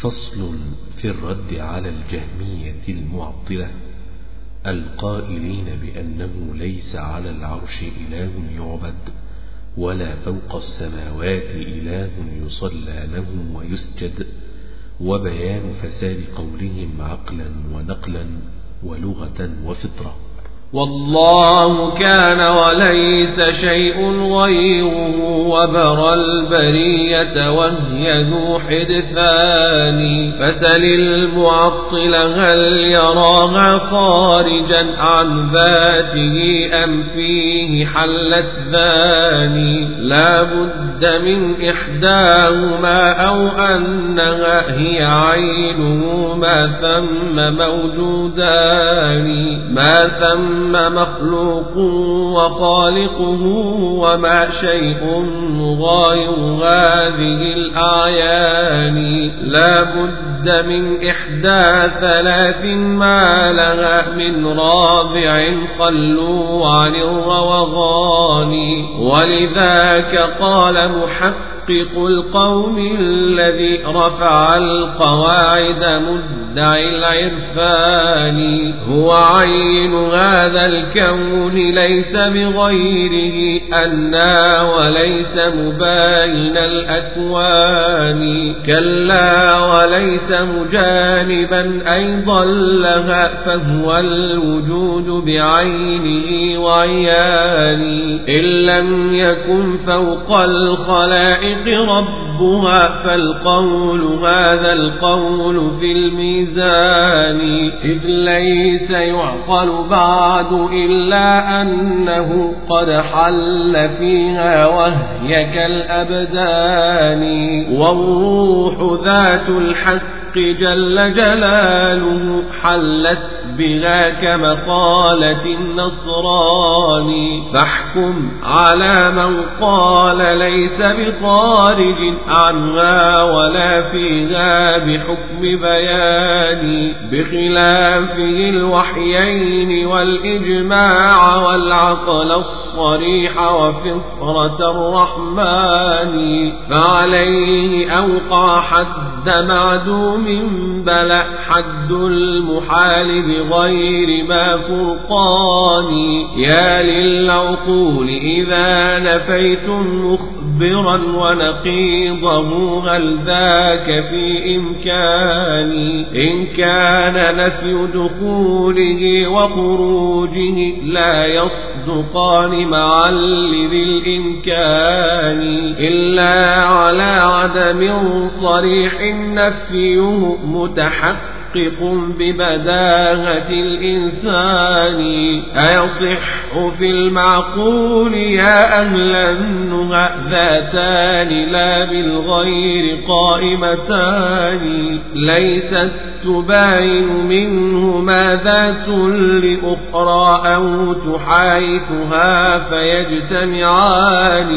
فصل في الرد على الجهمية المعطلة القائلين بأنه ليس على العرش إله يعبد ولا فوق السماوات إله يصلى له ويسجد وبيان فساد قولهم عقلا ونقلا ولغة وفطرة. والله كان وليس شيء غيره وبرى البرية وهي ذو حدثان. فسل المعطل هل يراها خارجا عن ذاته أم فيه حلت ذاني لا بد من إحداهما أو أنها هي عينه ما ثم موجودان. ما ثم ثم مخلوق وخالقه وما شيء غاير هذه الأعيان لا بد من إحدى ثلاث ما لها من رابع خلوا عن الروغان ولذاك قال محق محقق القوم الذي رفع القواعد مدعي العرفان. هو عين هذا الكون ليس بغيره أنا وليس مباين الأكوان. كلا وليس مجانبا أيضا لها فهو الوجود بعينه وعيان إن لم يكن فوق الخلائق الخلق ربها فالقول هذا القول في الميزان. إذ ليس يعقل بعد إلا أنه قد حل فيها وهي كالأبدان. والروح ذات الحق جل جلاله حلت بها كمقالة النصراني فاحكم على من قال ليس بخارج عنها ولا فيها بحكم بيان بخلافه الوحيين والإجماع والعقل الصريح وفطرة الرحمن. فعليه أوقع حد معدوم بلى حد المحال بغير ما فرقان. يا للعقول إذا نفيتم مخبرا ونقيضه هل ذاك في إمكاني إن كان نفي دخوله وخروجه لا يصدقان مع لذي الإمكان إلا على عدم صريح نفيه متحقق. ببداهة الإنسان أيصح في المعقول يا أهل النهى ذاتان لا بالغير قائمتان ليست تباين منهما ذات لأخرى أو تحايثها فيجتمعان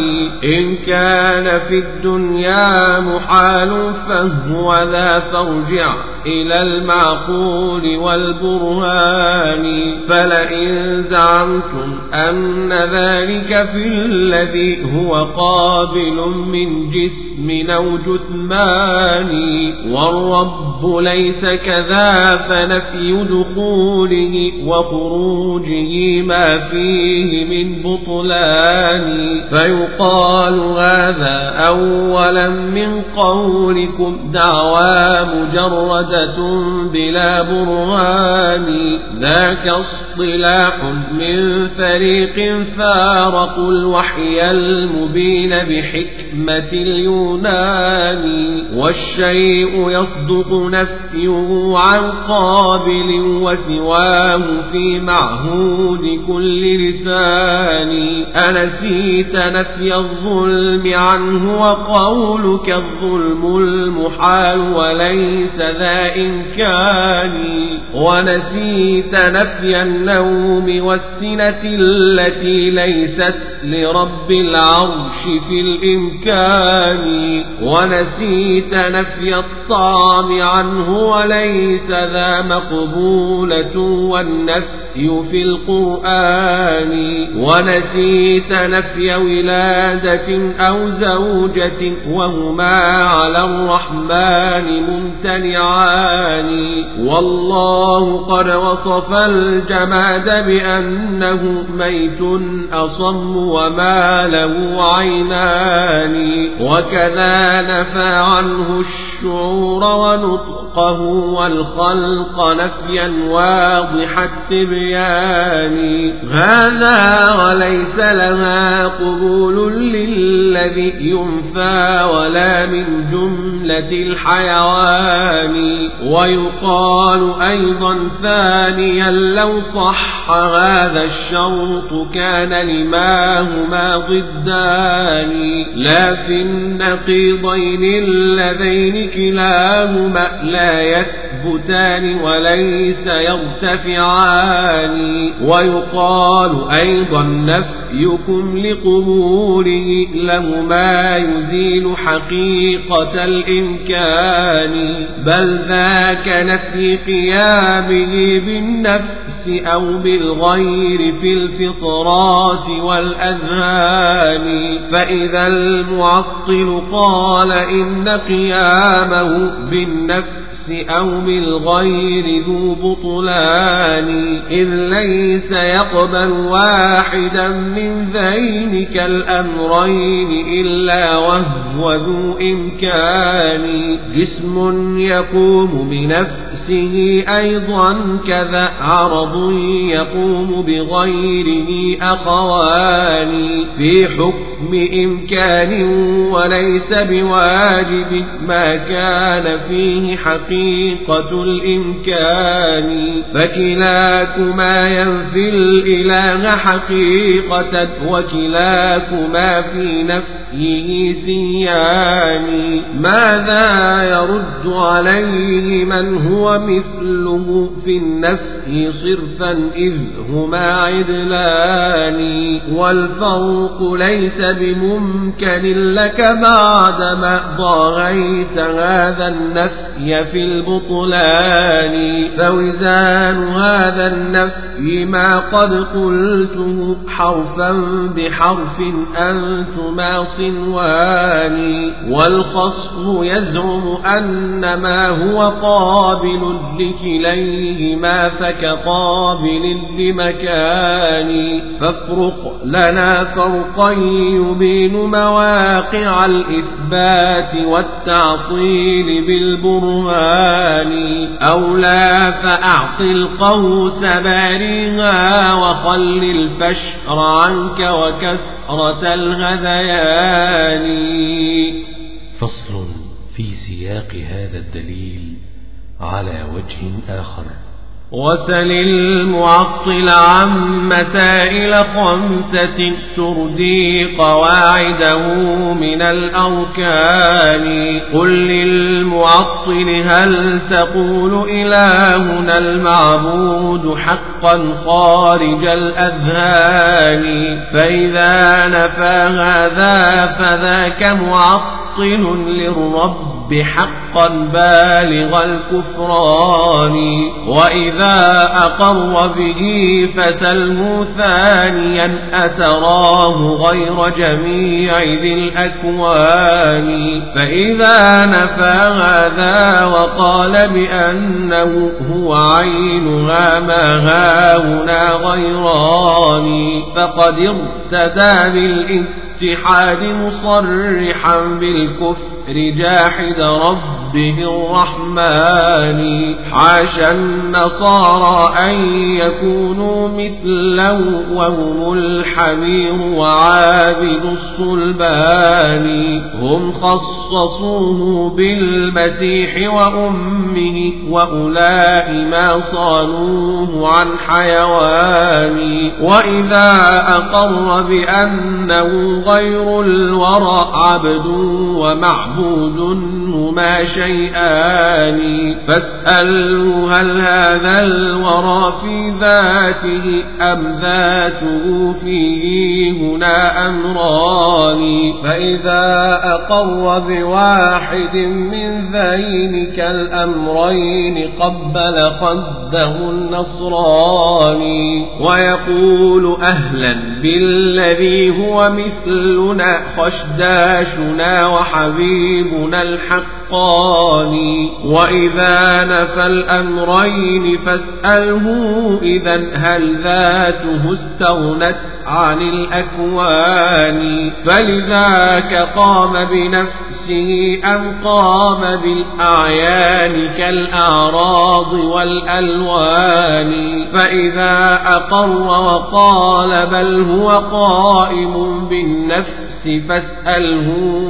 إن كان في الدنيا محال فهو ذا فارجع إلى المعقول والبرهان فلئن زعمتم أن ذلك في الذي هو قابل من جسم أو جثمان والرب ليس كذا فنفي دخوله وخروجه ما فيه من بطلان. فيقال هذا أولا من قولكم دعوى مجردة بلا برهان. ذاك اصطلاح من فريق فارقوا الوحي المبين بحكمة اليونان. والشيء يصدق نفيه عن قابل وسواه في معهود كل لسان. أنسيت نفي الظلم عنه وقولك الظلم المحال وليس ذا إمكان. ونسيت نفي النوم والسنة التي ليست لرب العرش في الإمكان. ونسيت نفي الخطاب عنه وليس ذا مقبولة والنفي في القرآن. ونسيت نفي ولادة أو زوجة وهما على الرحمن ممتنعان. والله قد وصف الجماد بأنه ميت أصم وما له عينان. وكذا نفى عنه الشعور ونطقه والخلق نفيا واضح التبيان هذا وليس لها قبول للذي ينفى ولا من جملة الحيوان. ويقال أيضا ثانيا لو صح هذا الشرط كان لما هما ضدان. لا في النقيضين اللذين كلاهما لا يثبتان وليس يرتفعان ويقال أيضا نفيكم لقبوله لهما يزيل حقيقة الإمكان بل ذاك نفي قيامه بالنفس أو بالغير في الفطرات والأذهان فإذا المعطل قال إن قيامه بالنفس أو بالغير ذو بطلان إذ ليس يقبل واحدا من ذينك الأمرين إلا وهو ذو إمكان. جسم يقوم بنفسه أيضا كذا عرض يقوم بغيره أخوان. في حكم إمكان وليس بواجب ما كان فيه حقيقة الإمكان. فكلاكما ينفي الإله حقيقة وكلاكما في نفيه سيان. ماذا يرد عليه من هو مثله في النفي صرفا إذ هما عدلان؟ والفرق ليس بممكن لك بعدما ضاغيت هذا النفي في البطلان. فوزان هذا النفي ما قد قلته حرفا بحرف أنتما صنوان. والخصم يزعم أن ما هو قابل لكليهما فكقابل لمكان. فافرق لنا فرقا يبين مواقع الإثبات والتعطيل بالبرهان. أو لا فأعط القوس بارها وخل الفشر عنك وكثرة الغذيان. فصل في سياق هذا الدليل على وجه آخر. وسل المعطل عن مسائل خمسة تردي قواعده من الأركان. قل للمعطل هل تقول إلهنا المعبود حقا خارج الأذهان؟ فإذا نفى هذا فذاك معطل للرب. حقا بالغ الكفران وإذا أقر به فسله ثانيا أتراه غير جميع ذي الأكوان. فإذا نفى هذا وقال بأنه هو عينها ما هاهنا غيران فقد ارتدى بالإثم الاتحاد مصرحا بالكفر. جاحد ربه الرحمن. حاشا النصارى أن يكونوا مثله وهم الحمير وعابد الصلبان. هم خصصوه بالمسيح وأمه وأولاء ما صانوه عن حيوان وإذا أقر بأنه غير الورى عبد ومعبود معبود هما شيئان فاسأله هل هذا الورى في ذاته أم ذاته فيه هنا أمران فإذا أقر بواحد من ذينك الأمرين قبل قده النصراني ويقول أهلا بالذي هو مثلنا خشداشنا وحبيبنا الحقاني وإذا نفى الأمرين فاسأله إذا هل ذاته استغنت عن الأكوان. فلذاك قام بنفسه أم قام بالأعيان كالأعراض والألوان. فإذا أقر وقال بل هو قائم بالنفس فاسأله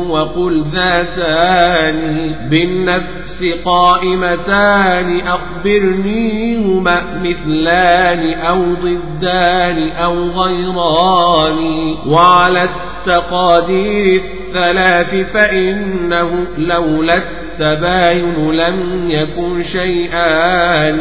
وقل ذاتان بالنفس قائمتان أخبرني هما مثلان أو ضدان أو غيران وعلى التقادير الثلاث فإنه لولا التباين لم يكن شيئان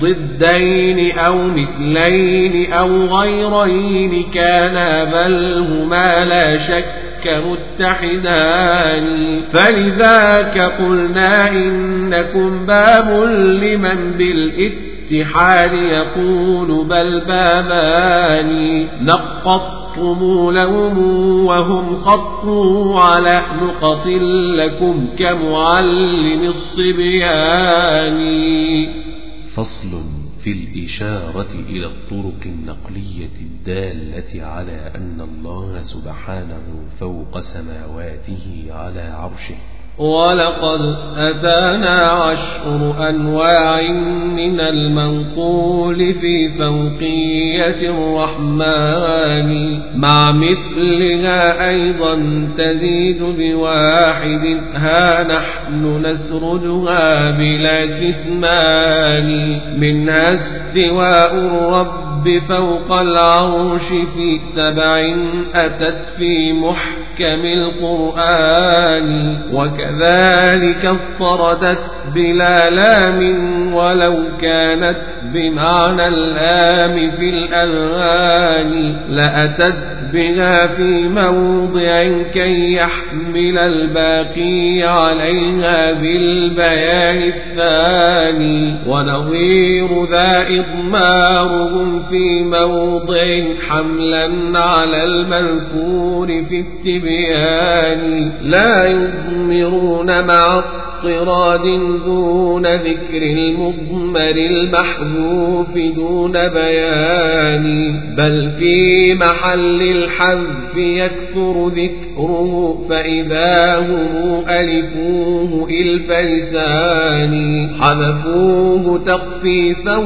ضدين أو مثلين أو غيرين كانا بل هما لا شك متحدان فلذاك قلنا إنكم باب لمن بالاتحاد يقول بل بابان نقضتم لهم وهم خطوا على نقط لكم كمعلم الصبيان فصل في الإشارة إلى الطرق النقلية الدالة على أن الله سبحانه فوق سماواته على عرشه ولقد أتانا عشر أنواع من المنقول في فوقية الرحمن مع مثلها أيضا تزيد بواحد ها نحن نسردها بلا كتمان منها استواء الرب فوق العرش في سبع أتت في محكم القرآن وكذلك اضطردت بلا لام ولو كانت بمعنى اللام في الأذهان لأتت بها في موضع كي يحمل الباقي عليها بالبيان الثاني. ونظير ذا إضمارهم في موضع حملا على المذكور في التبيان. لا يضمرون مع اضطراد دون ذكر المضمر المحذوف دون بيان بل في محل الحذف يكثر ذكره فإذا هم ألفوه إلف لسان حذفوه تخفيفا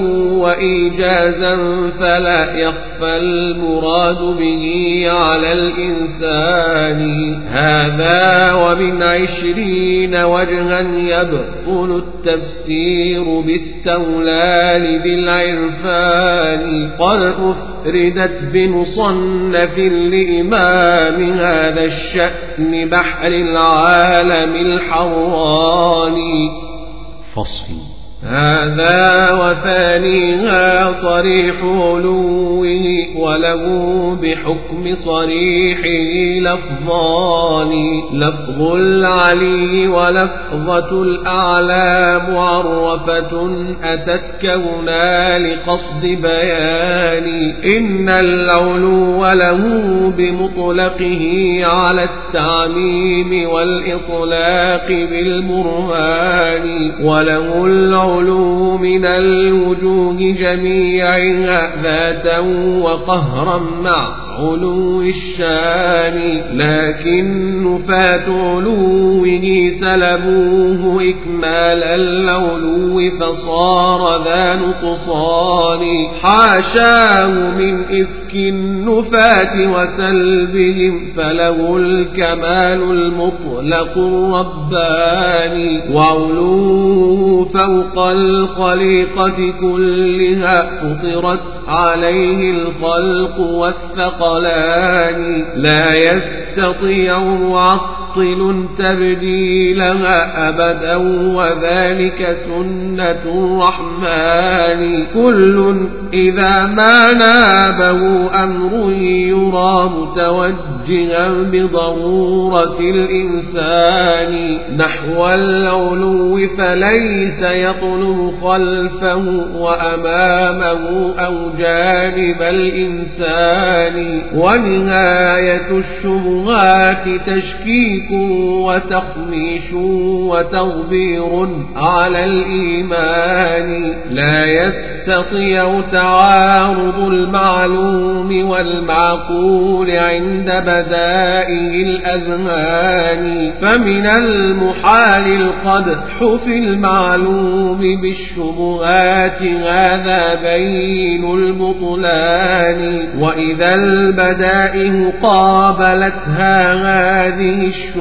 وإيجازا فلا يخفى المراد به على الإنسان هذا ومن عشرين وجها يبطل التفسير باستولال بالعرفان. قد أفردت بمصنف لإمام هذا الشأن بحر العالم الحراني. فصل. هذا وثانيها صريح علوه وله بحكم صريحه لفظان لفظ العلي ولفظة الأعلى معرفة أتت كونا لقصد بيان. إن العلو له بمطلقه على التعميم والإطلاق بالبرهان وله العلو العلو من الوجوه جميعها ذاتا وقهرا مع علو الشان لكن نفاة علوه سلبوه إكمال العلو فصار ذا نقصان حاشاه من إفك النفاة وسلبهم فله الكمال المطلق الرباني وعلوه فوق الخليقة كلها فطرت عليه الخلق والثقلان لا يستطيع باطل تبديلها أبدا وذلك سنة الرحمن. كل إذا ما نابه أمر يرى متوجها بضرورة الإنسان. نحو العلو فليس يطلب خلفه وأمامه أو جانب الإنسان. ونهاية الشبهات تشكيك وتخميش وتغبير على الإيمان. لا يستطيع تعارض المعلوم والمعقول عند بدائه الأذهان فمن المحال القدح في المعلوم بالشبهات هذا بين البطلان. وإذا البدائه قابلتها هذه الشبهات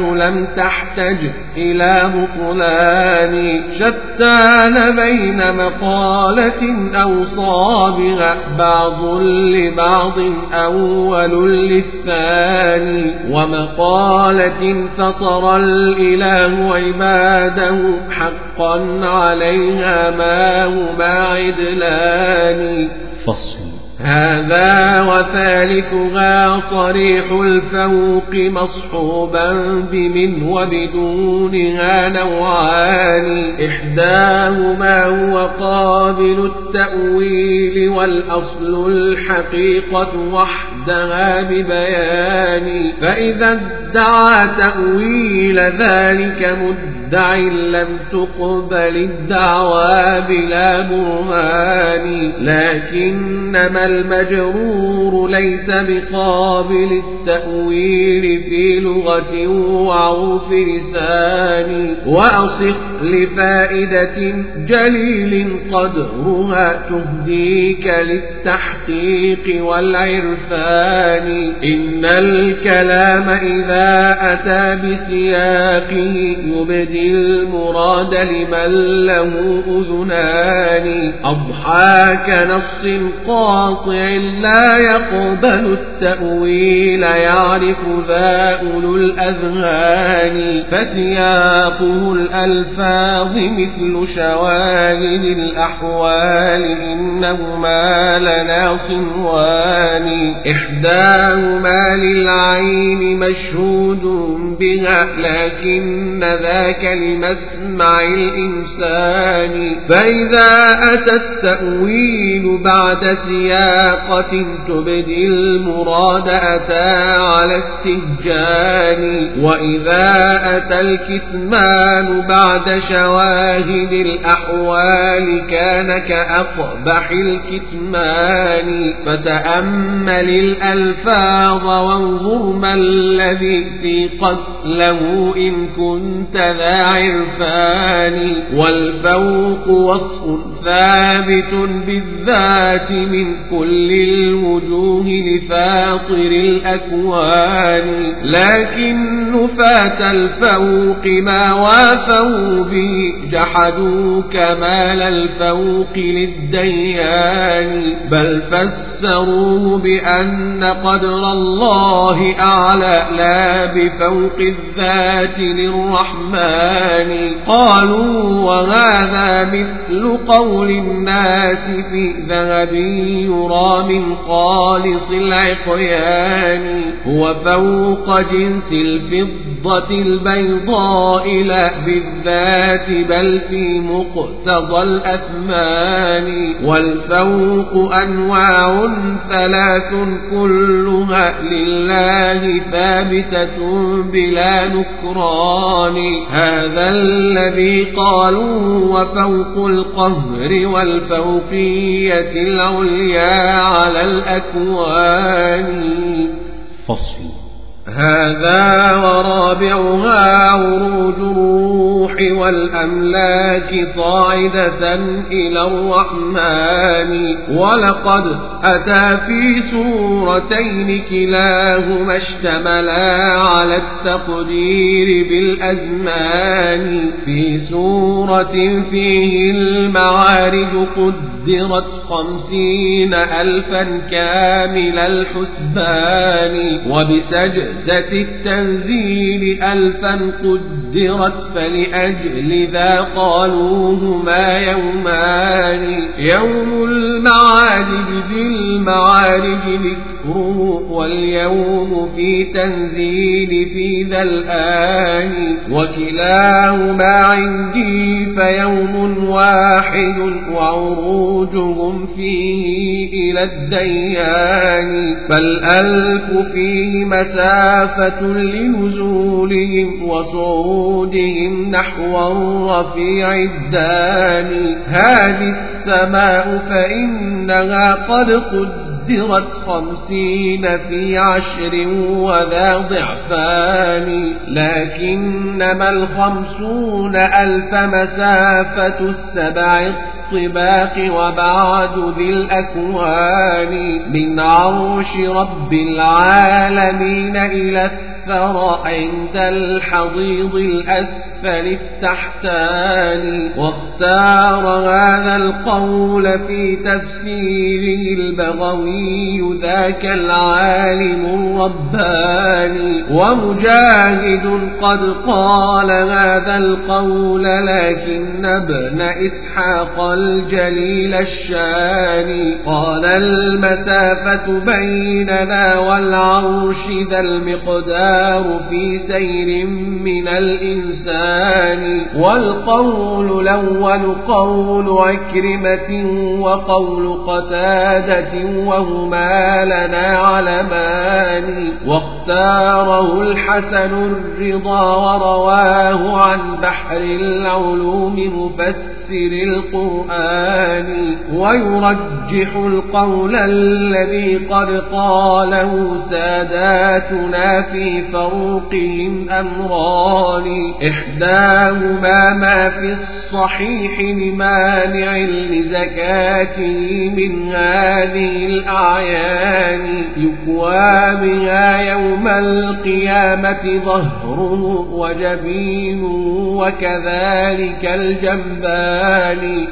لم تحتج إلى بطلان شتان بين مقالة أو صابغة بعض لبعض أول للثاني. ومقالة فطر الإله عباده حقا عليها ما هما عدلان. فصل. هذا وثالثها صريح الفوق مصحوبا بمن وبدونها نوعان. إحداهما هو قابل التأويل والأصل الحقيقة وحدها ببيان. فإذا ادعى تأويل ذلك مدع لم تقبل الدعوى بلا برهان. لكنما المجرور ليس بقابل التأويل في لغة وعرف لسان وأصخ لفائدة جليل قدرها تهديك للتحقيق والعرفان. إن الكلام إذا أتى بسياقه يبدي المراد لمن له أذنان. أضحى كنص قاطع لا يقبل التأويل يعرف ذا أولو الأذهان فسياقه الألفاظ مثل شواهد الأحوال إنهما لنا صنوان. إحداهما للعين مشهود بها لكن ذاك لمسمع الإنسان. فإذا أتى التأويل بعد سياقة تبدي المراد أتى على استهجان وإذا أتى الكتمان بعد شواهد الأحوال كان كأقبح الكتمان. فتأمل الألفاظ وانظر ما الذي سيقت له إن كنت ذا عرفان. والفوق وصف ثابت بالذات من كل الوجوه لفاطر الأكوان لكن نفاة الفوق ما وافوا به جحدوا كمال الفوق للديان بل فسروه بأن قدر الله أعلى لا بفوق الذات للرحمن. قالوا وهذا مثل قول الناس في ذهب من خالص العقيان هو فوق جنس الفضة. البيضاء لا بالذات بل في مقتضى الأثمان والفوق أنواع ثلاث كلها لله ثابتة بلا نكران هذا الذي قالوا وفوق القهر والفوقية العليا على الأكوان فصل هذا ورابعها عروج الروح والأملاك صاعدة إلى الرحمن. ولقد أتى في سورتين كلاهما اشتملا على التقدير بالأزمان. في سورة فيه المعارج قدرت خمسين ألفا كامل الحسبان. وبسجد عدة التنزيل ألفا قدرت فلأجل ذا قالوا هما يومان. يوم المعارج بالمعارج ذكره واليوم في تنزيل في ذا الآن وكلاهما عندي فيوم واحد وعروجهم فيه إلى الديان فالألف فيه مسافة لنزولهم وصعودهم نحو الرفيع الداني هذه السماء فإنها قد قدرت خمسين في عشر وذا ضعفان لكنما الخمسون ألف مسافة السبع الطباق وبعد ذي الأكوان. من عرش رب العالمين إلى الثرى عند الحضيض الأسفل. التحتاني واختار هذا القول في تفسيره البغوي ذاك العالم الرباني ومجاهد قد قال هذا القول لكن ابن إسحاق الجليل الشاني قال المسافة بيننا والعرش ذا المقدار في سير من الإنسان والقول الأول قول عكرمة وقول قتادة وهما لنا علمان واختاره الحسن الرضا ورواه عن بحر العلوم مفسر القرآن ويرجح القول الذي قد قاله ساداتنا في فرقهم أمران إحداهما ما في الصحيح لمانع لزكاته من هذه الأعيان يكوى بها يوم القيامة ظهره وجبينه وكذلك الجنبان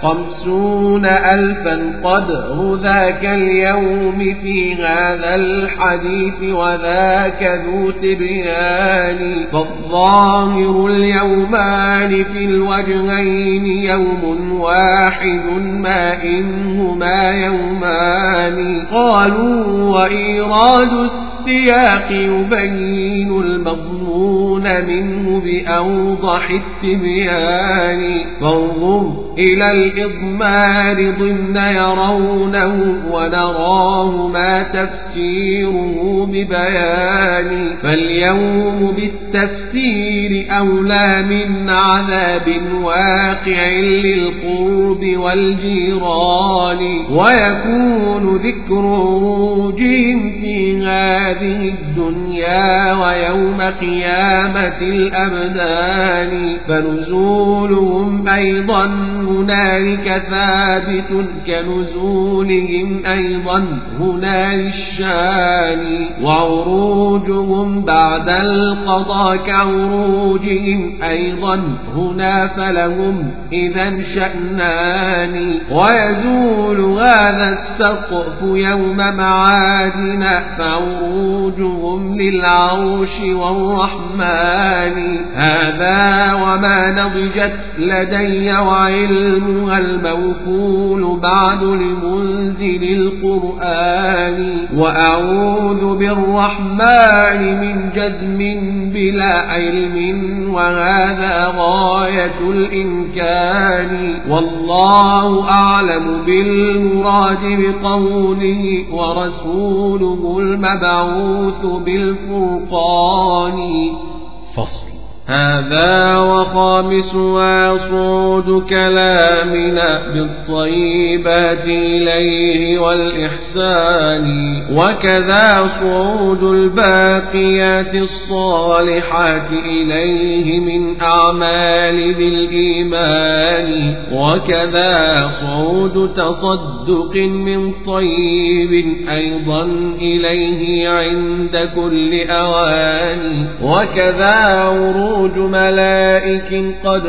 خمسون ألفا قدر ذاك اليوم في هذا الحديث وذاك ذو تبيان فالظاهر اليومان في الوجهين يوم واحد ما إنهما يومان قالوا وإيراد السياق يبين المضمون منه بأوضح التبيان. فانظر إلى الإضمار ضمن يرونه ونراه ما تفسيره ببيان. فاليوم بالتفسير أولى من عذاب واقع للقرب والجيران. ويكون ذكر عروجهم في هذه الدنيا ويوم قيامة الأبدان فنزولهم أيضا هنالك ثابت كنزولهم أيضا هنا للشان وعروجهم بعد القضاء كعروجهم أيضا هنا فلهم إذا شأنان ويزول هذا السقف يوم معادنا فعروجهم للعرش والرحمن. هذا وما نضجت لدي وعلمها الموكول بعد لمنزل القرآن. وأعوذ بالرحمن من جزم بلا علم وهذا غاية الإمكان. والله أعلم بالمراد بقوله ورسوله المبعوث. بالفرقان. فصل. هذا وخامسها صعود كلامنا بالطيبات إليه والإحسان وكذا صعود الباقيات الصالحات إليه من أعمال ذي الإيمان وكذا صعود تصدق من طيب أيضا إليه عند كل أوان وكذا عروج خروج ملائك قد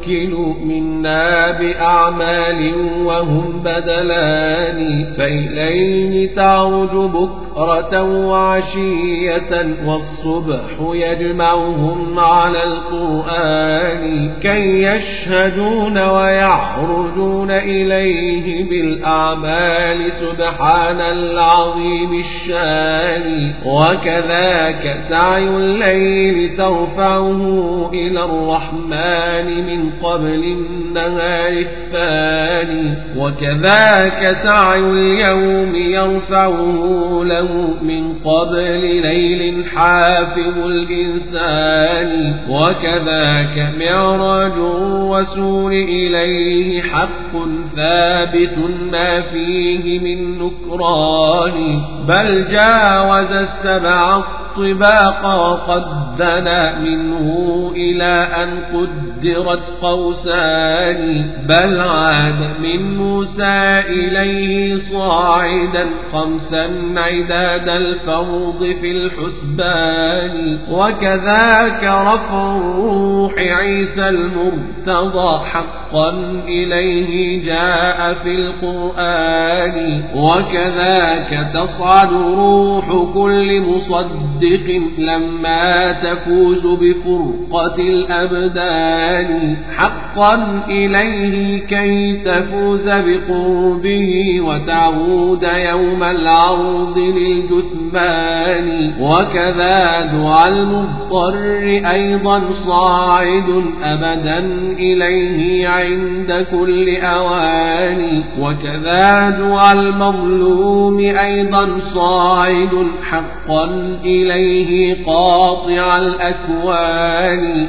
وكلوا منا بأعمال وهم بدلان فإليه تعرج بكرة وعشية والصبح يجمعهم على القرآن كي يشهدون ويعرجون إليه بالأعمال سبحان العظيم الشان وكذاك سعي الليل ترفعه إلى الرحمن من قبل النهار الثاني وكذاك سعي اليوم يرفعه له من قبل ليل حافظ الإنسان وكذاك معراج الرسول إليه حق ثابت ما فيه من نكران. بل جاوز السبع الطباق وقد دنا منه إلى أن قدرت قوسان بل عاد من موسى إليه صاعدا خمسا عداد الفوض في الحسبان. وكذاك رفع الروح عيسى المرتضى حقا إليه جاء في القرآن. وكذاك تصعد روح كل مصدق مصدق لما تفوز بفرقة الأبدان. حقا إليه كي تفوز بقربه وتعود يوم العرض للجثمان. وكذا دعاء المضطر أيضا صاعد أبدا إليه عند كل أوان. وكذا دعاء المظلوم أيضا صاعد حقا إليه إليه قاطع الأكوان.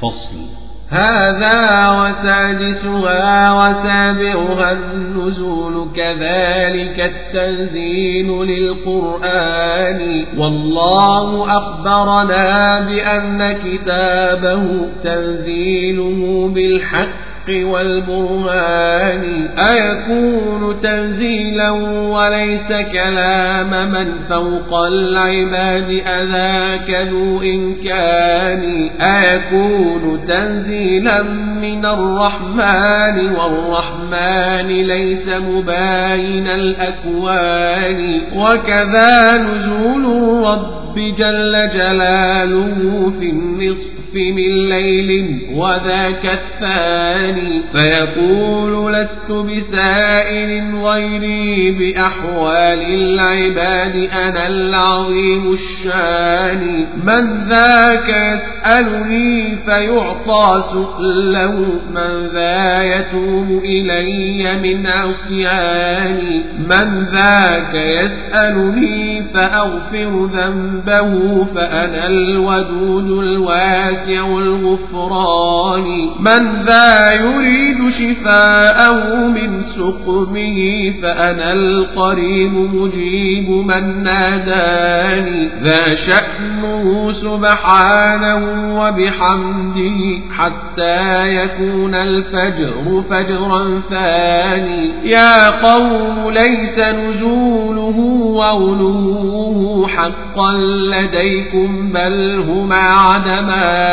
فصل. هذا وسادسها وسابعها النزول كذلك التنزيل للقرآن. والله أخبرنا بأن كتابه تنزيله بالحق. والبرهان أيكون تنزيلا وليس كلام من فوق العباد أذاك ذو إمكان أيكون تنزيلا من الرحمن والرحمن ليس مباين الأكوان وكذا نزول الرب جل جلاله في النصف من ليل وذاك الثاني فيقول لست بسائل غيري بأحوال العباد أنا العظيم الشان. من ذاك يسألني فيعطى سؤله من ذا يتوب إلي من عصياني. من ذاك يسألني فأغفر ذنبه فأنا الودود الواسع. واسع الغفران. من ذا يريد شفاءه من سقمه فأنا القريب مجيب من ناداني. ذا شأنه سبحانه وبحمده حتى يكون الفجر فجرا ثاني. يا قوم ليس نزوله وغلوه حقا لديكم بل هما عدمان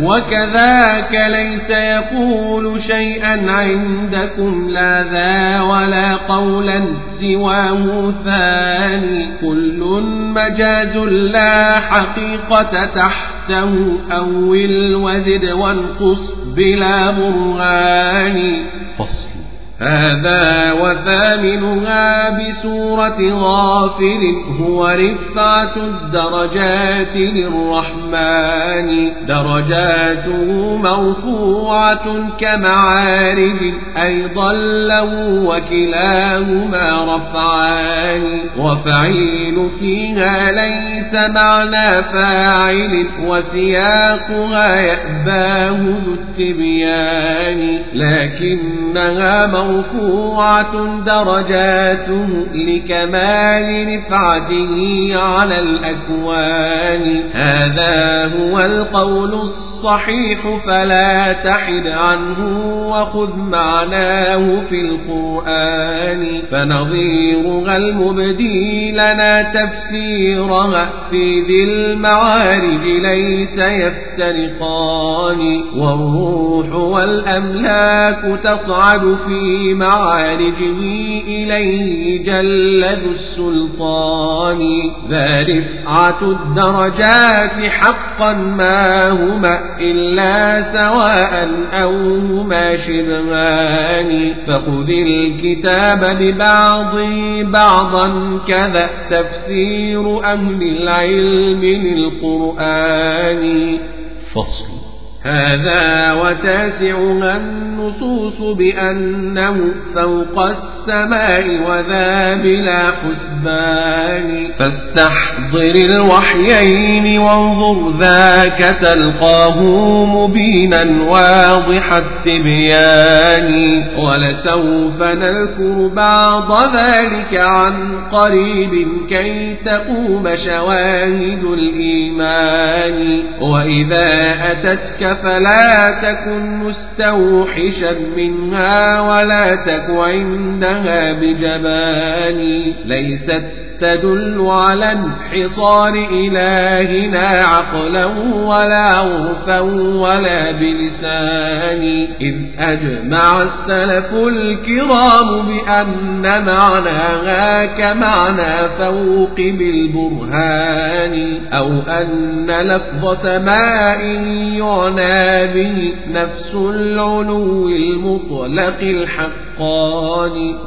وكذاك ليس يقول شيئا عندكم لا ذا ولا قولا سواه ثاني كل مجاز لا حقيقة تحته أول وزد وانقص بلا برهان فصل. هذا وثامنها بسورة غافر هو رفعة الدرجات للرحمن. درجاته مرفوعة كمعارج أيضا له وكلاهما رفعان. وفعيل فيها ليس معنى فاعل وسياقها يأباه ذو التبيان. لكنها مرفوعة درجاته لكمال رفعته على الأكوان هذا هو القول الصحيح فلا تحد عنه وخذ معناه في القرآن فنظيرها المبدي لنا تفسيرها في ذي المعارج ليس يفترقان والروح والأملاك تصعد في معارجه إليه جل ذو السلطان. ذا رفعة الدرجات حقا ما هما إلا سواء أو هما شبهان. فخذ الكتاب ببعضه بعضا كذا تفسير أهل العلم للقرآن. فصل. هذا وتاسعها النصوص بأنه فوق السماء وذا بلا حسبان. فاستحضر الوحيين وانظر ذاك تلقاه مبينا واضح التبيان. ولسوف نذكر بعض ذلك عن قريب كي تقوم شواهد الإيمان. وإذا أتتك فلا تكن مستوحشا منها ولا تك عندها بجبان ليست تدل على انحصار إلهنا عقلا ولا عرفا ولا بلسان. إذ أجمع السلف الكرام بأن معناها كمعنى فوق بالبرهان. أو أن لفظ سماء يعنى به نفس العلو المطلق الحقان.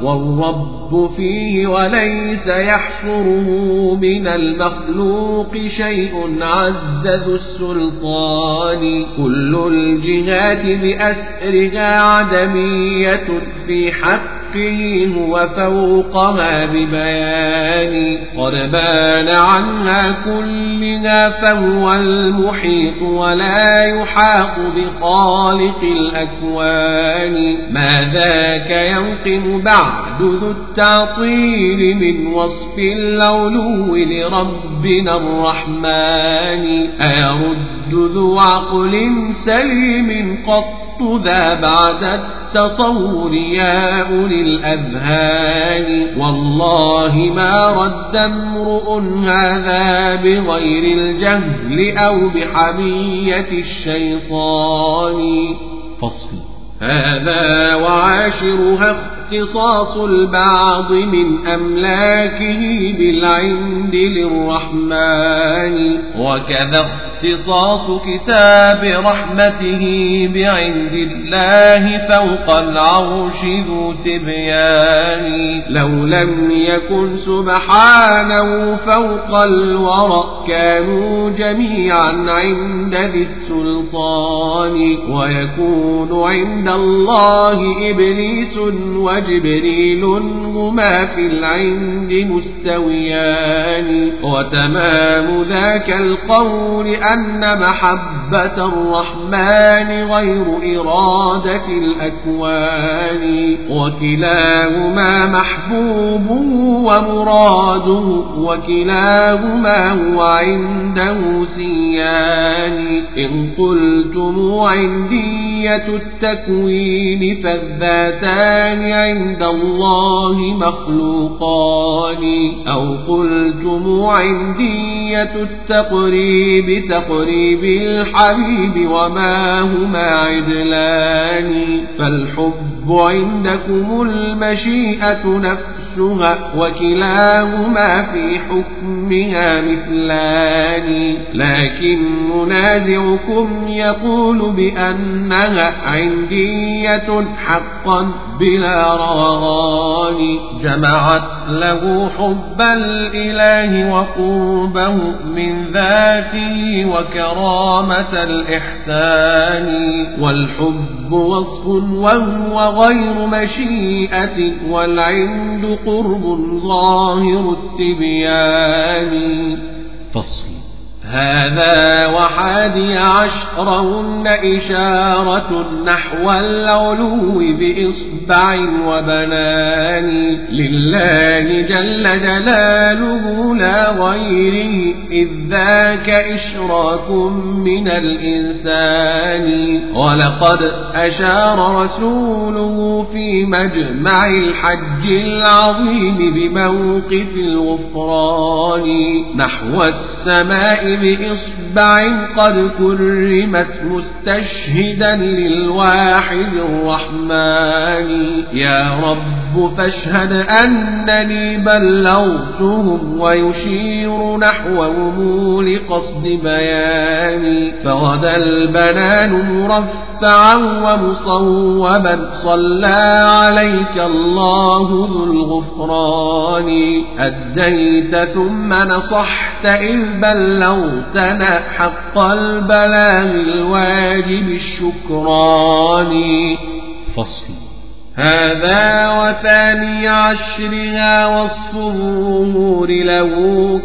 والرب فيه وليس يحشره من المخلوق شيء عز ذو السلطان. كل الجهات بأسرها عدمية في حق حقه هو فوقها ببيان. قد بان عنها كلها فهو المحيط ولا يحاط بخالق الأكوان. ما ذاك ينقم بعد ذو التعطيل من وصف العلو لربنا الرحمن. أيرد ذو عقل سليم قط ذا بعد التصور يا أولي الأذهان. والله ما رد امرؤ هذا بغير الجهل أو بحمية الشيطان. فصل. هذا وعاشرها اختصاص البعض من أملاكه بالعند للرحمن. وكذا اختصاص كتاب رحمته بعند الله فوق العرش ذو تبيان. لو لم يكن سبحانه فوق الورى كانوا جميعا عند ذي السلطان. ويكون عند الله إبليس وجبريل هما في العند مستويان. وتمام ذاك القول أن محبة الرحمن غير إرادة الأكوان. وكلاهما محبوبه ومراده وكلاهما هو عنده سيان. إن قلتم عندية التكوين فالذاتان عند الله مخلوقان أو قلتم عندية التقريب تقريب الحبيب وما هما عدلان فالحب عندكم المشيئة نفسها وكلاهما في حكمها مثلان. لكن منازعكم يقول بأنها عندية حقا بلا روغان جمعت له حب الإله وقربه من ذاته وكرامة الإحسان. والحب وصف وهو غير مشيئة والعند قرب ظاهر التبيان فصل. هذا وحادي عشرهن إشارة نحو العلو بإصبع وبنان لله جل جلاله لا غيره إذ ذاك إشراك من الإنسان. ولقد أشار رسوله في مجمع الحج العظيم بموقف الغفران نحو السماء بإصبع قد كرمت مستشهدا للواحد الرحمن. يا رب فاشهد أنني بلغتهم ويشير نحوهم لقصد بياني. فغدا البنان مرفعا ومصوبا صلى عليك الله ذو الغفران. أديت ثم نصحت إذ بلغتنا حق البلاغ الواجب الشكران فصل هذا وثاني عشرها وصف الظهور له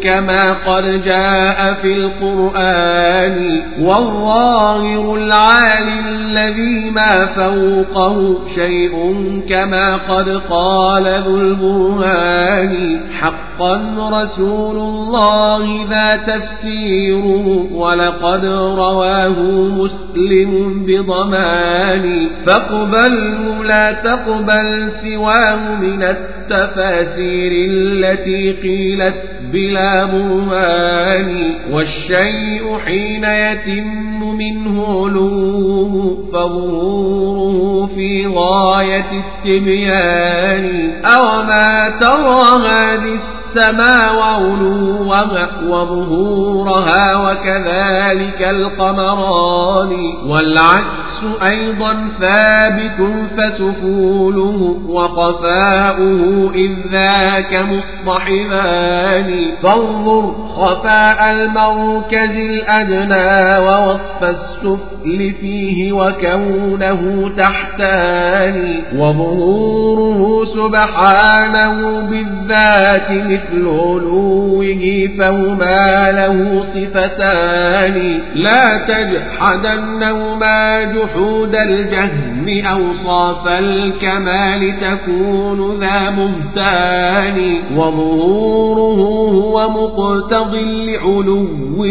كما قد جاء في القرآن والظاهر العالي الذي ما فوقه شيء كما قد قال ذو البرهان. حقا رسول الله ذا تفسيره ولقد رواه مسلم بضمان. فاقبله لا تقبل تقبل سواه من التفاسير التي قيلت بلا برهان والشيء حين يتم منه علوه فظهوره في غاية التبيان. أوما ترى هذه السماء وعلوها وظهورها وكذلك القمران. والعكس أيضا ثابت فسفوله وخفاؤه إذ ذاك مصطحبان. فانظر خفاء المركز الأدنى ووصف السفل فيه وكونه تحتان. وظهوره سبحانه بالذات مثل علوه فهما له صفتان. لا تجحدنهما جحود الجهم أوصاف الكمال تكون ذا مهتان وظهوره هو مقتضي لعلوه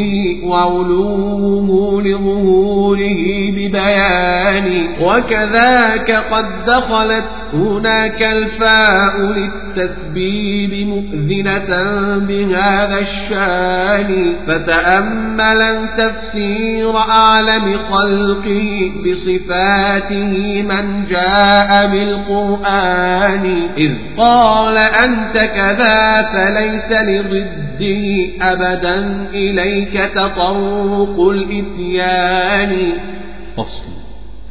وعلوه لظهوره ببيان. وكذاك قد دخلت هناك الفاء للتسبيب مؤذنة بهذا الشان فتأملا تفسير أعلم خلقه بصفاته من جاء بالقرآن إذ قال أنت كذا فليس لضده أبدا إليك تطرق الإتيان فصل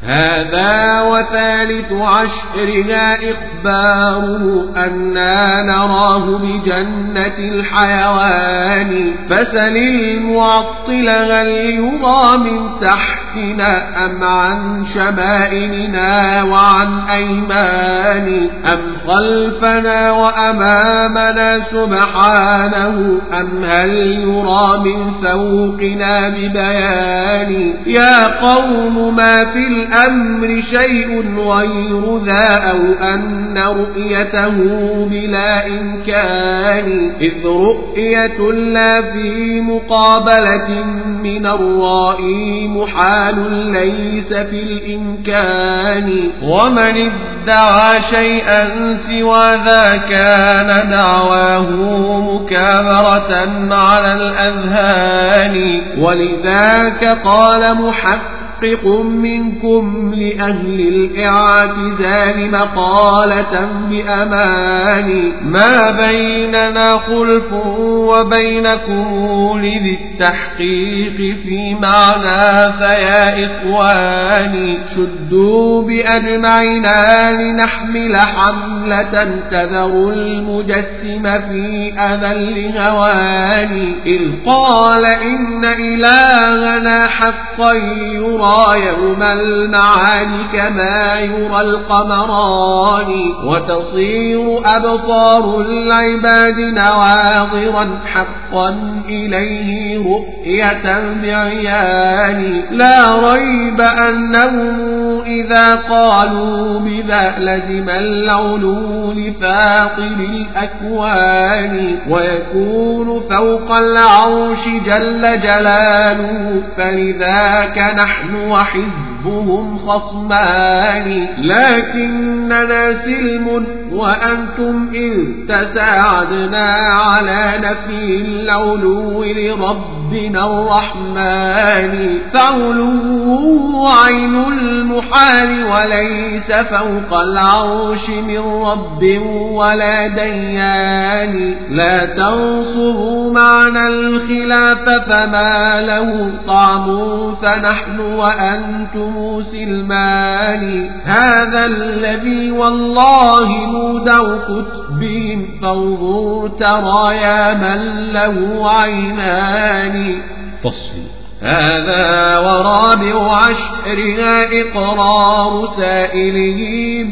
هذا وثالث عشرها إخباره أنا نراه بجنة الحيوان فسل المعطل هل يرى من تحتنا أم عن شمائلنا وعن أيمان أم خلفنا وأمامنا سبحانه أم هل يرى من فوقنا ببيان يا قوم ما في الأرض الأمر شيء غير ذا أو أن رؤيته بلا إمكان. إذ رؤية لا في مقابلة من الرائي محال ليس في الإمكان. ومن ادعى شيئا سوى ذا كان دعواه مكابرة على الأذهان. ولذاك قال محق محقق منكم لأهل الاعتزال مقالة بأمان ما بيننا خلف وبينكم لذي التحقيق في معنى فيا إخواني شدوا بأجمعنا لنحمل حملة تذر المجسم في أذل هواني إذ قال إن إلهنا حقا يرى يرى يوم المعاد كما يرى القمران وتصير أبصار العباد نواظرا حقا إليه رؤية بعيان لا ريب أنهم إذا قالوا بذا لزم العلو لفاطر الأكوان. ويكون فوق العرش جل جلاله فلذاك نحن وحزبهم خصمان. لكننا سلم وأنتم إن تساعدنا على نفي العلو لربنا الرحمن. فعلو عين المحال وليس فوق العرش من رب ولا ديان. لا تنصروا معنى الخلاف فما له طعم فنحن وأنتم سلمان هذا الذي والله مودع كتبهم فانظر ترى يا من له عينان. فصل هذا ورابع عشرها إقرار سائله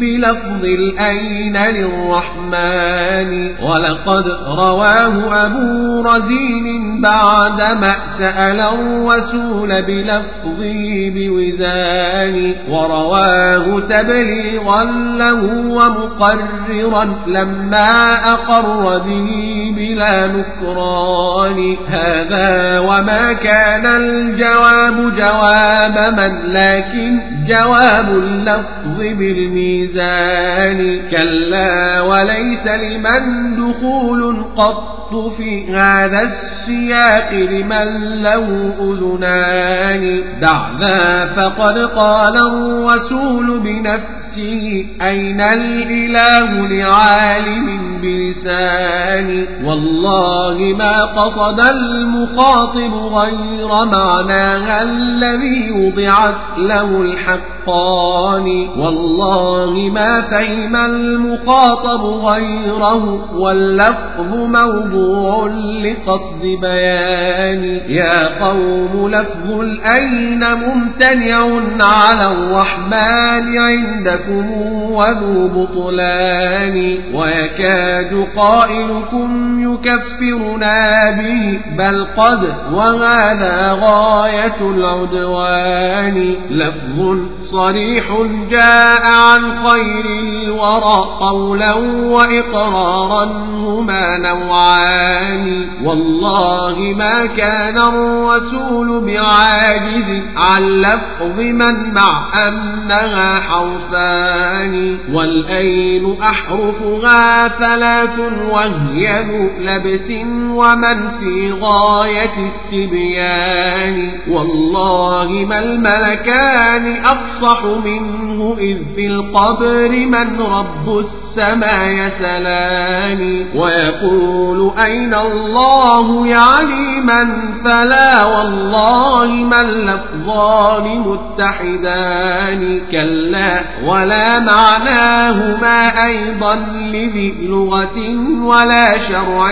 بلفظ الأين للرحمن. ولقد رواه أبو رزين بعدما سأل الرسول بلفظه بوزان. ورواه تبليغا له ومقررا لما أقر به بلا نكران. هذا وما كان الجواب جواب من لكن جواب اللفظ بالميزان. كلا وليس لمن دخول قط في هذا السياق لمن له أذنان. دع ذا فقد قال الرسول بنفسه أين الإله لعالم بلسان والله ما قصد المخاطب غير معناها الذي وضعت له الحقان. والله ما فهم المخاطب غيره واللفظ موضوع لقصد بيان. يا قوم لفظ الأين ممتنع على الرحمن عندكم وذو بطلان. ويكاد قائلكم يكفرنا به بل قد وهذا غاية العدوان. لفظ صريح جاء عن خير الورى قولا وإقرارا هما نوعان. والله ما كان الرسول بعاجز عن لفظ من مع أنها حرفان. والأين أحرفها ثلاث وهي لبس ومن في غاية التبيان. والله ما الملكان أفصح منه إذ في القبر من رب السماء يسلان. ويقول أين الله يعني من فلا والله ما اللفظان متحدان. كلا ولا معناهما أيضا لذي لغة ولا شرع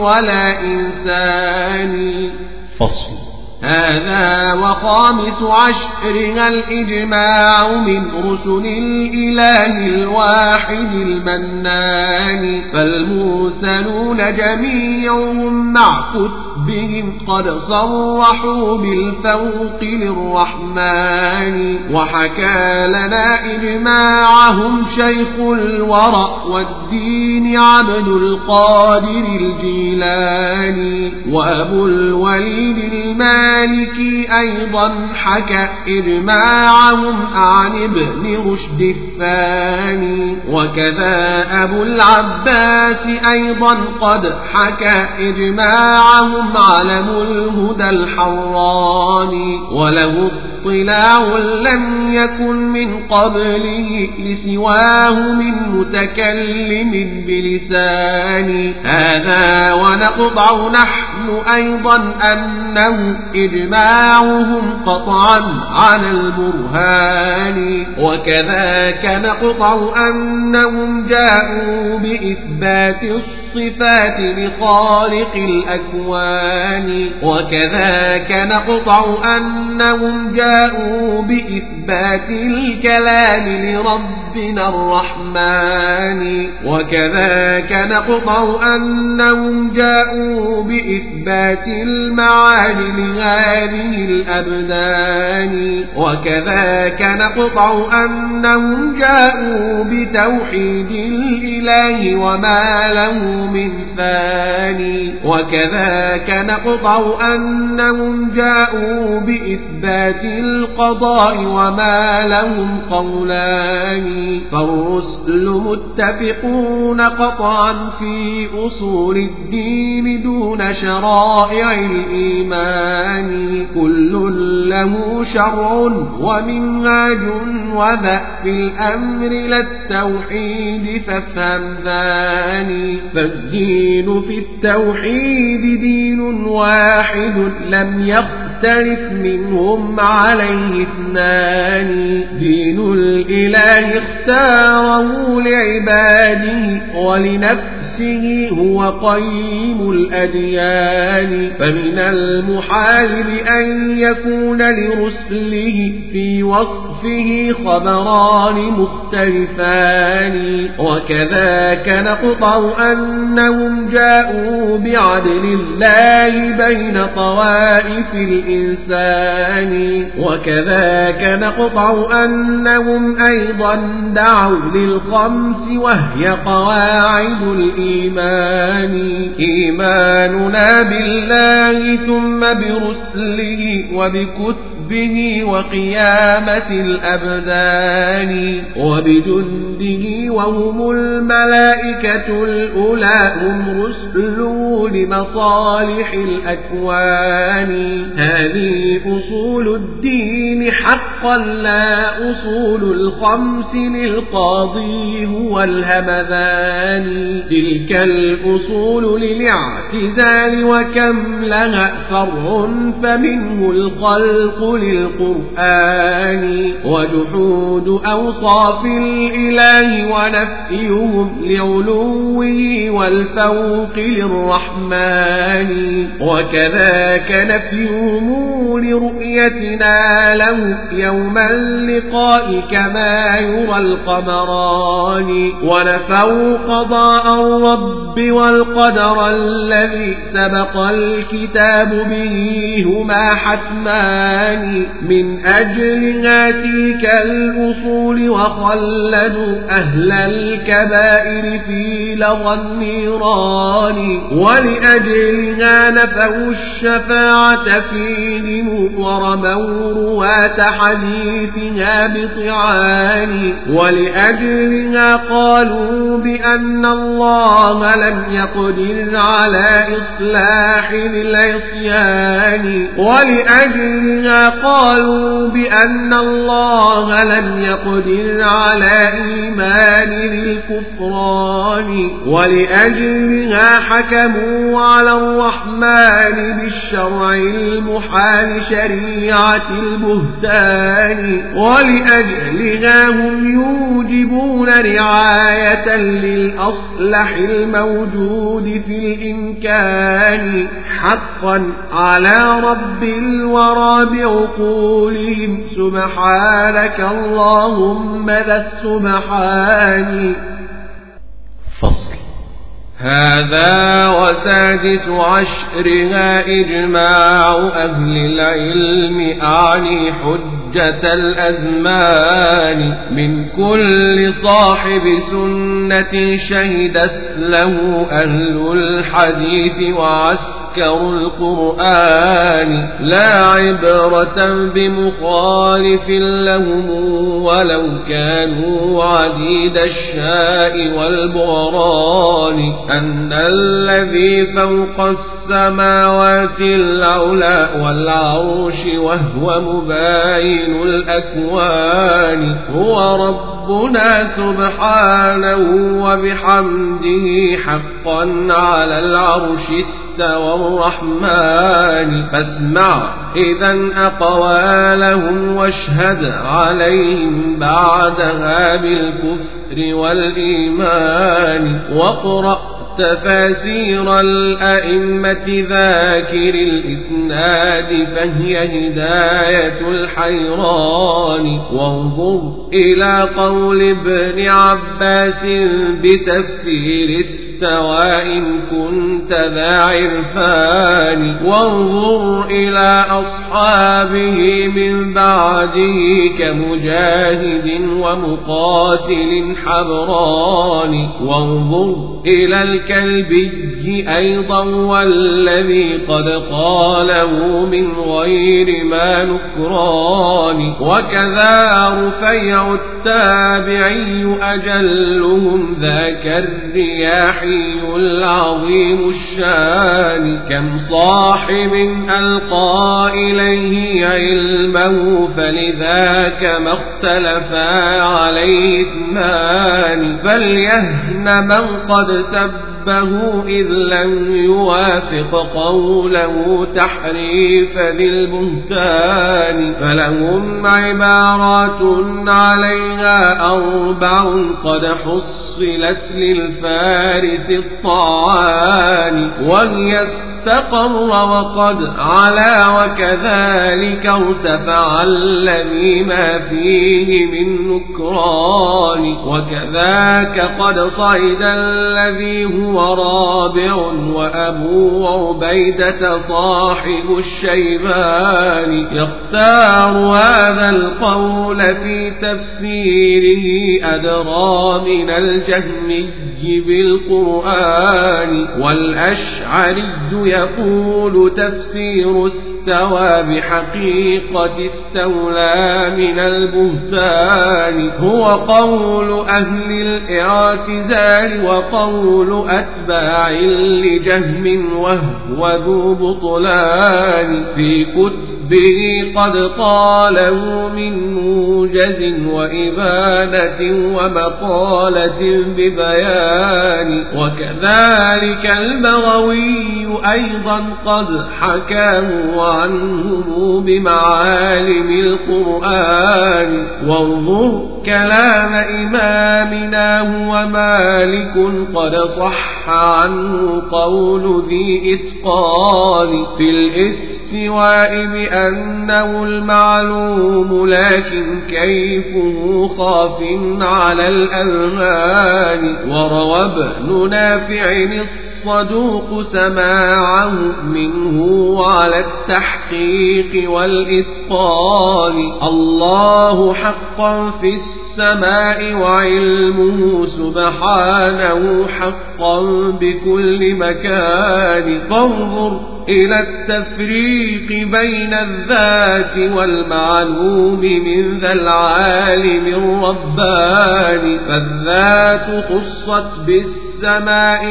ولا إنسان. فصل. هذا وخامس عشرها الإجماع من رسل الإله الواحد المنان فالمرسلون جميعهم مع كتبهم قد صرحوا بالفوق للرحمن وحكى لنا إجماعهم شيخ الورى والدين عبد القادر الجيلاني وأبو الوليد المالي المالكي أيضا حكى إجماعهم عن ابن رشد الثاني وكذا أبو العباس أيضا قد حكى إجماعهم علم الهدى الحراني وله اطلاع لم يكن من قبله لسواه من متكلم بلسان هذا ونقطع نحن أيضا أنه إجماعهم قطعا على البرهان. وكذاك نقطع أنهم جاءوا بإثبات الصفات لخالق الأكوان. وكذاك نقطع أنهم جاءوا بإثبات الكلام لربنا الرحمن. وكذاك نقطع أنهم جاءوا بإثبات المعاني لهذه الأبدان. وكذاك نقطع أنهم جاءوا بتوحيد الإله وما له من ثاني. وكذاك نقطع أنهم جاءوا بإثبات القضاء وما لهم قولان. فالرسل متفقون قطعا في أصول الدين دون شرائع الإيمان. كل له شرع ومنهاج وذا في الأمر للتوحيد فافهم ذاني فالدين في التوحيد دين واحد لم يختلف منهم عليه اثنان دين الإله اختاره لعباده ولنفسه هو قيم الأديان فمن المحال أن يكون لرسله في وصفه خبران مختلفان. وكذاك نقطع أنهم جاءوا بعدل الله بين طوائف الإنسان. وكذاك نقطع أنهم أيضا دعوا للخمس وهي قواعد الإيمان إيماننا بالله ثم برسله وبكتبه وقيامة الأبدان. وبجنده وهم الملائكة الأولى هم رسله لمصالح الأكوان. هذه أصول الدين حقا لا أصول الخمس للقاضي هو الهمذان. تلك الأصول للاعتزال وكم لها فرع فمنه الخلق للقرآن وجحود أوصاف الإله ونفيهم لعلوه والفوق للرحمن. وكذاك نفيهم لرؤيتنا له يوم اللقاء كما يرى القمران. ونفوا قضاء الرب والقدر الذي سبق الكتاب به هما حتمان. من أجلها تلك الأصول وخلدوا أهل الكبائر في لظى النيران؟ ولأجلها نفوا الشفاعة فيهم ورموا رواة حديثها بطعان. ولأجلها قالوا بأن الله لم يقدر على إصلاح العصيان. ولأجلها قالوا بأن الله لم يقدر على إيمان الكفران ولأجلها حكموا على الرحمن بالشرع المحال شريعة البهتان ولأجلها هم يوجبون رعاية للأصلح الموجود في الإمكان حقا على رب الورى بعقولهم سبحانك اللهم ذا السبحان. هذا وسادس عشرها إجماع أهل العلم أعني حجة الأزمان. من كل صاحب سنة شهدت له أهل الحديث وعسكر القرآن. لا عبرة بمخالف لهم ولو كانوا عديد الشاء والبغران أن الذي فوق السماوات العلا والعرش وهو مباين الأكوان هو ربنا سبحانه وبحمده حقا على العرش استوى الرحمن فاسمع إذا أقوالهم واشهد عليهم بعدها بالكفر والإيمان واقرأ تفاسير الأئمة ذاكر الإسناد فهي هداية الحيران. وانظر إلى قول ابن عباس بتفسير استوى إن كنت ذا عرفان. وانظر إلى أصحابه من بعده كمجاهد ومقاتل حبران. وانظر إلى الكلبي أيضا والذي قد قاله من غير ما نكران وكذا رفيع التابعي أجلهم ذاك الرياح العلي العظيم الشان كم صاحب ألقى إليه علمه فلذاك ما اختلفا عليه اثنان فليهن من قد سب ربه إذ لم يوافق قوله تحريف ذي البهتان فلهم عبارات عليها أربع قد حصلت للفارس الطعان وهي استقر وقد علا وكذلك ارتفع الذي ما فيه من نكران وكذاك قد صعد الذي هو رابع وأبو عبيدة صاحب الشيبان. يختار هذا القول في تفسيره أدرى من الجهمي بالقرآن. والأشعري يقول تفسير استوى بحقيقة استولى من البهتان. هو قول أهل الاعتزال وقول أتباع لجهم وهو ذو بطلان. في كتبه قد قاله من موجز وإبانة ومقالة ببيان وكذلك البغوي أيضا قد حكاه عنه بمعالم القرآن. وانظر كلام إمامنا هو مالك قد صح عنه قول ذي إتقان في الاستواء بأنه المعلوم لكن كيفه خاف على الأذهان. وروى ابن نافع الصدوق سماعه منه على التحقيق والإتقان. الله حقا في السماء وعلمه سبحانه حقا بكل مكان. فانظر إلى التفريق بين الذات والمعلوم من ذا العالم الرباني. فالذات خصت بالسماء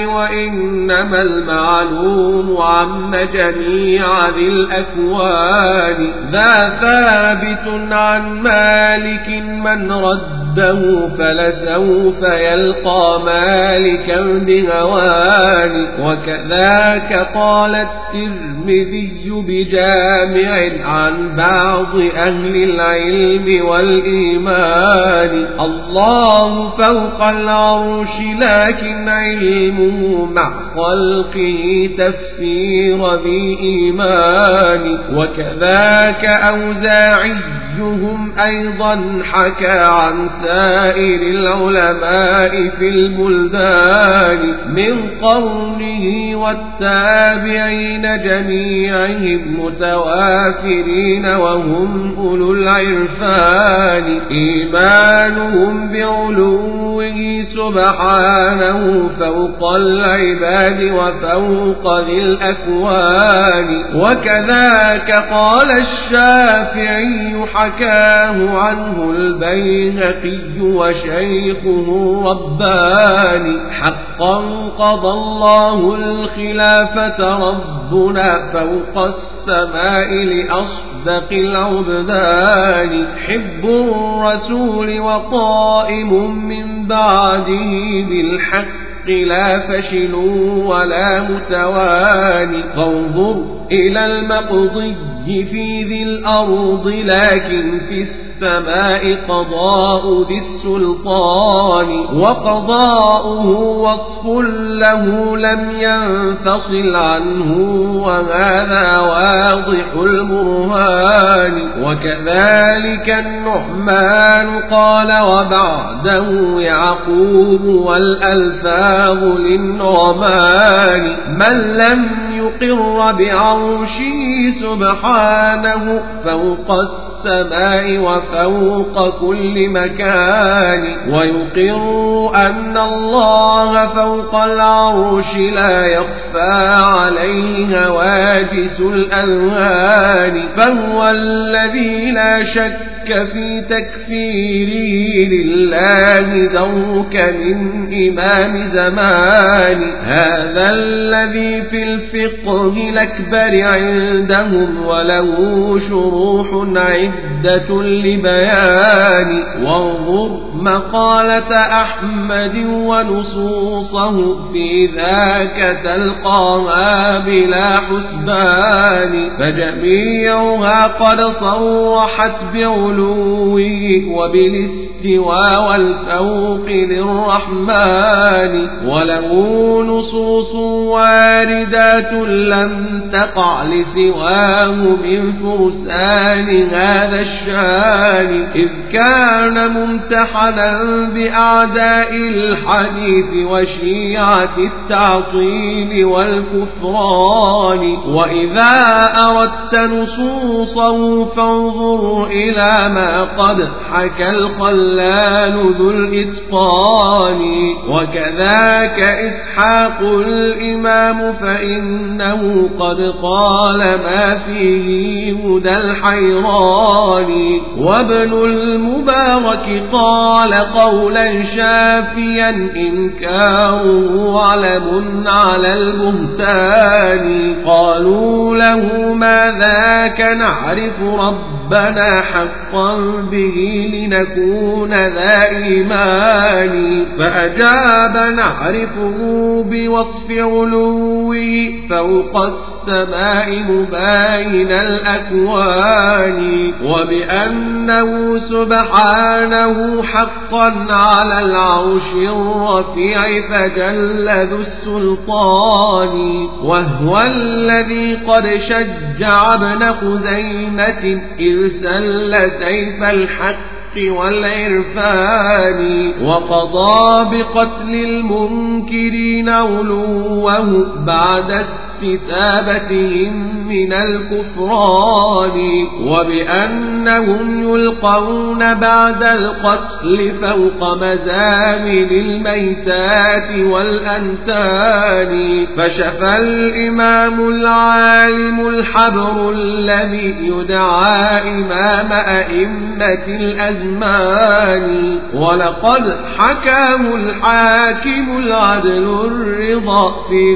وإنما المعلوم عم جميع ذي الأكوان. ذا ثابت عن مالك من رده فلسوف يلقى مالكا بهوان. وكذاك قال الترمذي بجامع عن بعض أهل العلم والإيمان. الله فوق العرش لكن علمه مع خلقه تفسير ذي إيمان وكذاك أوزاعيهم أيضا حكى عن سائر العلماء في البلدان. من قرنه والتابعين جميعهم متوافرين وهم أولو العرفان. إيمانهم بعلوه سبحانه فوق العباد وفوق ذي الأكوان. وكذاك قال الشافعي حكاه عنه البيهقي وشيخه الرباني حقا قضى الله الخلافة ربنا فوق السماء لأصدق العبدان حب الرسول وقائم من بعده بالحق. لا فشل ولا متواني فانظر إلى المقضي في ذي الأرض لكن في السماء قضاء ذي السلطان وقضاؤه وصف له لم ينفصل عنه وهذا واضح البرهان وكذلك النعمان قال وبعده يعقوب والألفاظ للنعمان من لم يقر بعرشه سبحانه فوق السماء وفوق كل مكان ويقر أن الله فوق العرش لا يخفى عليه هواجس الأذهان فهو الذي لا شك في تكفيره لله ذوك من إمام زمان. هذا الذي في الفقه الأكبر عندهم وله شروح عدة لبيان. وانظر مقالة أحمد ونصوصه في ذاك تلقاها بلا حسبان. فجميعها قد صرحت بعلوه وبالاستواء والفوق للرحمن وله نصوص واردات لم تقع لسواه من فرسان هذا الشان إذ كان ممتحنا بأعداء الحديث وشيعة التعطيل والكفران وإذا أردت نصوصه فانظر إلى ما قد حكى الخلال ذو الإتقان وكذاك إسحاق الإمام فإنه قد قال ما فيه هدى الحيران وابن المبارك قال قولا شافيا إنكاره علم على البهتان قالوا له ما ذاك نعرف ربنا حقا به لنكون ذا إيمان فأجاب نعرفه بوصف علوه فوق السماء مباين الأكوان وبأنه سبحانه حقا على العرش الرفيع فجل ذو السلطان وهو الذي قد شجع ابن خزيمة إذ سل سيف الحق والعرفان. وقضى بقتل المنكرين علوه بعد استتابتهم من الكفران وبأنهم يلقون بعد القتل فوق مزامن الميتات والأنتان فشفى الإمام العالم الحبر الذي يدعى إمام أئمة الأزمان ولقد حكاه الحاكم العدل الرضا في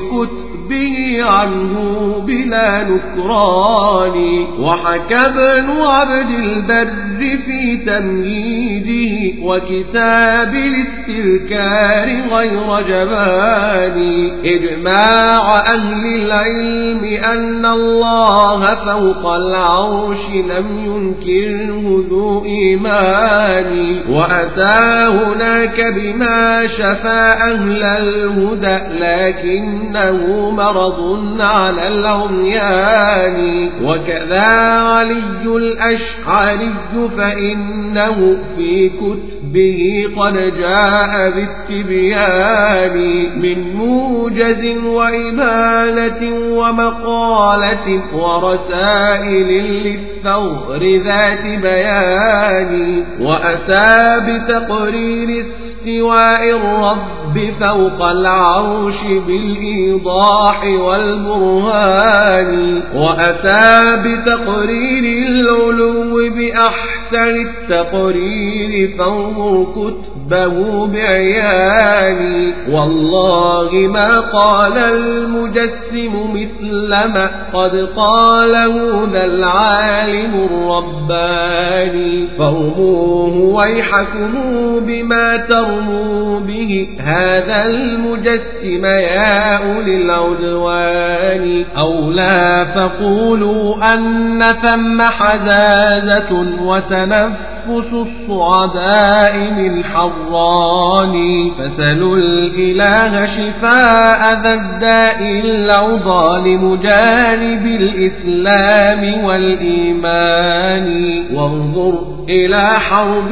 كتبه عنه بلا نكران. وحكى ابن عبد البر في تمهيده وكتاب الاستذكار غير جبان. إجماع أهل العلم أن الله فوق العرش لم ينكره ذو إيمان. وأتى هناك بما شفى أهل الهدى لكنه مرض على العميان. وكذا علي الأشعري فإنه في كتبه قد جاء بالتبيان. من موجز وإبانة ومقالة ورسائل للثور ذات بيان. وأتى بتقرير استواء الرب فوق العرش بالإيضاح والبرهان وأتى بتقرير العلو بأحسن التقرير فانظر كتبه بعيان. والله ما قال المجسم مثل ما قد قاله ذا العالم الرباني. فارموه ويحكم بما ترموا به. هذا المجسم يا أولي العدوان. أو لا فقولوا أن ثم حزازة وتنفس تنفس الصعداء من حران فسلوا الإله شفاء ذا الداء العضال لمجانب الإسلام والإيمان. وانظر إلى حرب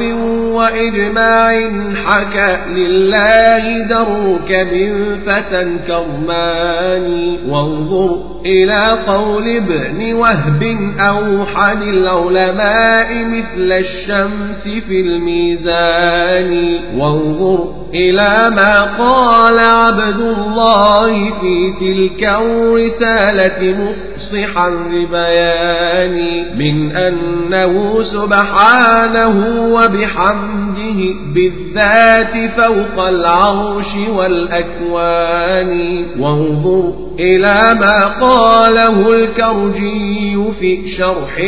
وإجماع حكى لله درك من فتى كرمان وانظر إلى قول ابن وهب أوحد العلماء مثل الشمس في الميزان. وانظر إلى ما قال عبد الله في تلك الرسالة مفصحا ببيان من أنه سبحانه وبحمده بالذات فوق العرش والأكوان. وانظر إلى ما قاله الكرجي في شرح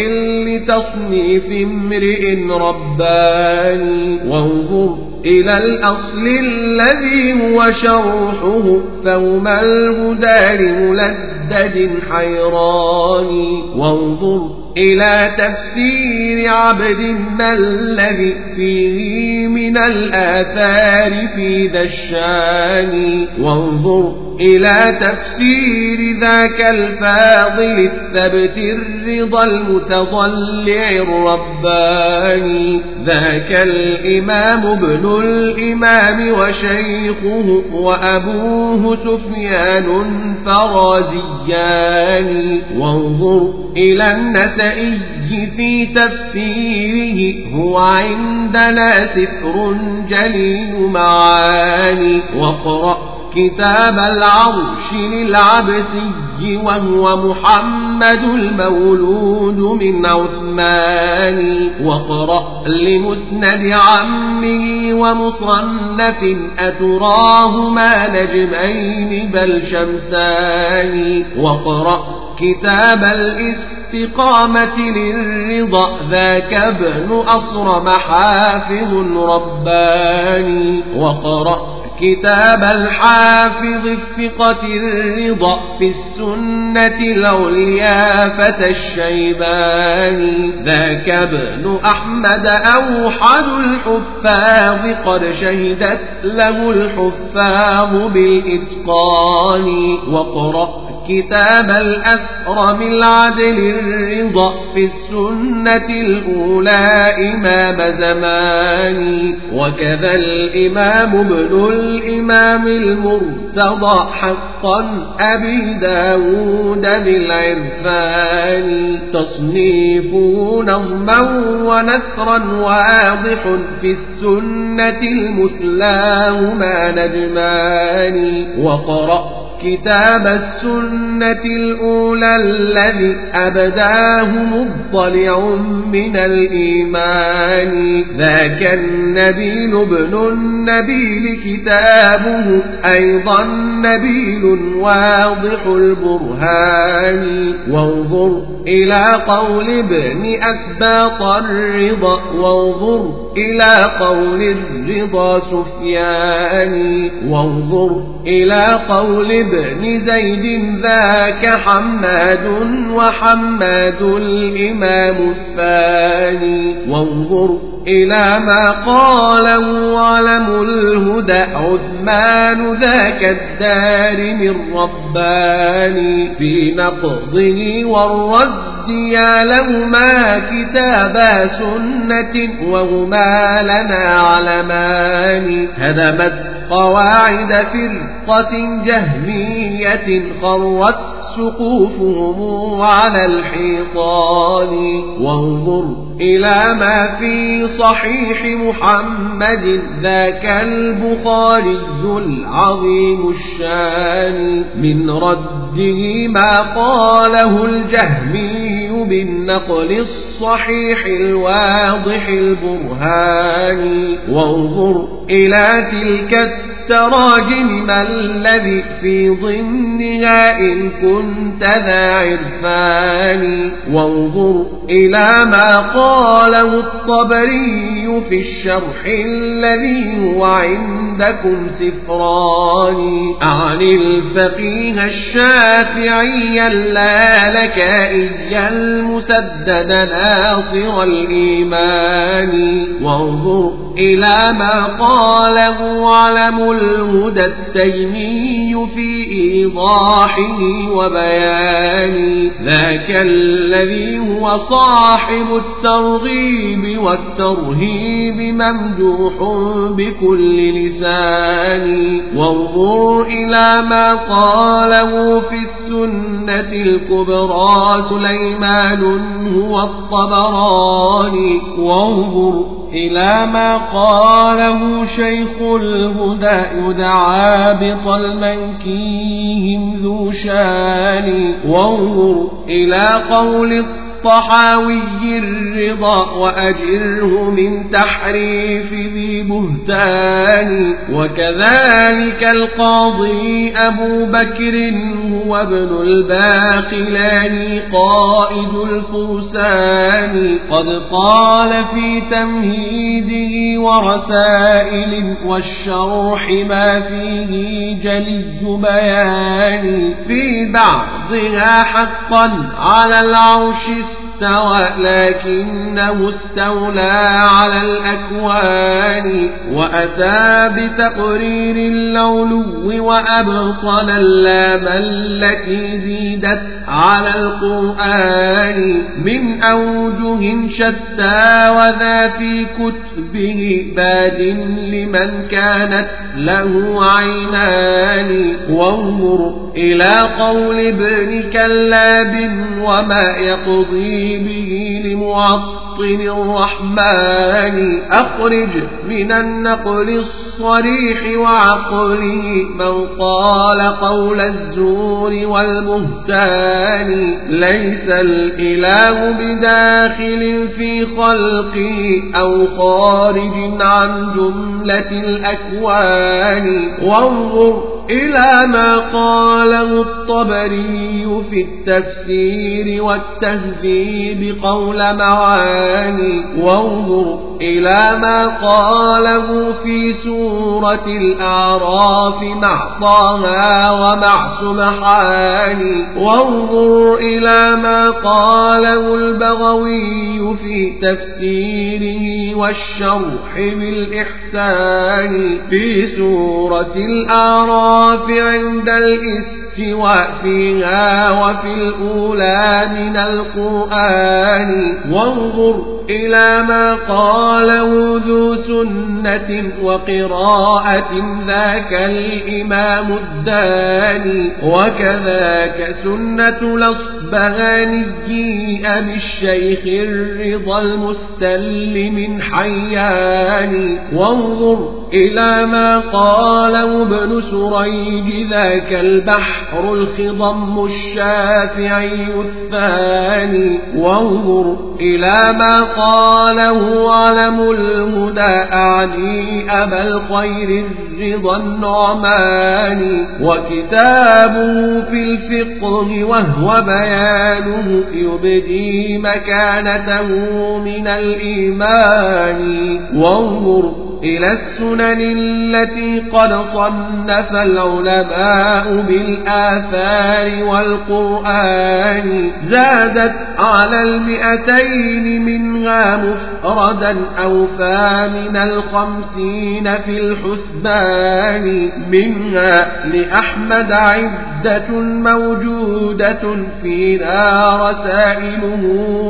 لتصنيف امرئ رباني وانظر إلى الأصل الذي هو شرحه ثوم الهدى لملدد حيران. وانظر إلى تفسير عبد ما الذي فيه من الآثار في ذا الشان. وانظر إلى تفسير ذاك الفاضل الثبت الرضا المتضلع الرباني. ذاك الإمام ابن الإمام وشيخه وأبوه سفيان فرازيان وانظر إلى النسائي في تفسيره هو عندنا ستر جليل معاني. واقرأ كتاب العرش للعبسي وهو محمد المولود من عثمان. واقرأ لمسند عمه ومصنف أتراهما نجمين بل شمسان. واقرأ كتاب الاستقامة للرضا ذاك ابن أصرم حافظ رباني. وقرأ كتاب الحافظ الثقة الرضا في السنة العليا فتى الشيباني ذاك ابن أحمد أوحد الحفاظ قد شهدت له الحفاظ بالإتقان. وقرأ كتاب الأثرم العدل الرضا في السنة الأولى إمام زمان وكذا الإمام ابن الإمام المرتضى حقا أبي داود بالعرفان. تصنيفه نظما ونثرا واضح في السنة المثلى ما نجمان وقرأ كتاب السنة الأولى الذي أبداه مطلع من الإيمان ذاك النبيل ابن النبيل كتابه أيضا نبيل واضح البرهان وانظر إلى قول ابن أسباط الرضا وانظر إلى قول الرضا سفيان وانظر إلى قول ابن زيد ذاك حماد وحماد الإمام الثاني. وانظر إلى ما قاله علم الهدى عثمان ذاك الدار من رباني في نقضه والرد يا لهما كتابا سنة وهما لنا علمان هدمت قواعد فرقة جهمية خرت سقوفهم على الحيطان. وانظر إلى ما في صحيح محمد ذاك البخاري العظيم الشان. من رده ما قاله الجهمي بالنقل الصحيح الواضح البرهان وانظر إلى تلك التراجم الذي في ضمنها إن كنت ذا عرفان. وانظر إلى ما قاله الطبري في الشرح الذي هو عندكم سفران. عن الفقيه الشافعي اللالكائي المسدد ناصر الإيمان. وانظر إلى ما قاله علم الهدى التيمي في إيضاحه وبيان ذاك الذي هو صاحب الترغيب والترهيب ممدوح بكل لسان وانظر إلى ما قاله في السنة الكبرى سليمان هو الطبراني. وانظر إلى ما قاله شيخ الهدى يدعى بطلمنكيهم ذو شان وانظر إلى قول الطحاوي الرضا وأجره من تحريف ذي بهتان وكذلك القاضي أبو بكر هو ابن الباقلان قائد الفرسان. قد قال في تمهيده ورسائل والشرح ما فيه جلي بيان. في بعضها حقا على العرش لكنه استولى على الأكوان. وأتى بتقرير اللولو وأبطل اللام التي زيدت على القرآن من أوجه شتى وذا في كتبه باد لمن كانت له عينان. وانظر إلى قول ابن كلاب وما يقضي به لمعطل الرحمن أخرج من النقل الصريح وعقله من قال قول الزور والبهتان ليس الإله بداخل في خلقه أو خارج عن جملة الأكوان. وانظر إلى ما قاله الطبري في التفسير والتهذيب قول معاني. وانظر إلى ما قاله في سورة الأعراف مع طه ومع سبحان. وانظر إلى ما قاله البغوي في تفسيره والشرح بالإحسان. في سورة الأعراف عند الاستواء فيها وفي الأولى من القرآن. وانظر إلى ما قاله ذو سنة وقراءة ذاك الإمام الداني. وكذاك سنة الأصبهاني أبي الشيخ الرضا المستلم حيان وانظر إلى ما قاله ابن سريج ذاك البحر. الخضم الشافعي الثاني. وانظر إلى ما قاله علم الهدى أعني أبا الخير الرضا النعمان وكتابه في الفقه وهو بيانه يبدي مكانته من الإيمان. وانظر إلى السنن التي قد صنف العلماء بالآثار والقرآن زادت على المئتين منها مفردا أوفى من الخمسين في الحسبان منها لأحمد عدة موجودة فينا رسائله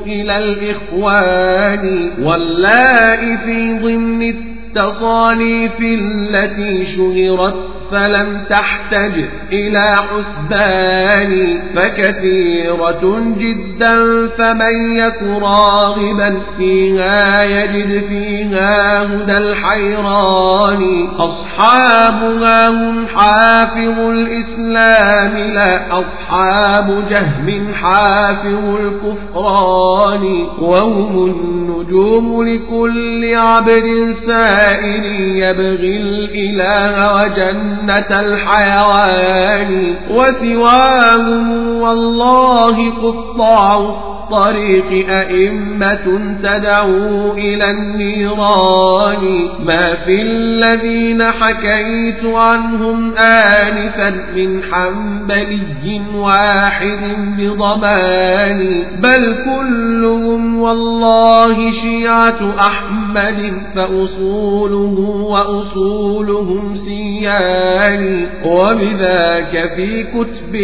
إلى الإخوان واللائي في ضمن التصانيف التي شهرت فلم تحتج إلى حسبان فكثيرة جدا فمن يك راغبا فيها يجد فيها هدى الحيران أصحابها هم حافظ الإسلام لا أصحاب جهم حافظ الكفران وهم النجوم لكل عبد سائل يبغي الإله وجنة الحيوان وسواهم والله قطاع الطريق أئمة تدعو إلى النيران. ما في الذين حكيت عنهم آنفا من حنبلي واحد بضمان. بل كلهم والله شيعة أحمد فأصوله وأصولهم سيان. وبذاك في كتب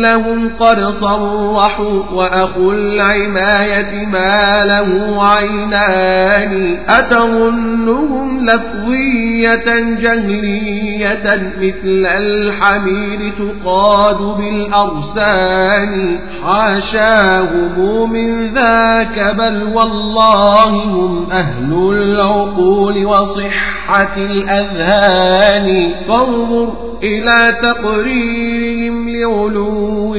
لهم قد صرحوا وأخو العماية ما له عينان أتظنهم لفظية جهلية مثل الحمير تقاد بالأرسان حاشاهم من ذاك بل والله هم أهل العقول وصحة الأذهان فانظر إلى تقريرهم لعلوه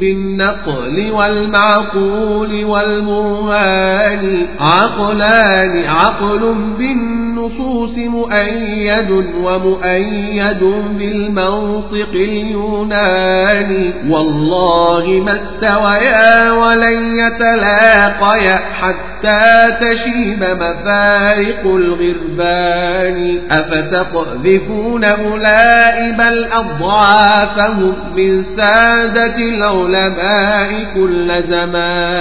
بالنقل والمعقول والمرمان عقلان عقل بالنصوص مؤيد ومؤيد بالمنطق اليوناني والله ما استويا ولن يتلاقيا حتى تشيب مفارق الغربان. أفتقذفون أولئك بل أضعافهم من سادة العلماء كل زمان.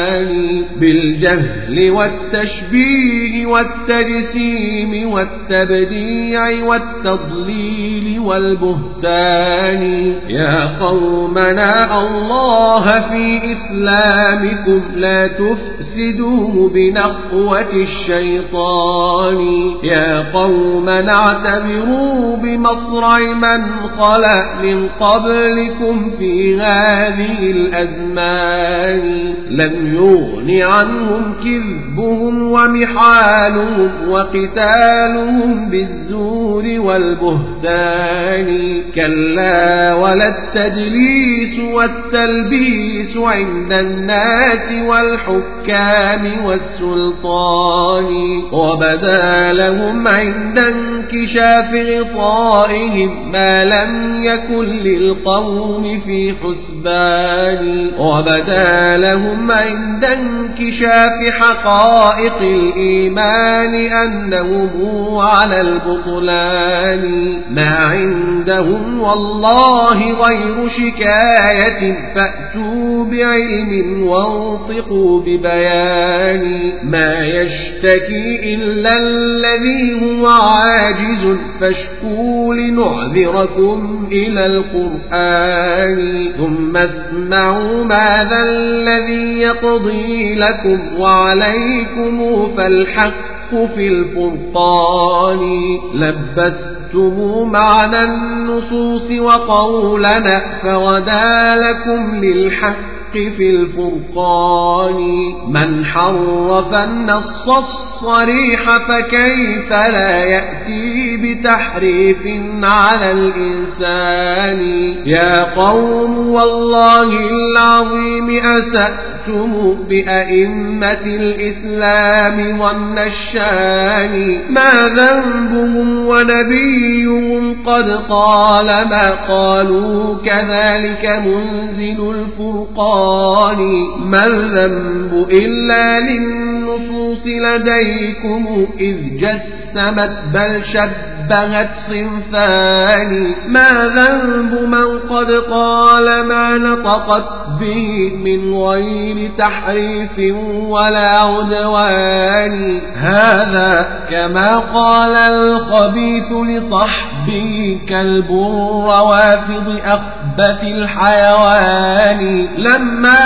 بالجهل والتشبيه والتجسيم والتبديع والتضليل والبهتان. يا قومنا الله في إسلامكم لا تفسدوه بنقوة الشيطان. يا قومنا اعتبروا بمصرع من خلا من قبلكم في هذه الأزمان. لم يغن عنهم كذبهم ومحالهم وقتالهم بالزور والبهتان كلا ولا التدليس والتلبيس عند الناس والحكام والسلطان وبدا لهم عند انكشاف غطائهم ما لم يكن للقوم في حسبان وبدا لهم عند انكشاف حقائق الإيمان أنهم على البطلان. ما عندهم والله غير شكاية. فأتوا بعلم وانطقوا ببيان. ما يشتكي إلا الذي هو عاجز. فاشكوا لنعذركم إلى القرآن. ثم اسمعوا ماذا الذي يقضي لكم وعليكم فالحق في الفرقان. لبستم معنى النصوص وقولنا فغدا لكم للحق في الفرقان. من حرف النص الصريح فكيف لا يأتي بتحريف على الإنسان؟ يا قوم والله العظيم أسأتم بأئمة الإسلام والنشان. ما ذنبهم ونبيهم قد قال ما قالوا كذلك منزل الفرقان. ما الذنب إلا للنصوص لديكم إذ جسمت بل شبهت صنفان. ما ذنب من قد قال ما نطقت به من غير تحريف ولا عدوان. هذا كما قال الخبيث لصحبه كلب الروافض أخبث الحيوان. لما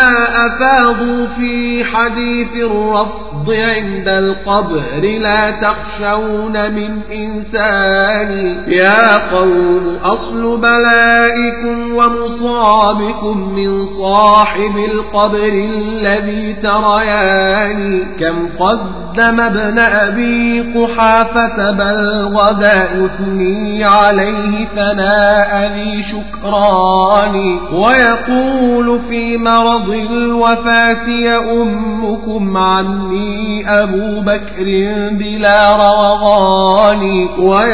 أفاضوا في حديث الرفض عند القبر لا تخشون من إنسان الثاني يا قوم أصل بلائكم ومصابكم من صاحب القبر الذي ترياني. كم قدم ابن أبي قحافة بل غدا يثني عليه ثناء ذي شكران ويقول في مرض الوفاة يا أمكم عني أبو بكر بلا روغان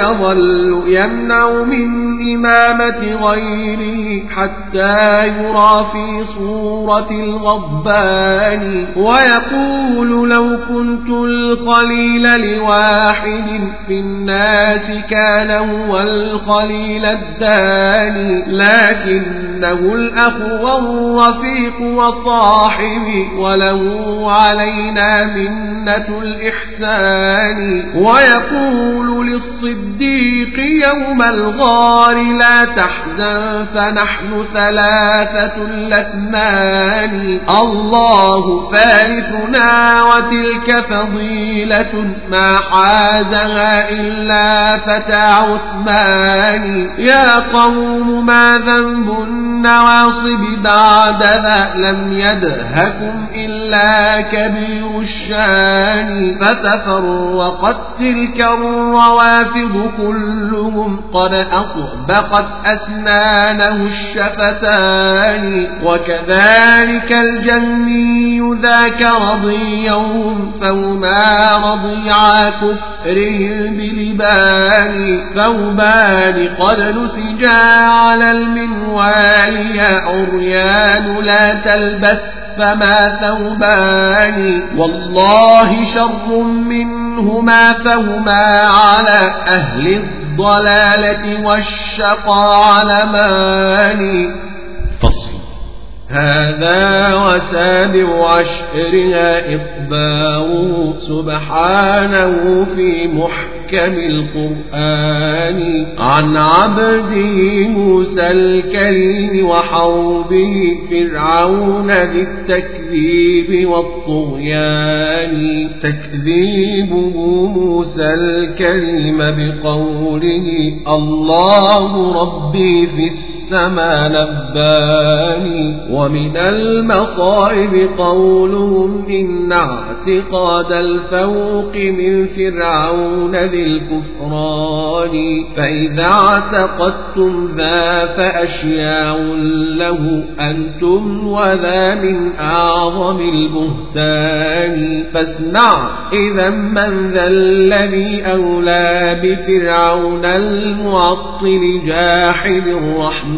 ويظل يمنع من إمامة غيره حتى يرى في صورة الغضبان ويقول لو كنت الخليل لواحد في الناس كان هو الخليل الداني لكنه الأخ والرفيق وصاحبي وله علينا منة الإحسان ويقول للصديق يوم الغار لا تحزن فنحن ثلاثة الأثمان. الله ثالثنا وتلك فضيلة. ما حازها إلا فتى عثمان. يا قوم ما ذنب النواصب بعد ذا لم يدهكم إلا كبير الشان. فتفرقت تلك الروافض كلهم قد أطبقت أسنانه الشفتان وكذلك الجني ذاك رضيهم فهما رضيعا كفرهم بلبان ثوبان قد نسجا على المنوال يا عريان لا تلبس فما ثوبان والله شر منهما فهما على أهل الضلالة والشقى علمان هذا وسابع عشرها إخباره سبحانه في محكم القرآن. عن عبده موسى الكريم وحربه فرعون ذي التكذيب والطغيان. تكذيبه موسى الكريم بقوله الله ربي في السماء نباني ومن المصائب قولهم إن اعتقاد الفوق من فرعون ذي الكفران. فإذا اعتقدتم ذا فأشياء له أنتم وذا من أعظم البهتان. فاسمع إذا من ذا الذي أولى بفرعون المعطل جاحد الرحمن.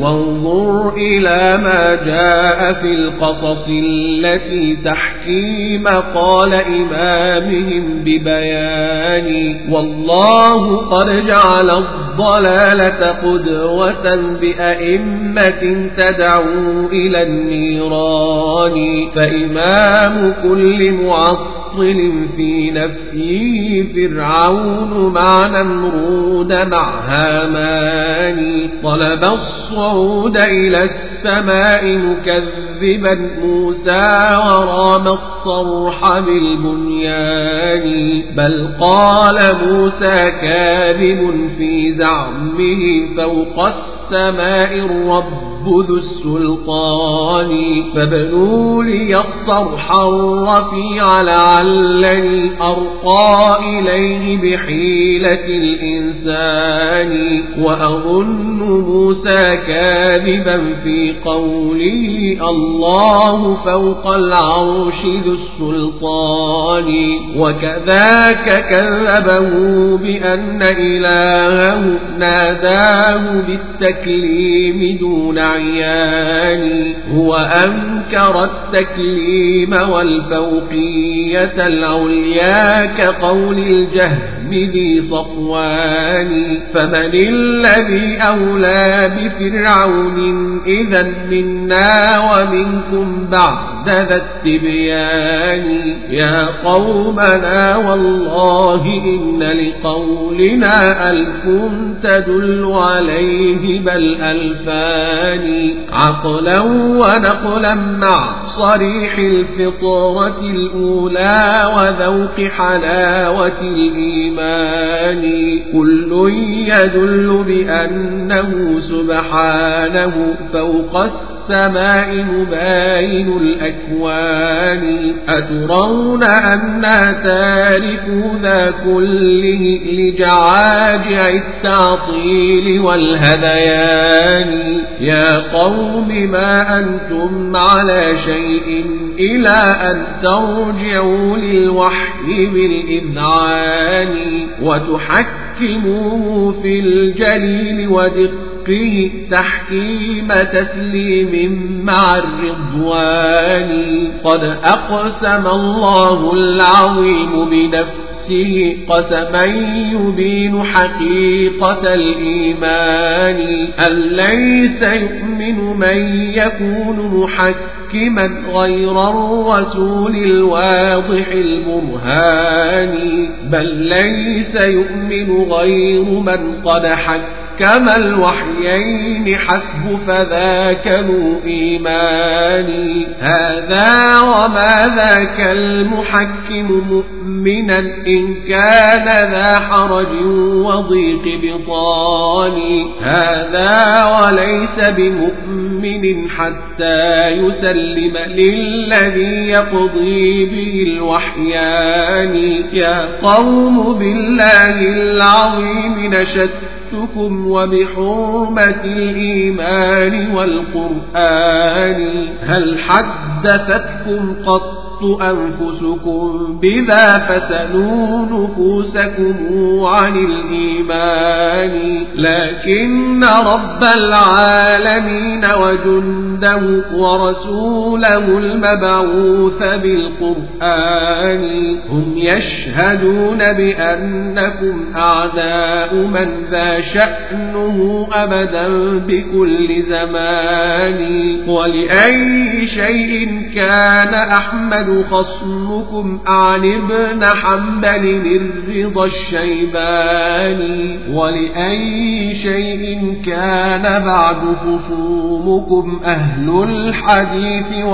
وانظر إلى ما جاء في القصص التي تحكي مقال إمامهم ببيان. والله قد جعل الضلالة قدوة بأئمة تدعو إلى النيران. فإمام كل معطل في نفسه. فرعون مع نمرود مع هامان. طلب الصعود إلى السماء مكذبا. موسى ورام الصرح بالبنيان. بل قال موسى كاذب في زعمه فوق السماء الرب ذو السلطان. فابنوا لي الصرح الرفيع لعلني أرقى إليه بحيلة الإنسان. وأظن موسى كاذبا في قوله الله فوق العرش ذو السلطان. وكذاك كذبه بأن إلهه ناداه بالتكليم دون عيان. هو أنكر التكليم والفوقية العليا كقول الجهم ذي صفوان. فمن الذي أولى بفرعون إذا منا ومنكم بعد ذا التبيان يا قومنا والله إن لقولنا ألف تدل عليه بل ألفان عقلا ونقلا مع صريح الفطرة الأولى وذوق حلاوة الإيمان كل يدل بأنه سبحانه فوق السماء مباين الأكوان أترون أن تاركوا ذا كله لجعاجع التعطيل والهذيان يا قوم ما أنتم على شيء إلى أن ترجعوا للوحي بالإذعان وتحكموه في الجليل ودقه تحكيم تسليم مع الرضوان. قد أقسم الله العظيم بنفسه نفسه قسما يبين حقيقة الإيمان. أن ليس يؤمن من يكون محكما غير الرسول الواضح المرهان بل ليس يؤمن غير من قد حكم كما الوحيين حسب فذاك ذو إيماني هذا وما ذاك المحكم مؤمنا إن كان ذا حرج وضيق بطاني هذا وليس بمؤمن حتى يسلم للذي يقضي به الوحيان. يا قوم بالله العظيم نشدت جئتكم وبحرمة الإيمان والقرآن هل حدثتكم قط أنفسكم بذا فسلوا نفوسكم عن الإيمان لكن رب العالمين وجنده ورسوله المبعوث بالقرآن هم يشهدون بأنكم أعداء من ذا شأنه أبدا بكل زمان ولأي شيء كان أحمد خصمكم عن ابن حنبل الرضا الشيباني. ولأي شيء كان بعد خصومكم أهل الحديث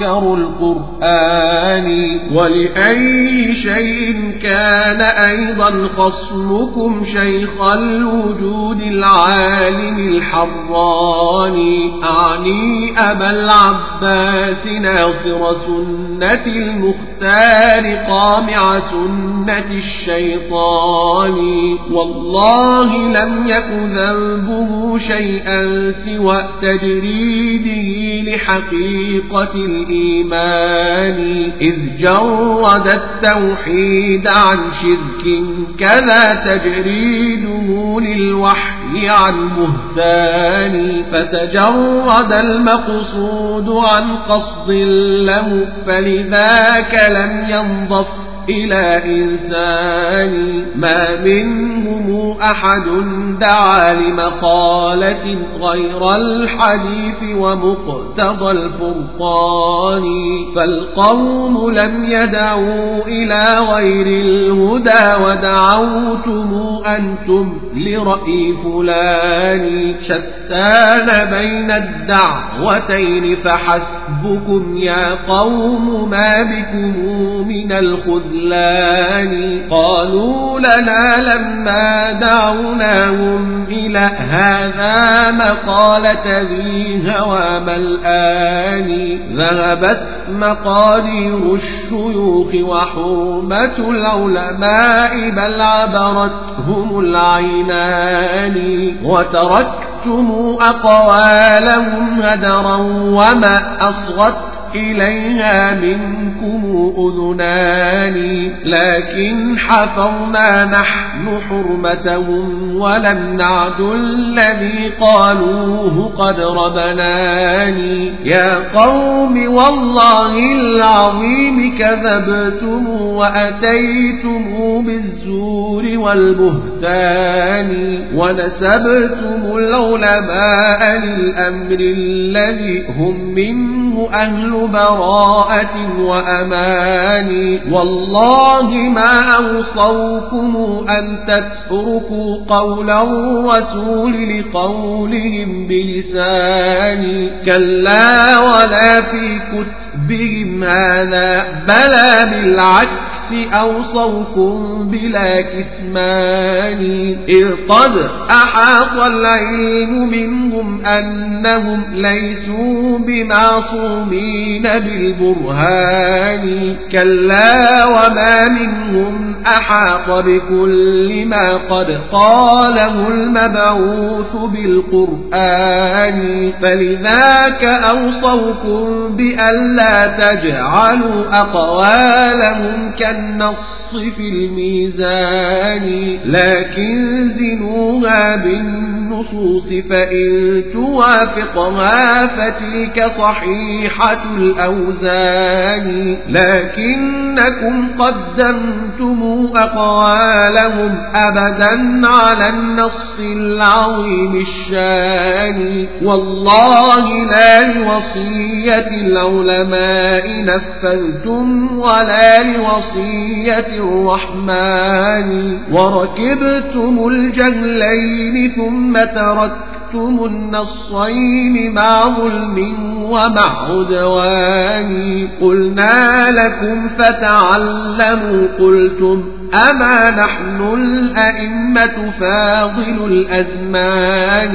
وعسكر القرآن ولأي شيء كان أيضا خصمكم شيخ الوجود العالم الحراني أعني أبا العباس ناصر سنة المختار قامع سنة الشيطان. والله لم يك ذنبه شيئا سوى تجريده لحقيقة الإيمان إذ جرد التوحيد عن شرك كذا تجريده للوحي عن بهتان فتجرد المقصود عن قصد له فلذاك لم ينضف. إلى إنسان ما منهم أحد دعا لمقالة غير الحديث ومقتضى الفرقان فالقوم لم يدعوا إلى غير الهدى ودعوتم أنتم لرأي فلان. شتان بين الدعوتين فحسبكم يا قوم ما بكم من الخذلان الخذلان قالوا لنا لما دعوناهم إلى هذا مقالة ذي هوام الآن ذهبت مقادير الشيوخ وحرمة العلماء بل عبرتهم العينان وتركتم أقوالهم هدرا وما أصغت إليها منكم أذنان لكن حفظنا نحن حرمتهم ولم نعد الذي قالوه قد ربناني يا قوم والله العظيم كذبتم وأتيتم بالزور والبهتان ونسبتم العلماء للأمر الذي هم منه أهل براءة وأمان. والله ما أوصوكم أن تتركوا قول الرسول لقولهم بلسان. كلا ولا في كتبهم هذا. بلى بالعكس. أوصوكم بلا كتمان. إذ قد أحاط العلم منهم أنهم ليسوا بمعصومين بالبرهان. كلا وما منهم أحاط بكل ما قد قاله المبعوث بالقرآن. فلذاك أوصوكم بألا تجعلوا أقوالهم كالنص في الميزان لكن زنوها بالنصوص فإن توافقها فتلك صحيحة الأوزان. لكنكم قدمتم أقوالهم أبدا على النص العظيم الشان. والله لا لوصية العلماء نفذتم ولا لوصية الرحمن وركبتم الجهلين ثم تركتم النصين مع ظلم ومع عدوان قلنا لكم فتعلموا قلتم أما نحن الأئمة فاضل الأزمان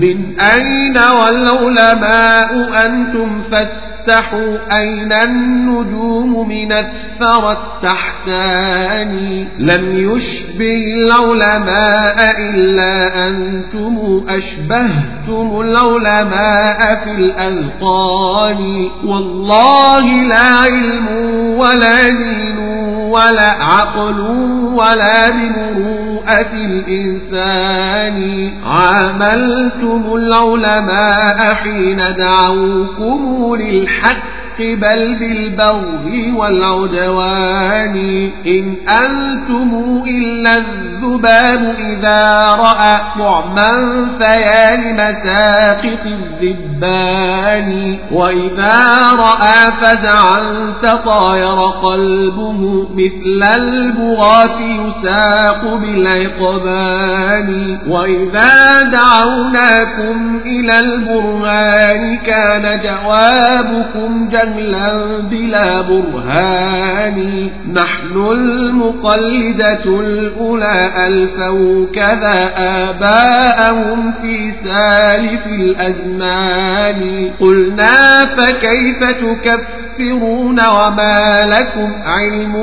من أين والعلماء أنتم فاستحوا أين النجوم من الثرى التحتان لم يشبه العلماء إلا أنتم أشبهتم العلماء في الألقان والله لا علم ولا دين ولا عقل ولا بمروءة الإنسان. عاملتم العلماء حين دعوكم للحق. بل بالبغي والعدوان. إن أنتم إلا الذباب إذا رأى طعما فيا لمساقط الذبان. وإذا رأى فزعا تطاير قلبه مثل البغاة يساق بالعقبان. وإذا دعوناكم إلى البرهان كان جوابكم جل جهلا بلا برهان نحن المقلدة الأولى ألفوا كذا آباءهم في سالف الأزمان قلنا فكيف تكفرون وما لكم علم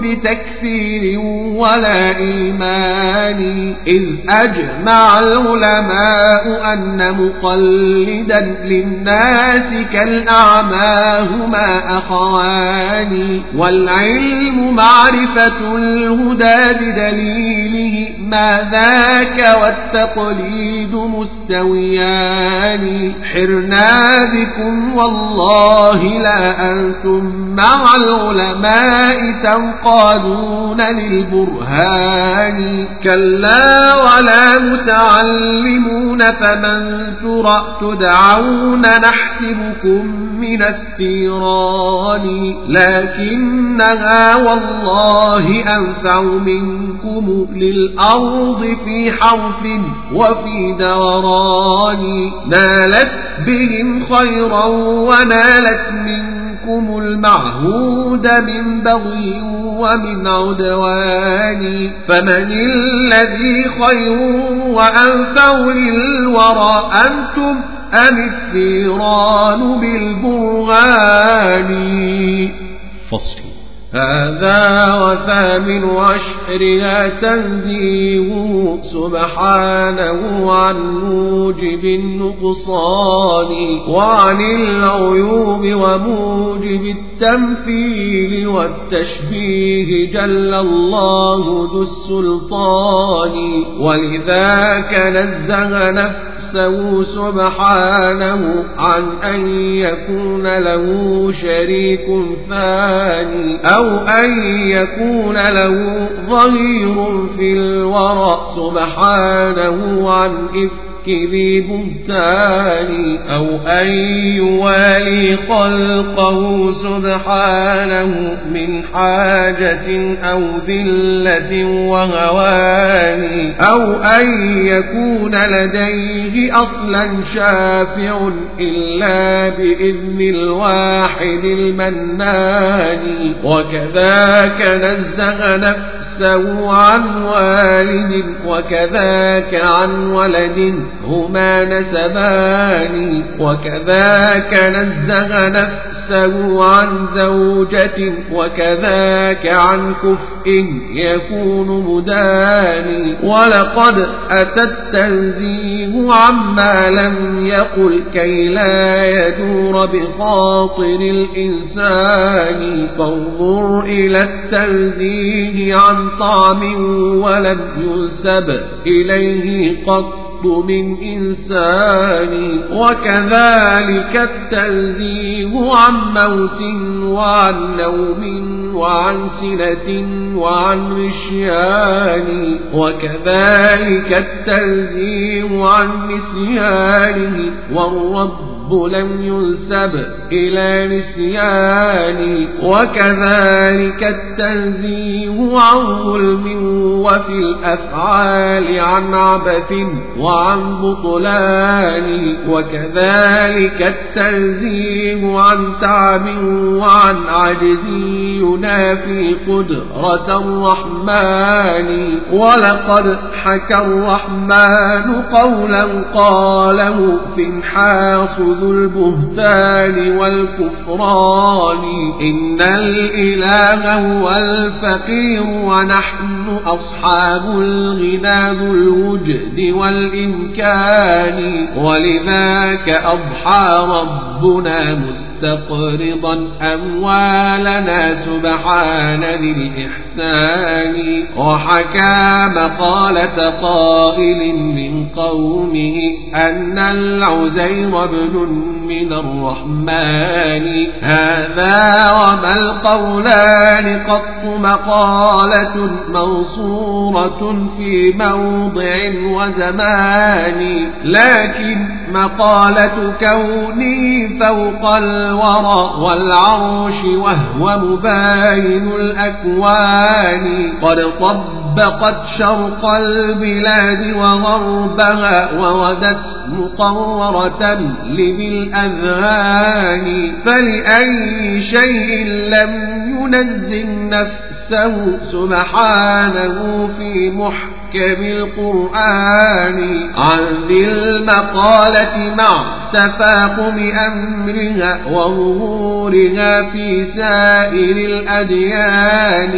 بتكفير ولا إيمان إذ أجمع العلماء أن مقلدا للناس كالأعمى هما أخوان. والعلم معرفة الهدى بدليله ما ذاك والتقليد مستويان. حرنا بكم والله لا أنتم مع العلماء تنقادون للبرهان. كلا ولا متعلمون فمن ترى تدعون نحسبكم من الثيران لكنها والله أنفع منكم للأرض في حرف وفي دوران نالت بهم خيرا ونالت منكم المعهود من بغي ومن عدوان فمن الذي خير وأنفع للورى أنتم أم الثيران بالبرهان؟ فصل. هذا وثامن عشرها تنزيهه سبحانه عن موجب النقصان وعن العيوب وموجب التمثيل والتشبيه جل الله ذو السلطان. ولذاك نزه نفسه سبحانه عن أن يكون له شريك ثاني أو أن يكون له ظهير في الورى سبحانه عن إفك ذي بهتان أو أن يوالي خلقه سبحانه من حاجة أو ذلة وهوان أو أن يكون لديه أصلا شافع إلا بإذن الواحد المنان. وكذاك نزه نفسه عن والد وكذاك عن ولد. هما نسبان وكذاك نزه نفسه عن زوجة وكذاك عن كفء يكون مداني. ولقد أتى التنزيه عما لم يقل كي لا يدور بخاطر الإنسان. فانظر إلى التنزيه عن طعم ولم ينسب إليه قط. من إنسان وكذلك التنزيه عن موت وعن نوم وعن سنة وعن رشيان وكذلك التنزيه عن نسيانه والرب لم ينسب إلى نسيان وكذلك التنزيه عن ظلم وفي الأفعال عن عبث وعن بطلان وكذلك التنزيه عن تعب وعن عجز ينافي قدرة الرحمن. ولقد حكى الرحمن قولا قاله في انحاص ذو البهتان والكفران. إن الإله هو الفقير ونحن أصحاب الغنى ذو الوجد والإمكان. ولذاك أضحى ربنا مستقرضا أموالنا سبحان ذي الإحسان. وحكى مقالة قائل من قومه أن العزير ابن من الرحمن. هذا وما القولان قط مقالة منصورة في موضع وزمان. لكن مقالة كوني فوق الورى والعرش وهو مباين الأكوان. قد طبقت شرق البلاد وغربها وودت مقررة الأذهان فلأي شيء لم ينزل نفسه سبحانه في محكم بالقرآن عن ذي المقالة مع تفاقم أمرها وظهورها في سائر الأديان.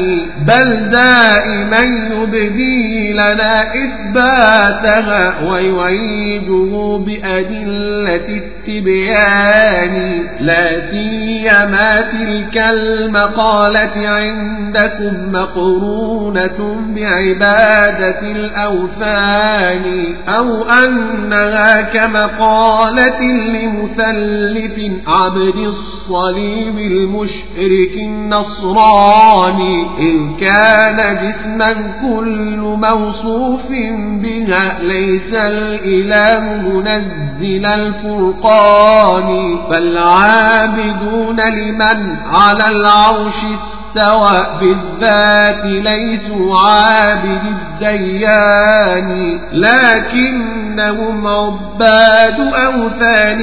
بل دائما يبدي لنا إثباتها ويعيده بأدلة التبيان. لا سيما تلك المقالة عندكم مقرونة بعبادة الأوثان أو أنها كمقالة لمثلث عبد الصليب المشرك النصراني إن كان جسما كل موصوف بها ليس الإله منزل الفرقان. فالعابدون لمن؟ على العرش استوى بالذات ليسوا عابد الديان لكنهم عباد أوثان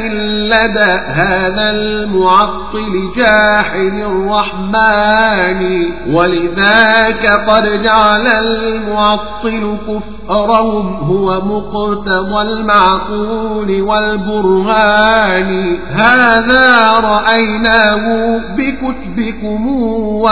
لدى هذا المعطل جاحد الرحمن. ولذاك قد جعل المعطل كفرهم هو مقتضى المعقول والبرهان. هذا رأيناه بكتبكم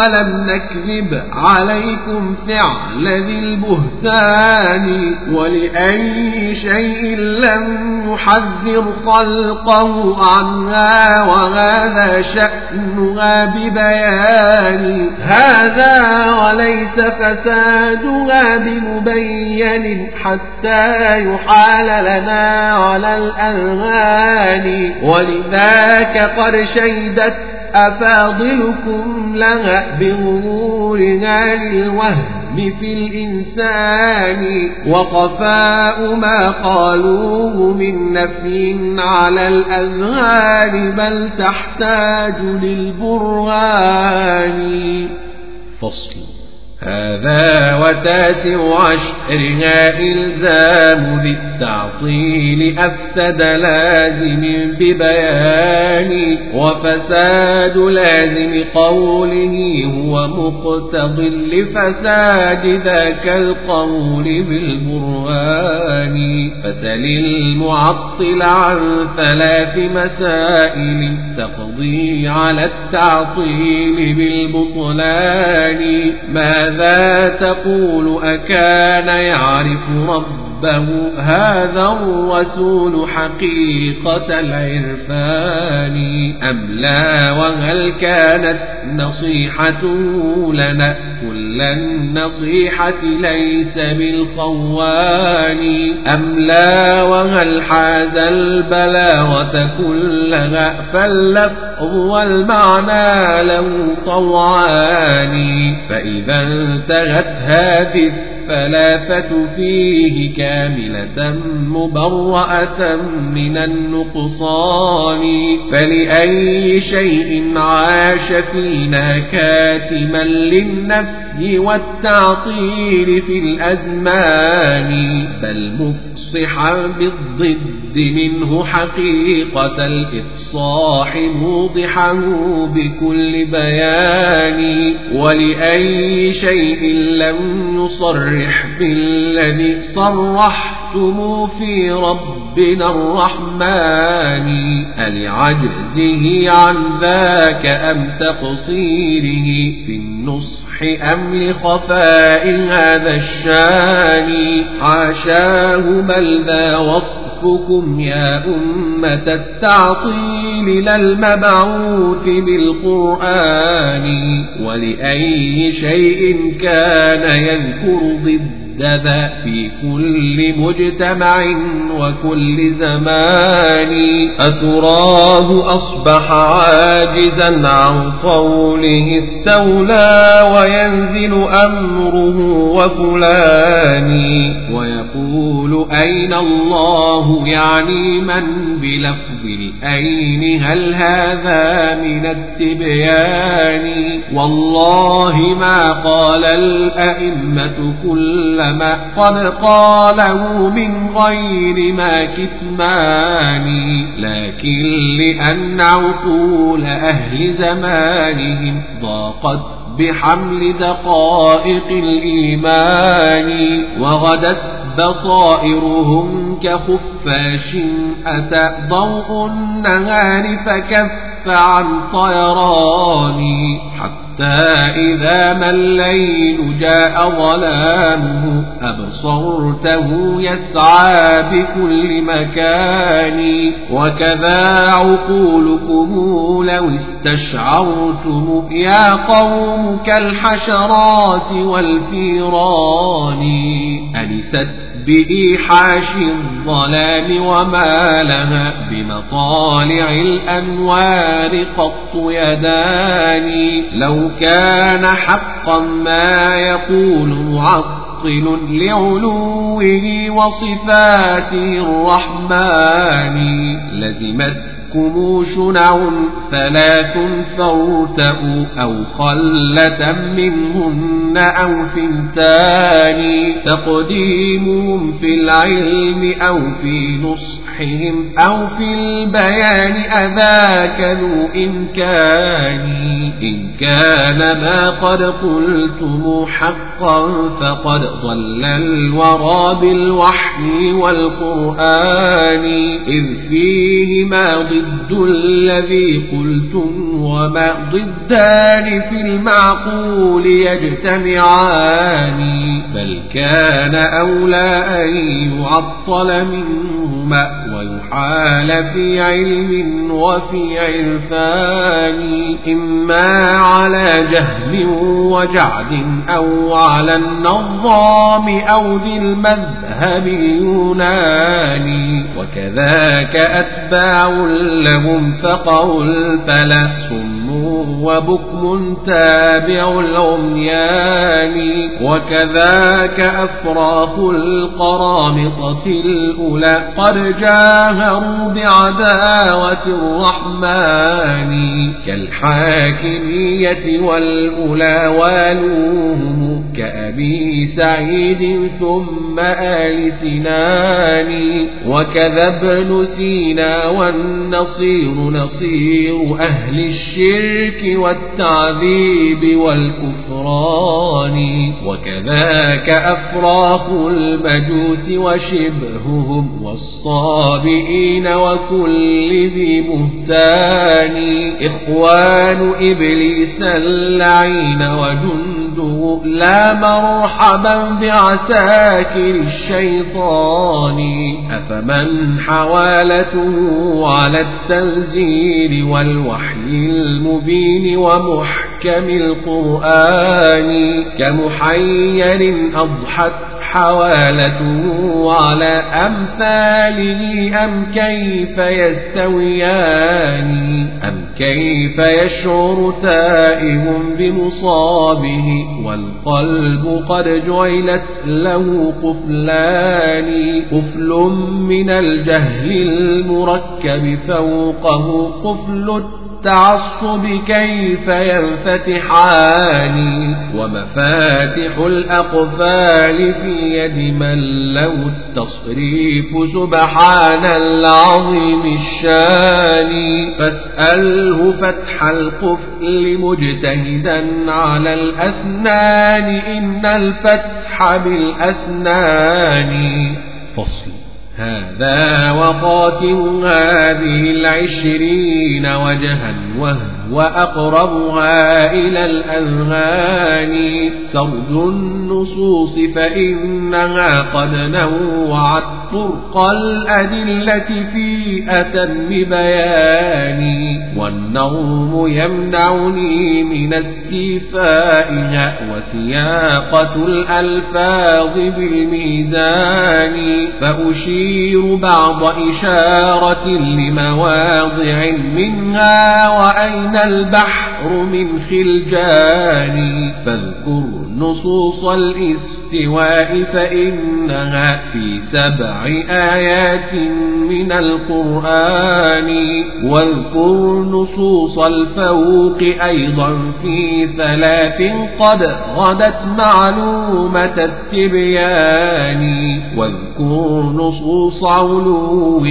ولم نكذب عليكم فعل ذي البهتان ولأي شيء لم يحذر خلقه عنها وهذا شأنها ببيان هذا وليس فسادها بمبين حتى يحال لنا على الأذهان ولذاك قد شيدت أفاضلكم لها بغرورها للوهم في الإنسان وخفاء ما قالوه من نفي على الأذهان بل تحتاج للبرهان. فصل. هذا وتاسع عشرها إلزام بالتعطيل أفسد لازم ببيان وفساد لازم قوله هو مقتض لفساد ذاك القول بالبرهان فسل المعطل عن ثلاث مسائل تقضي على التعطيل بالبطلان ماذا ماذا تقول أكان يعرف ربه هذا الرسول حقيقة العرفان أم لا؟ وهل كانت نصيحته لنا؟ كل النصيحة ليس بالخوان أم لا؟ وهل حاز البلاغة كلها؟ فاللفظ والمعنى له طوعان فإذا انتهت هذه الثلاثة فيه كاملة مبرأة من النقصان. فلأي شيء عاش فينا كاتما للنفي والتعطيل في الأزمان. بل مفصحا بالضد منه حقيقة الإفصاح موضحه بكل بيان. ولأي شيء لم يصرح بالذي صرحتم في ربنا الرحمن ألعجزه عن ذاك أم تقصيره في النصح أم لخفاء هذا الشان حاشاه بل ذا وصفكم يا أمة التعطيل للمبعوث بالقرآن ولأي شيء كان يذكر ضد ذا في كل مجتمع وكل زمان. أتراه أصبح عاجزا عن قوله استولى وينزل أمره وفلان. ويقول أين الله يعني من بلفظ الأين هل هذا من التبيان؟ والله ما قال الأئمة كل ما قد قاله من غير ما كتمان. لكن لأن عقول أهل زمانهم ضاقت بحمل دقائق الإيمان وغدت بصائرهم كخفاش أتى ضوء النهار فكف عن طيران حتى إذا ما الليل جاء ظلامه أبصرته يسعى بكل مكان. وكذا عقولكم لو استشعرتم يا قوم كالحشرات والفيران. أنست بإيحاش الظلام وما لها بمطالع الأنوار قط يدان لو كان حقا ما يقول معطل لعلوه وصفاته الرحمن لزمت لكم شنع ثلاث فارتأوا أو خلة منهن أو ثنتان تقديمهم في العلم أو في نصحهم أو في البيان أذاك ذو إمكان إن كان ما قد قلتم حقا فقد ضل الورى بالوحي والقرآن إذ فيه ما ضد الذي قلتم وما ضدان في المعقول يجتمعان بل كان أولى أن يعطل منهما ويحال في علم وفي عرفان إما على جهل وجعد أو على النظام أو ذي المذهب اليوناني وكذاك أتباع لهم فقول فلا صم وبكم تابع العميان. وكذاك أفراخ القرامطة الأولى قد جاهروا بعداوة الرحمن كالحاكمية والأولى والوهم كأبي سعيد ثم آل سنان وكذا ابن سينا والنصير نصير أهل الشرك والتعذيب والكفران وكذاك أفراخ المجوس وشبههم والصابئين وكل ذي بهتان. إخوان إبليس اللعين وجنده لا مرحبا بعساكر الشيطان. أفمن حوالته على التنزيل والوحي المبين ومحكم القرآن. كمحير أضحت حوالته على أمثاله أم كيف يستويان؟ أم كيف يشعر تائه بمصابه؟ والقلب قد جعلت له قفلان. قفل من الجهل المركب فوقه قفل التعصب كيف ينفتحان؟ ومفاتح الأقفال في يد من له التصريف سبحان العظيم الشان. فاسأله فتح القفل مجتهدا على الأسنان إن الفتح بالأسنان. فصل. هذا وقاتل هذه العشرين وجها وهو أقربها إلى الأذهان سرد النصوص فإنها قد نوعت طرق الأدلة في أتم بيان والنوم يمنعني من استيفائها وسياقة الألفاظ بالميزان فأشير يشير بعض إشارة لمواضع منها وأين البحر من خلجان؟ فاذكر نصوص الاستواء فإنها في سبع آيات من القرآن. واذكر نصوص الفوق أيضا في ثلاث قد غدت معلومة التبيان. واذكر نصوص نصوص علوه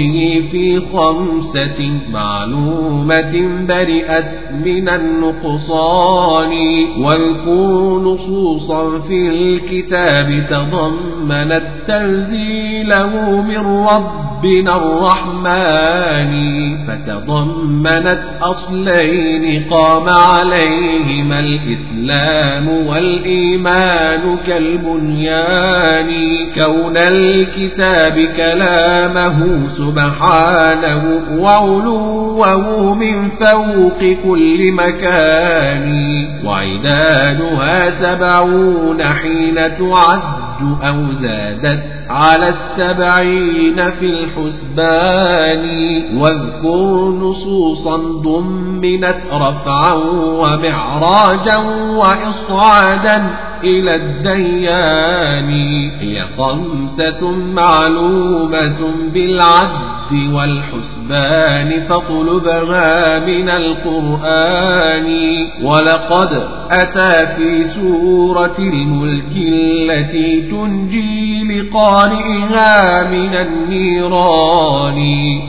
في خمسة معلومة برئت من النقصان واذكر نصوصا في الكتاب تضمنت تنزيله من ربنا الرحمن فتضمنت أصلين قام عليهما الإسلام والإيمان كالبنيان كون الكتاب كلامه سبحانه وعلوه من فوق كل مكان وعدادها سبعون حين تعد أو زادت على السبعين في الحسبان. واذكر نصوصا ضمنت رفعا ومعراجا وإصعادا. إلى الديان. هي خمسة معلومة بالعد والحسبان فاطلبها من القرآن. ولقد أتى في سورة الملك التي تنجي لقارئها من النيران.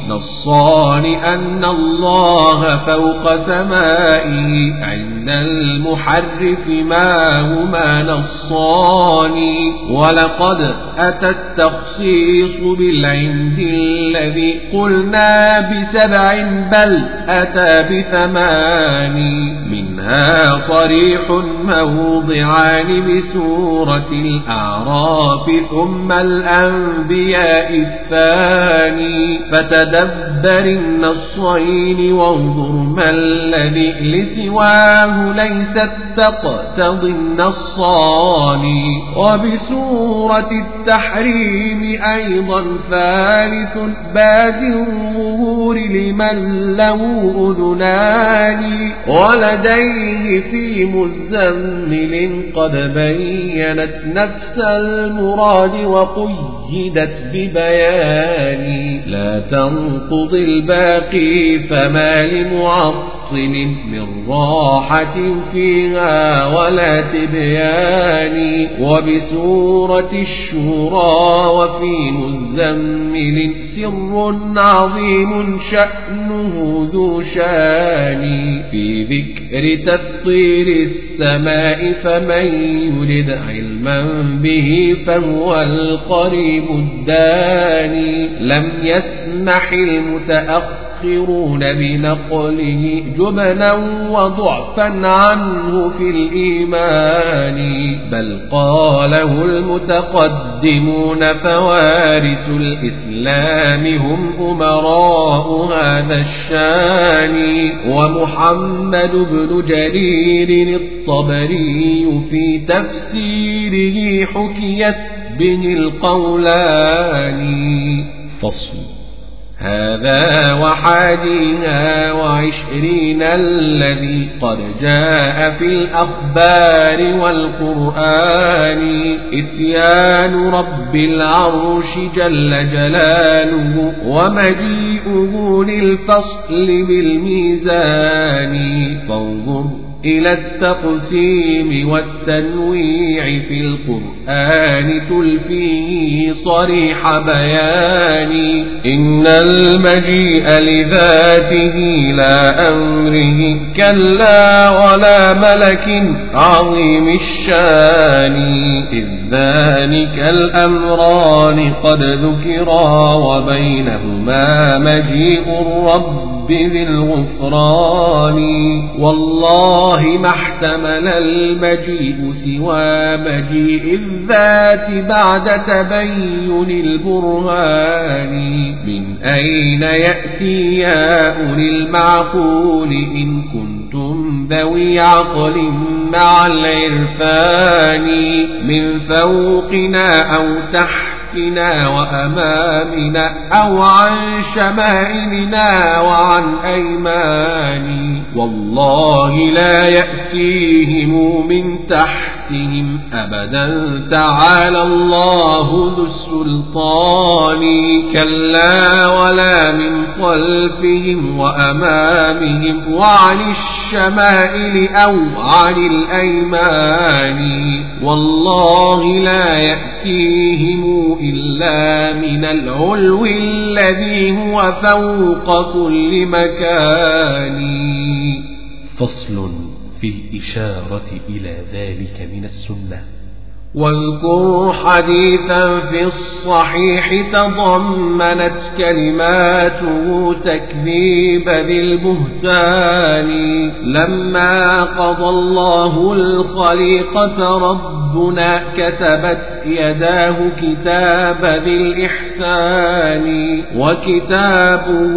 نصان أن الله فوق سمائه عند المحرف ما هما نصان ولقد أتى التخصيص بالعند الذي قلنا بسبع بل أتى بثمان. منها صريح موضعان بسورة الأعراف ثم الأنبياء الثاني. فتدبر النصين وانظر ما الذي لسواه ليست تقتضي النصان وبسورة التحريم أيضا ثالث بادر الظهور لمن له أذنان. ولديه في مزمل قد بينت نفس المراد وقيدت ببيان. لا تنقض الباقي فما لمعطل من راحة فيها ولا تبيان. وبسورة الشورى وفي مزمل سر عظيم شأنه ذو شان. في ذكر تفطير السماء فمن يرد علما به فهو القريب الداني. لم يسمح المتأخر المتأخرون بنقله جبنا وضعفا عنه في الإيمان. بل قاله المتقدمون فوارس الإسلام هم أمراء هذا الشان. ومحمد بن جرير الطبري في تفسيره حكيت به القولان. فصل. هذا وحاديها وعشرين الذي قد جاء في الأخبار والقرآن. إتيان رب العرش جل جلاله ومجيئه للفصل بالميزان. فانظر إلى التقسيم والتنويع في القرآن تلفيه صريح بيان إن المجيء لذاته لا أمره كلا ولا ملك عظيم الشان. إذ ذلك الأمران قد ذكرا وبينهما مجيء الرب ذي الغفران. والله ما احتمل المجيء سوى مجيء الذات بعد تبين البرهان. من أين يأتي يا أولي المعقول؟ إن كنتم ذوي عقل مع العرفان. من فوقنا أو تحت خلفنا وأمامنا أو عن شمائلنا وعن أيمان والله لا يأتيهم من تحتهم أبدا تعالى الله ذو السلطان كلا ولا من خلفهم وأمامهم وعن الشمائل أو عن الأيمان والله لا يأتيهم إلا من العلو الذي هو فوق كل مكان فصل في الإشارة إلى ذلك من السنة. واذكر حديثا في الصحيح تضمنت كلماته تكذيب بالبهتان. لما قضى الله الخليقة ربنا كتبت يداه كتاب ذي الإحسان وكتابه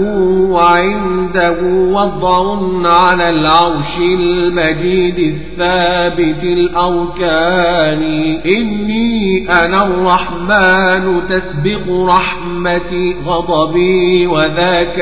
عنده وضع على العرش المجيد الثابت الأركان. إني أنا الرحمن تسبق رحمتي غضبي وذاك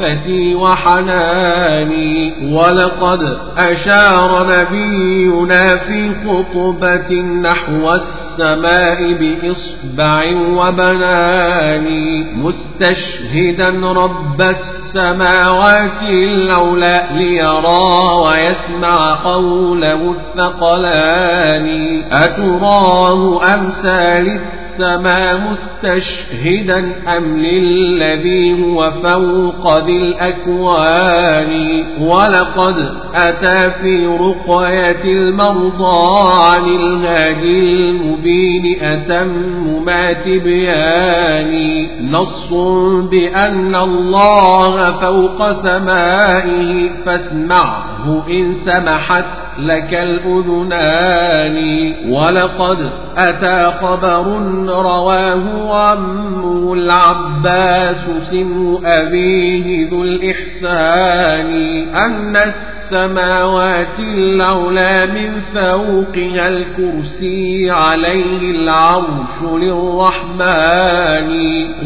لرأفتي وحناني ولقد أشار نبينا في خطبة نحو السماء بإصبع وبناني مستشهدا رب السماوات الأولى ليرى ويسمع قوله الثقلان أتراه أمثال السماء مستشهدا أم للذي هو فوق ذي الأكوان ولقد أتى في رقية المرضى عن الهادي المبين أتم ما تبياني نص بأن الله فوق سمائه فاسمعه إن سمحت لك الأذنان. ولقد أتى خبر رواه عمه العباس سن أبيه ذو الإحسان أن السماوات العلى من فوقها الكرسي عليه العرش للرحمن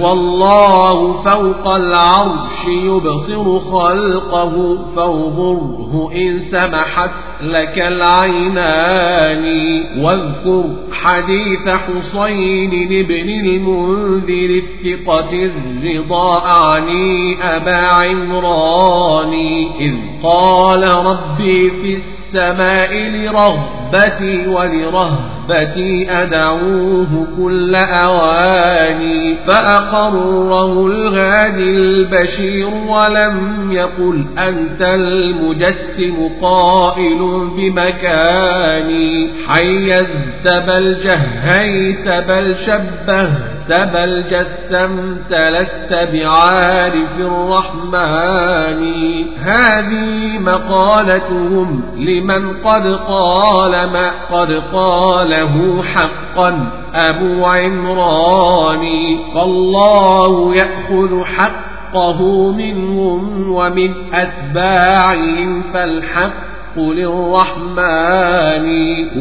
والله فوق العرش يبصر خلقه فانظره إن سمحت لك العينان واذكر حديث حسين بن المنذر الثقة الرضا عني أبا عمران إذ قال ربي في السماء لرغبتي ولرهبتي أدعوه كل أواني فأقره الغادي البشير ولم يقل أنت المجسم قائل بمكاني حيزت بل جهيت بل شبهت بل جسمت لست بعارف الرحمن هذه مقالتهم لمن قد قال ما قد قاله حقا أبو عمران. فالله يأخذ حقه منهم ومن أتباعهم فالحق للرحمن.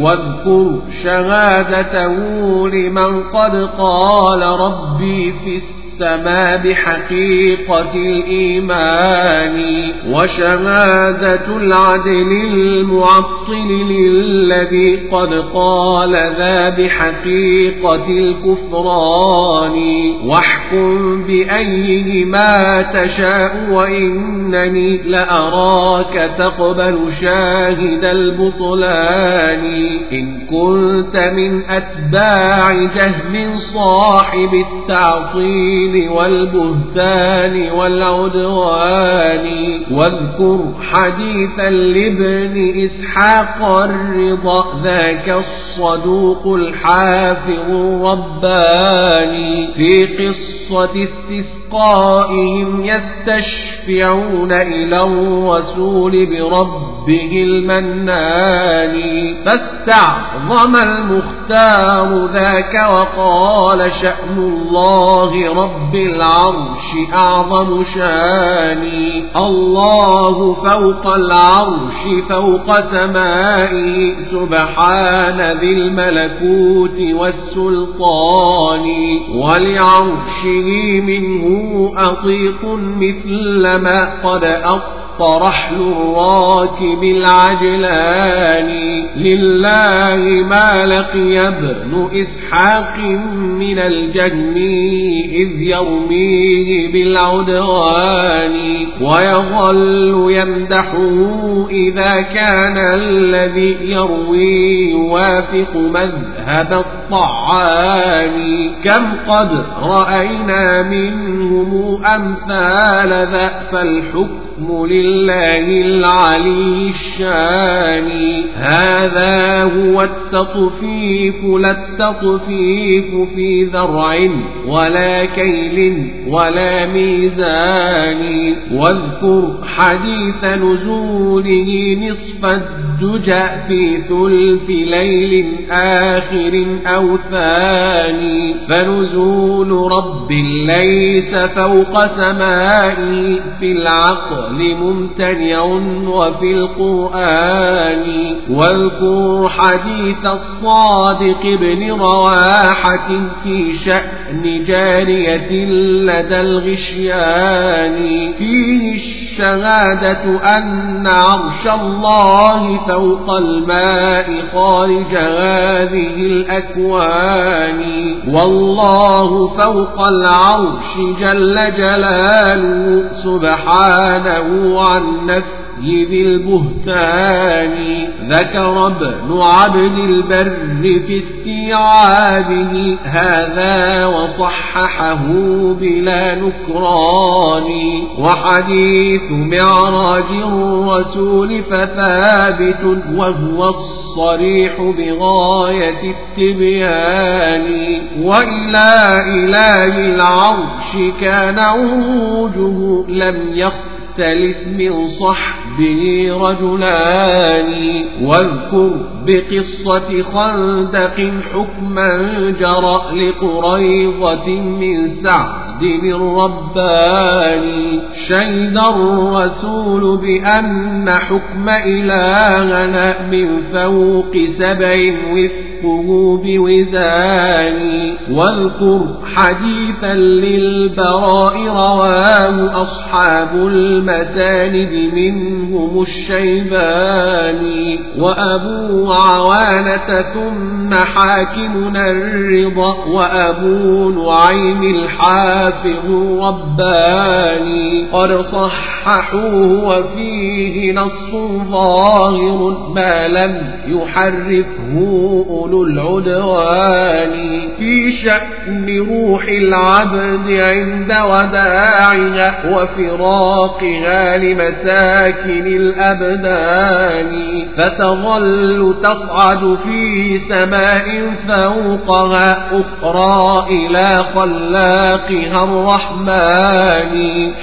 واذكر شهادته لمن قد قال ربي في السماء. السماء بحقيقة الإيمان وشهادة العدل المعطل للذي قد قال ذا بحقيقة الكفران. واحكم بأيهما تشاء وإنني لأراك تقبل شاهد البطلان. إن كنت من أتباع جهم صاحب التعطيل الظلم والبهتان والعدوان. واذكر حديثا لابن إسحاق الرضا ذاك الصدوق الحافظ الرباني. في قصة استسقائهم يستشفعون إلى الرسول بربه المنان. فاستعظم المختار ذاك وقال شأن الله رب رب العرش أعظم شاني. الله فوق العرش فوق سمائه. سبحان ذي الملكوت والسلطان. ولعرشه منه أطيق مثل ما قد أطلق رحل الراكب العجلان. لله ما لقي ابن إسحاق من الجن إذ يرميه بالعدوان. ويظل يمدحه إذا كان الذي يروي يوافق مذهب الطعان كم قد رأينا منهم أمثال ذا فالحكم لله العلي الشان. هذا هو التطفيف لا التطفيف في ذرع ولا كيل ولا ميزان. واذكر حديث نزوله نصف الدجى في ثلث ليل آخر أو ثاني. فنزول رب ليس فوق سمائه في العقل. ممتنع وفي القرآن واذكر حديث الصادق ابن رواحة في شأن جارية لدى الغشيان. فيه الشهادة أن عرش الله فوق الماء خارج هذه الأكوان والله فوق العرش جل جلاله سبحانه عن نفسه ذي البهتان ذكر ابن عبد البر في استيعابه هذا وصححه بلا نكران وحديث معراج الرسول فثابت وهو الصريح بغاية التبيان وإلى إله العرش كان عروجه لم يختلف من صحبه رجلان واذكر بقصة خندق حكما جرى لقريضة من سعد من رباني شهد الرسول بأن حكم إلهنا من فوق سبع وفقه بوزان. واذكر حديثا للبراء رواه أصحاب المساند منهم الشيباني. وأبو عوانة ثم حاكمنا الرضا. وأبو نعيم الحافظ رباني قد صححوه وفيه نص ظاهر ما لم يحرفه أولو العدوان في شأن روح العبد عند وداعها وفراقها لمساكن الأبدان. فتظل تصعد في سماء فوقها أخرى إلى خلاقها الرحمن.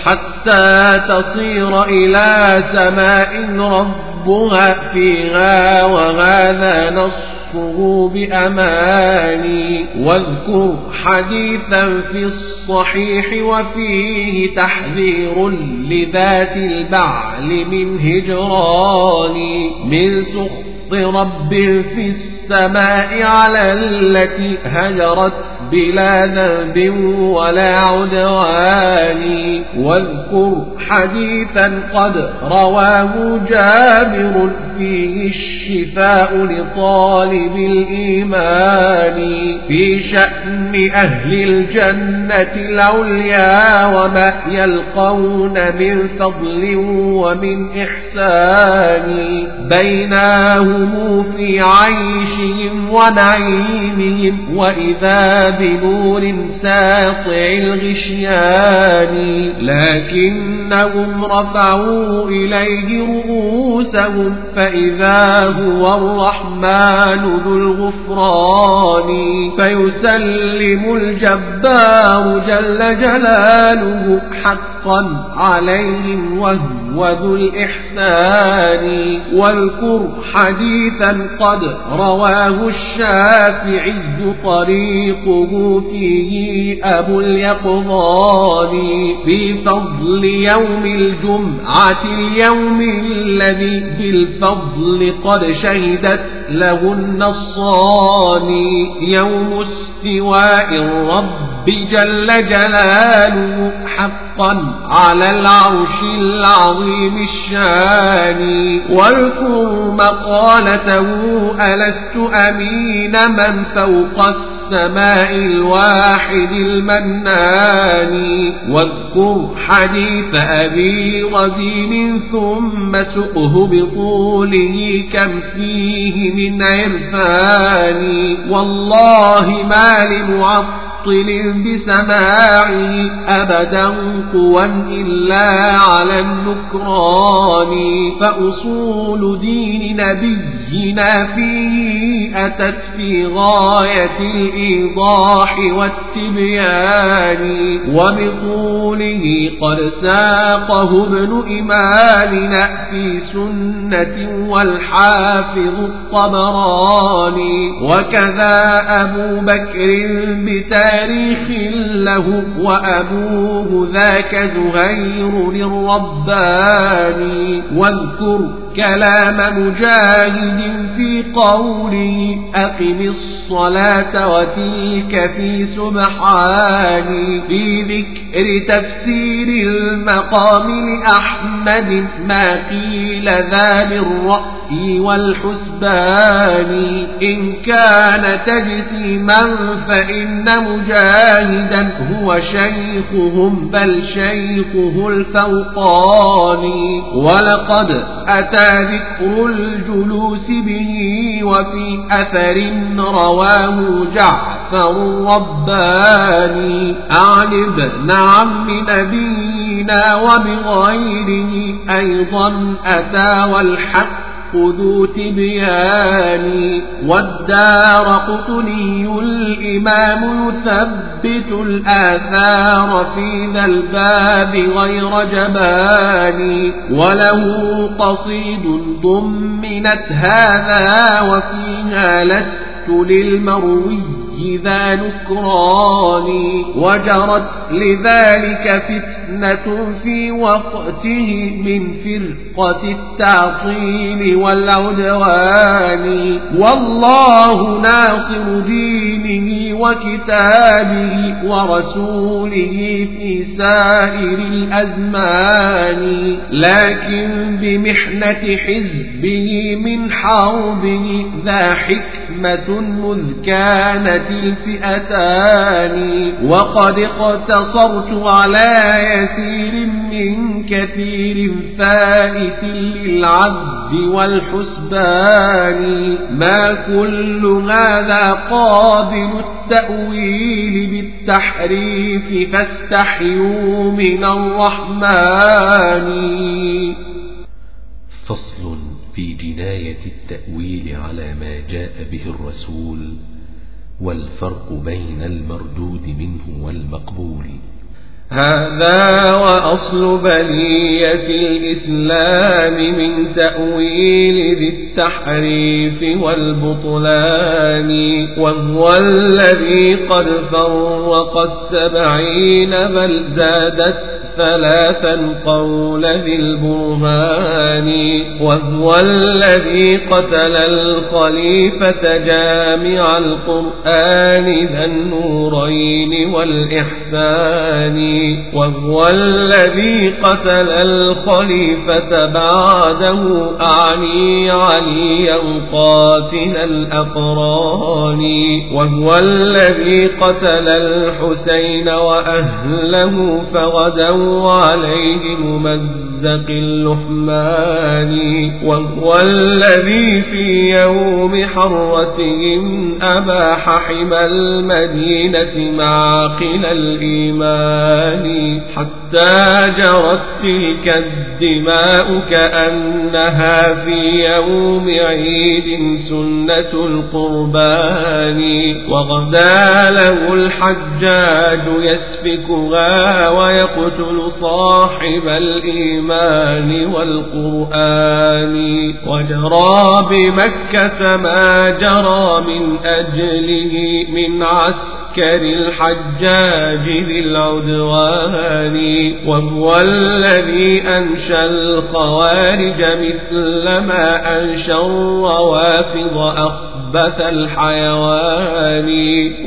حتى تصير إلى سماء ربها فيها وهذا نص وصفه بأماني واذكر حديثا في الصحيح وفيه تحذير لذات البعل من هجران من سخط رب في السماء على التي هجرت بلا ذنب ولا عدوان. واذكر حديثا قد رواه جابر فيه الشفاء لطالب الإيمان. في شأن أهل الجنة العليا وما يلقون من فضل ومن إحسان. بينهم في عيشهم ونعيمهم. وإذا بنور ساطع الغشيان لكنهم رفعوا إليه رؤوسهم فإذا هو الرحمن ذو الغفران. فيسلم الجبار جل جلاله حقا عليهم وهو ذو الإحسان. واذكر حديثا قد رواه الشافعي طريقه. فيه أبو اليقظان في فضل يوم الجمعة اليوم الذي بالفضل قد شهدت له النصان يوم استواء الرب جل جلاله حقا على العرش العظيم الشان واذكر مقالته ألست أمين من فوق السماء الواحد المنان. واذكر حديث أبي رزين ثم سقه بطوله كم فيه من عرفان. والله ما لمعطل معطل بسماعه أبدا قوى إلا على النكران. فأصول دين نبينا فيه أتت في غاية الإيضاح والتبيان وبطوله قد ساقه ابن إمامنا في سنة والحافظ الطبراني. وكذا أبو بكر بتاريخ تاريخ له وأبوه ذاك زهير الرباني. واذكر كلام مجاهد في قوله أقم الصلاة وتلك في سبحاني في ذكر تفسير المقام لأحمد ما قيل ذا بالرأي والحسبان إن كان تجسيما فإن مجاهدا هو شيخهم بل شيخه الفوقاني ولقد أتى ذكر الجلوس به وفي أثر رواه جعفر الرباني عن ابن عم نبينا وبغيره أيضا أتى والحق ذو تبيان والدار قطني الإمام يثبت الآثار في ذا الباب غير جبان وله قصيد ضمنت هذا وفيها لست للمروي ذا نكران وجرت لذلك فتنة في وقته من فرقة التعطيل والعدوان. والله ناصر دينه وكتابه ورسوله في سائر الأزمان. لكن بمحنة حزبه من حربه ذا حكمة مذ كانت الفئتان وقد اقتصرت على يسير من كثير فائت للعد والحسبان. ما كل هذا قابل التأويل بالتحريف فاستحيوا من الرحمن. فصل في جناية التأويل على ما جاء به الرسول. والفرق بين المردود منه والمقبول. هذا وأصل بلية الإسلام من تأويل ذي التحريف والبطلان وهو الذي قد فرق السبعين بل زادت ثلاثا قول ذي البرهان وهو الذي قتل الخليفة جامع القرآن ذا النورين والإحسان وهو الذي قتل الخليفة بعده أعني عليا قاتل الأقران وهو الذي قتل الحسين وأهله فغدوا عليه ممزق اللحمان وهو الذي في يوم حرتهم أباح حمى المدينة معقل الإيمان. حتى جرت تلك الدماء كأنها في يوم عيد سنة القربان. وغدا له الحجاج يسفكها ويقتل صاحب الإيمان والقرآن. وجرى بمكة ما جرى من أجله من عسكر الحجاج للعدوان وهو الذي أنشى الخوارج مثل ما أنشى الروافض أخبث الحيوان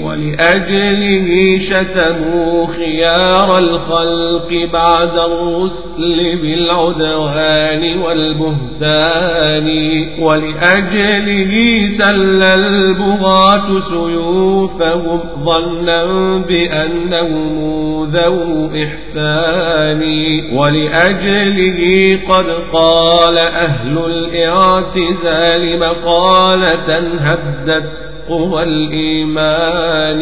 ولأجله شتموا خيار الخلق بعد الرسل بالعدوان والبهتان ولأجله سل البغاة سيوفهم ظنا بأنهم ذو إحسان ولأجله قد قال أهل الإعتزال مقالة هدت قوى الإيمان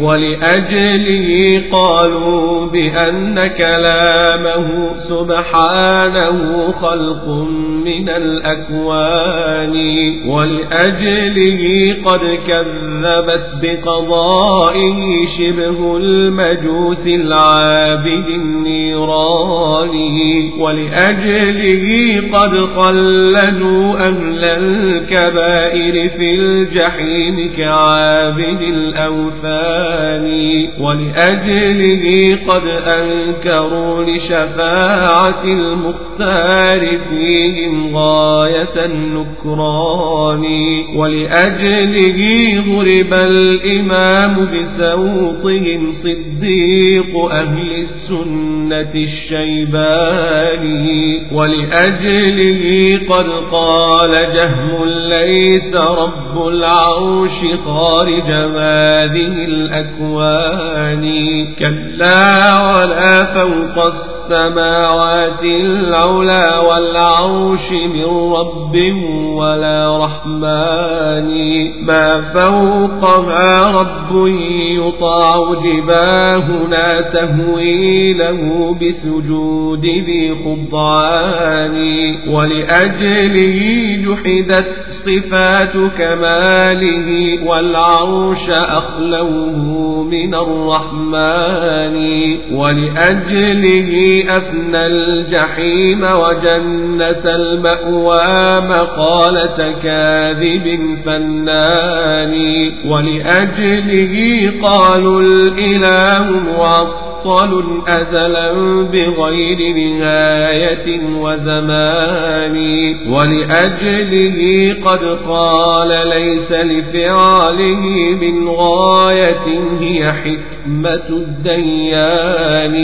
ولأجله قالوا بأن كلامه سبحانه خلق من الأكوان ولأجله قد كذبت بقضائه شبه المجوس العابد النيران ولأجله قد خلدوا أهل الكبائر في الجحيم كعابد الأوثان ولأجله قد أنكروا لشفاعة المختار فيهم غاية النكران ولأجله ضرب الإمام بسوطهم صديق أهل السنة الشيباني ولأجله قد قال جهم ليس رب العرش خارج هذه الأكوان. كلا ولا فوق السماوات العلا والعرش من رب ولا رحمن. ما فوقها رب يطاع جباهنا تهويله بسجود ذي خضعان ولأجله جحدت صفات كماله والعرش أخلوه من الرحمن ولأجله أفنى الجحيم وجنة المأوى مقالة كاذب فنان ولأجله قالوا الإله معطل أزلا بغير نهاية وزمان. ولأجله قد قال ليس لفعله من غاية هي حكمة الديان.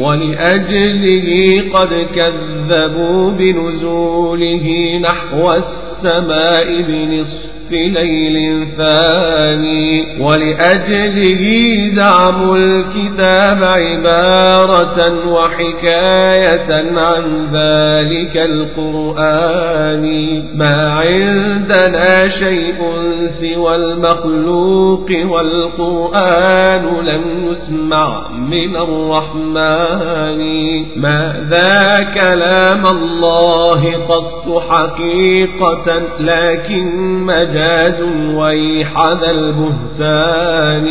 ولأجله قد كذبوا بنزوله نحو السماء بنصف في ليل ثاني ولأجله زعموا الكتاب عبارة وحكاية عن ذلك القرآن ما عندنا شيء سوى المخلوق والقرآن لم يسمع من الرحمن ما ذا كلام الله قط حقيقة لكن مجال مجاز ويحذى البهتان.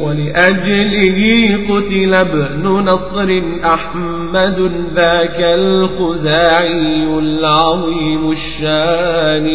ولأجله قتل ابن نصر أحمد ذاك الخزاعي العظيم الشان.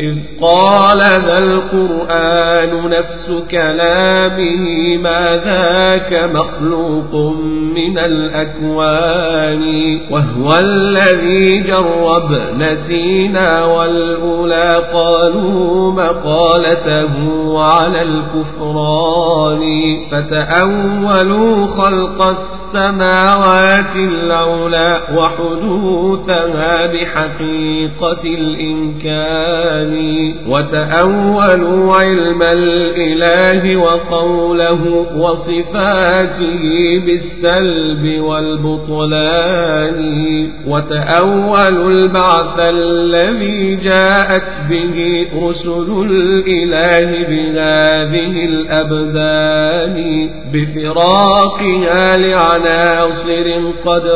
إذ قال ذا القرآن نفس كلامه ما ذاك مخلوق من الأكوان. وهو الذي جرب نسينا والأولى قالوا مقالته على الكفران فتأولوا خلق السماوات العلا وحدوثها بحقيقة الإمكان وتأولوا علم الإله وقوله وصفاته بالسلب والبطلان وتأولوا البعث الذي جاءت به رسل الإله بهذه الأبدان بفراقها لعناصر قد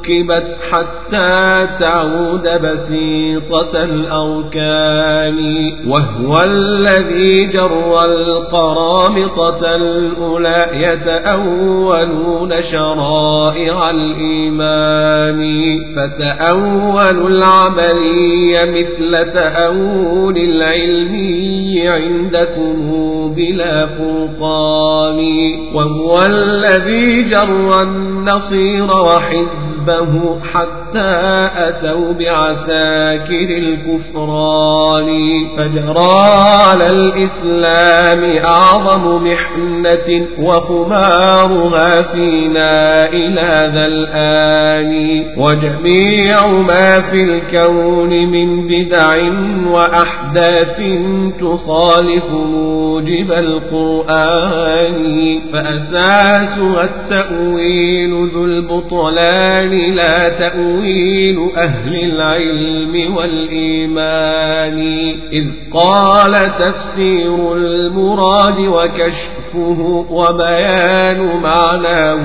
ركبت حتى تعود بسيطة الأركان. وهو الذي جر القرامطة الأولى يتأولون شرائع الإيمان. فتأولوا العملي مثل تأول العلمي عندكم بلا فرقان. وهو الذي جر النصير وحزب حزبه حتى أتوا بعساكر الكفران. فجرى على الإسلام أعظم محنة وخمارها فينا إلى ذا الآن. وجميع ما في الكون من بدع وأحداث تخالف موجب القرآن. فأساسها التأويل ذو البطلان لا تأويل أهل العلم والإيمان. إذ قال تفسير المراد وكشفه وبيان معناه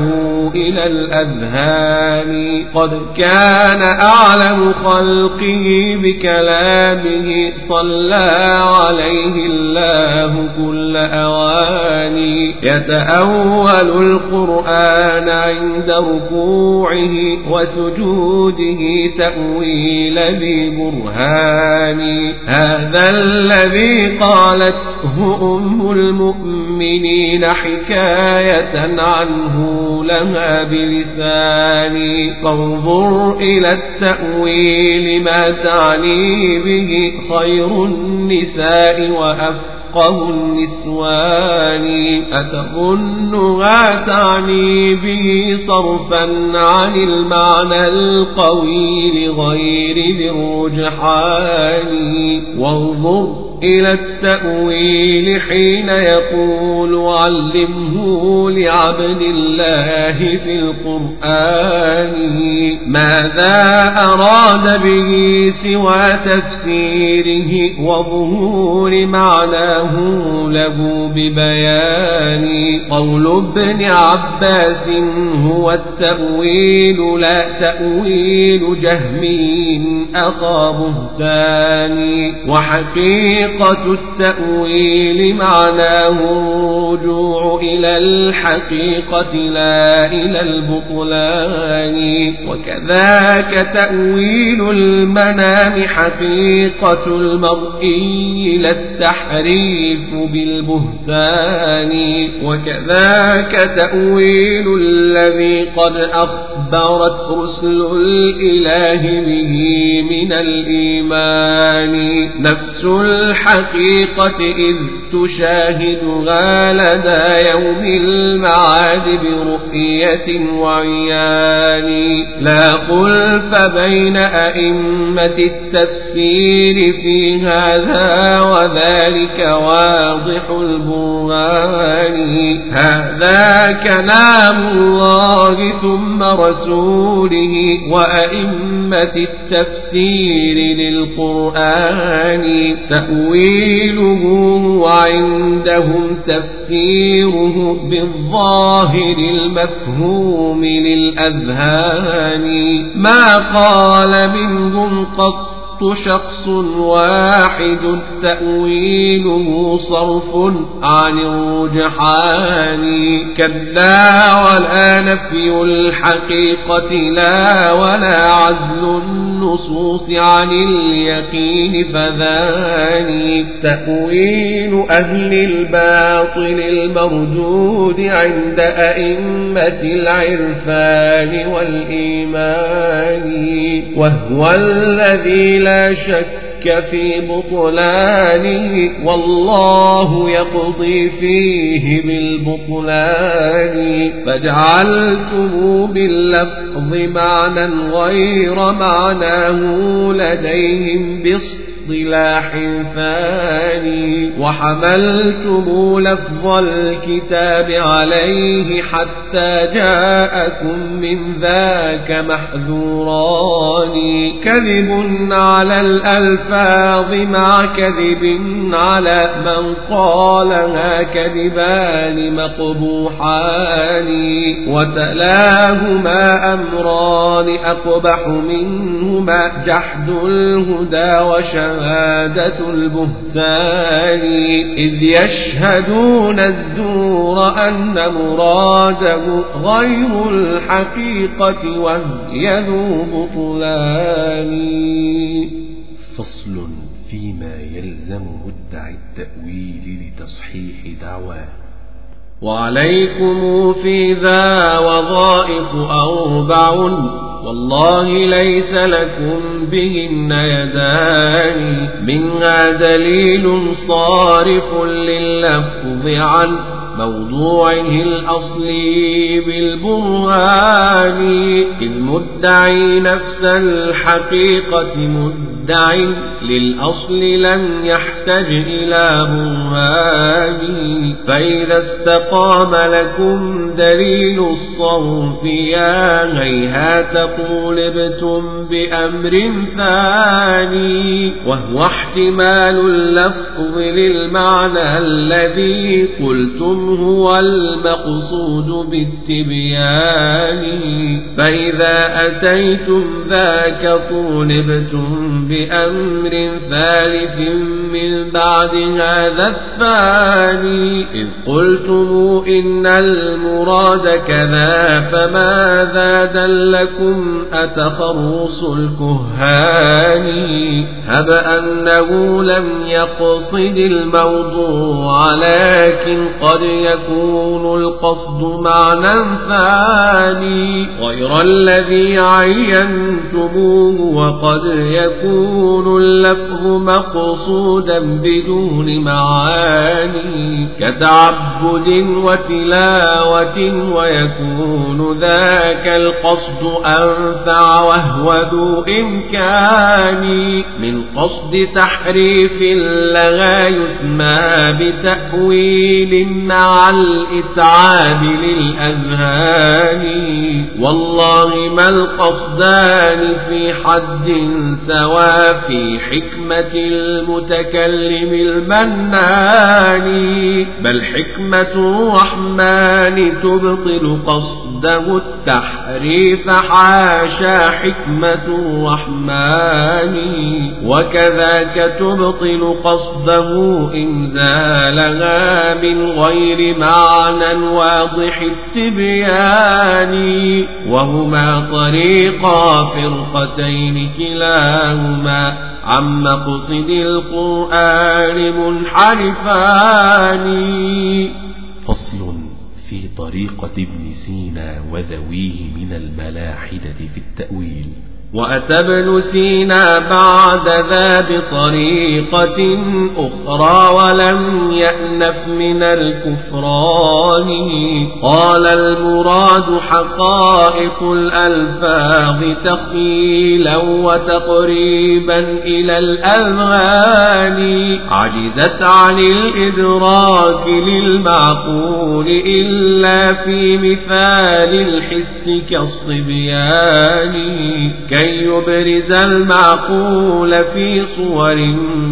إلى الأذهان. قد كان أعلم خلقه بكلامه صلى عليه الله كل أواني. يتأول القرآن عند ركوعه وسجوده تأويل ذي برهان هذا الذي قالته أم المؤمنين حكاية عنه لها بلساني فانظر إلى التأويل ما تعني به خير النساء وأفضل أفقه النسوان أتظنها تعني به صرفا عن المعنى القوي لغير ذي الرجحان. وانظر إلى التأويل حين يقول علمه لعبد الله في القرآن ماذا أراد به سوى تفسيره وظهور معناه له ببيان قول ابن عباس هو التأويل لا تأويل جهمي أخا بهتان وحقيقة حقيقة التأويل معناه الرجوع إلى الحقيقة لا إلى البطلان. وكذاك تأويل المنام حقيقة المرئي لا التحريف بالبهتان. وكذاك تأويل الذي قد أخبرت رسل الإله به من الإيمان. نفس الحقيقة إذ تشاهدها لدى يوم المعاد برؤية وعيان. لا خلف بين أئمة التفسير في هذا وذلك واضح البرهان. هذا كلام الله ثم رسوله وأئمة التفسير للقرآن. تأويله وعندهم تفسيره بالظاهر المفهوم للأذهان. ما قال منهم قط شخص واحد تأويله صرف عن الرجحان. كلا ولا نفي الحقيقة لا ولا عزل النصوص عن اليقين فذاني تأويل أهل الباطل المردود عند أئمة العرفان والإيمان وهو الذي لا شك في بطلانه والله يقضي فيه بالبطلان. فجعلته باللفظ معنى غير معناه لديهم بالصدق اصطلاح ثاني وحملتم لفظ الكتاب عليه حتى جاءكم من ذاك محذوران. كذب على الألفاظ مع كذب على من قالها كذبان مقبوحان. وتلاهما أمران أقبح منهما جحد الهدى وشهادة شهادة البهتان إذ يشهدون الزور أن مراده غير الحقيقة وهي ذو بطلان. فصل فيما يلزم مدعي التأويل لتصحيح دعواه. وعليكم في ذا وظائف أربع والله ليس لكم بهن يدان. منها دليل صارف لللفظ عن موضوعه الأصلي بالبرهان. إذ مدعي نفس الحقيقة مدعي للأصل لم يحتج إلى برهان فإذا استقام لكم دليل الصرف يا هيهات قولبتم بأمر ثاني وهو احتمال اللفظ للمعنى الذي قلتم هو المقصود بالتبيان. فإذا أتيتم ذاك طولبتم بأمر ثالث من بعد هذا الثاني. إذ قلتم إن المراد كذا فماذا دلكم أتخرص الكهان؟ هب أنه لم يقصد الموضوع لكن قد يكون القصد معنى ثاني. غير الذي عينتموه وقد يكون اللفظ مقصودا بدون معاني كتعبد وتلاوة ويكون ذاك القصد أنفع وهو ذو إمكان. من قصد تحريف لغا يسمى بتأويل مع الإتعاب للأذهان. والله ما القصدان في حد سوا في حكمة المتكلم المنان بل حكمة الرحمن تبطل قصده التحريف حاشا حكمة الرحمن وكذاك تبطل قصده إنزالها من غير معنى واضح التبيان وهما طريقا فرقتين كلاهما عن مقصد القرآن منحرفان. فصل في طريقة ابن سينا وذويه من الملاحدة في التأويل. وأتى ابن سينا بعد ذا بطريقة أخرى ولم يأنف من الكفران. قال المراد حقائق الألفاظ تخيلا وتقريبا إلى الأذهان. عجزت عن الإدراك للمعقول إلا في مثال الحس كالصبيان. كي يبرز المعقول في صور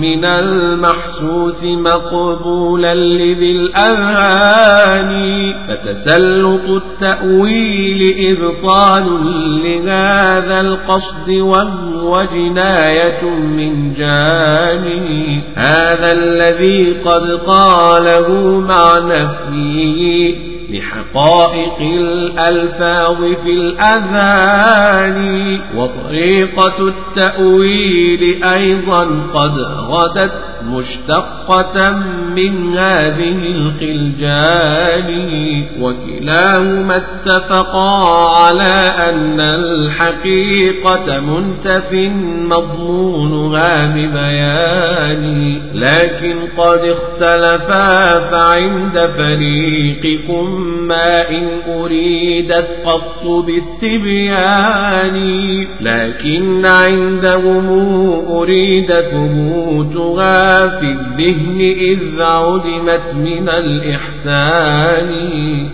من المحسوس مقبولا لذي الأذهان فتسلط التأويل إبطال لهذا القصد وهو جناية من جانه هذا الذي قد قاله مع نفيه بحقائق الألفاظ في الأذان وطريقة التأويل أيضا قد غدت مشتقة من هذه الخلجان. وكلاهما اتفقا على أن الحقيقة منتف مضمونها ببيان لكن قد اختلفا فعند فريقكم ما إن أريدت قط بالتبيان لكن عندهم أريد ثبوتها في الذهن إذ عدمت من الإحسان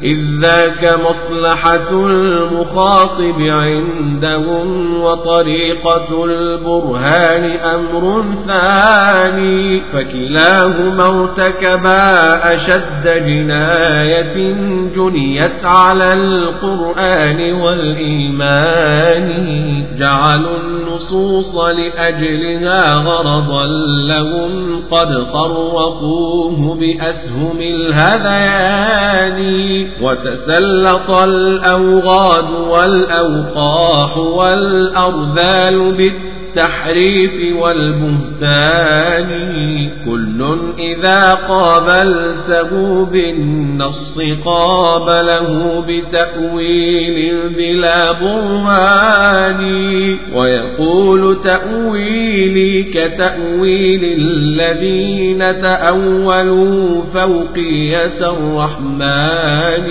إذ ذاك مصلحة المخاطب عندهم وطريقة البرهان أمر ثاني فكلاهما ارتكبا أشد جناية جنيت على القرآن والإيمان جعلوا النصوص لأجلها غرضا لهم قد خرقوه بأسهم الهذيان وتسلط الأوغاد والأوقاح والأرذال بالتالي التحريف والبهتان. كل إذا قابلته بالنص قابله بتأويل بلا برهان. ويقول تأويلي كتأويل الذين تأولوا فوقية الرحمن.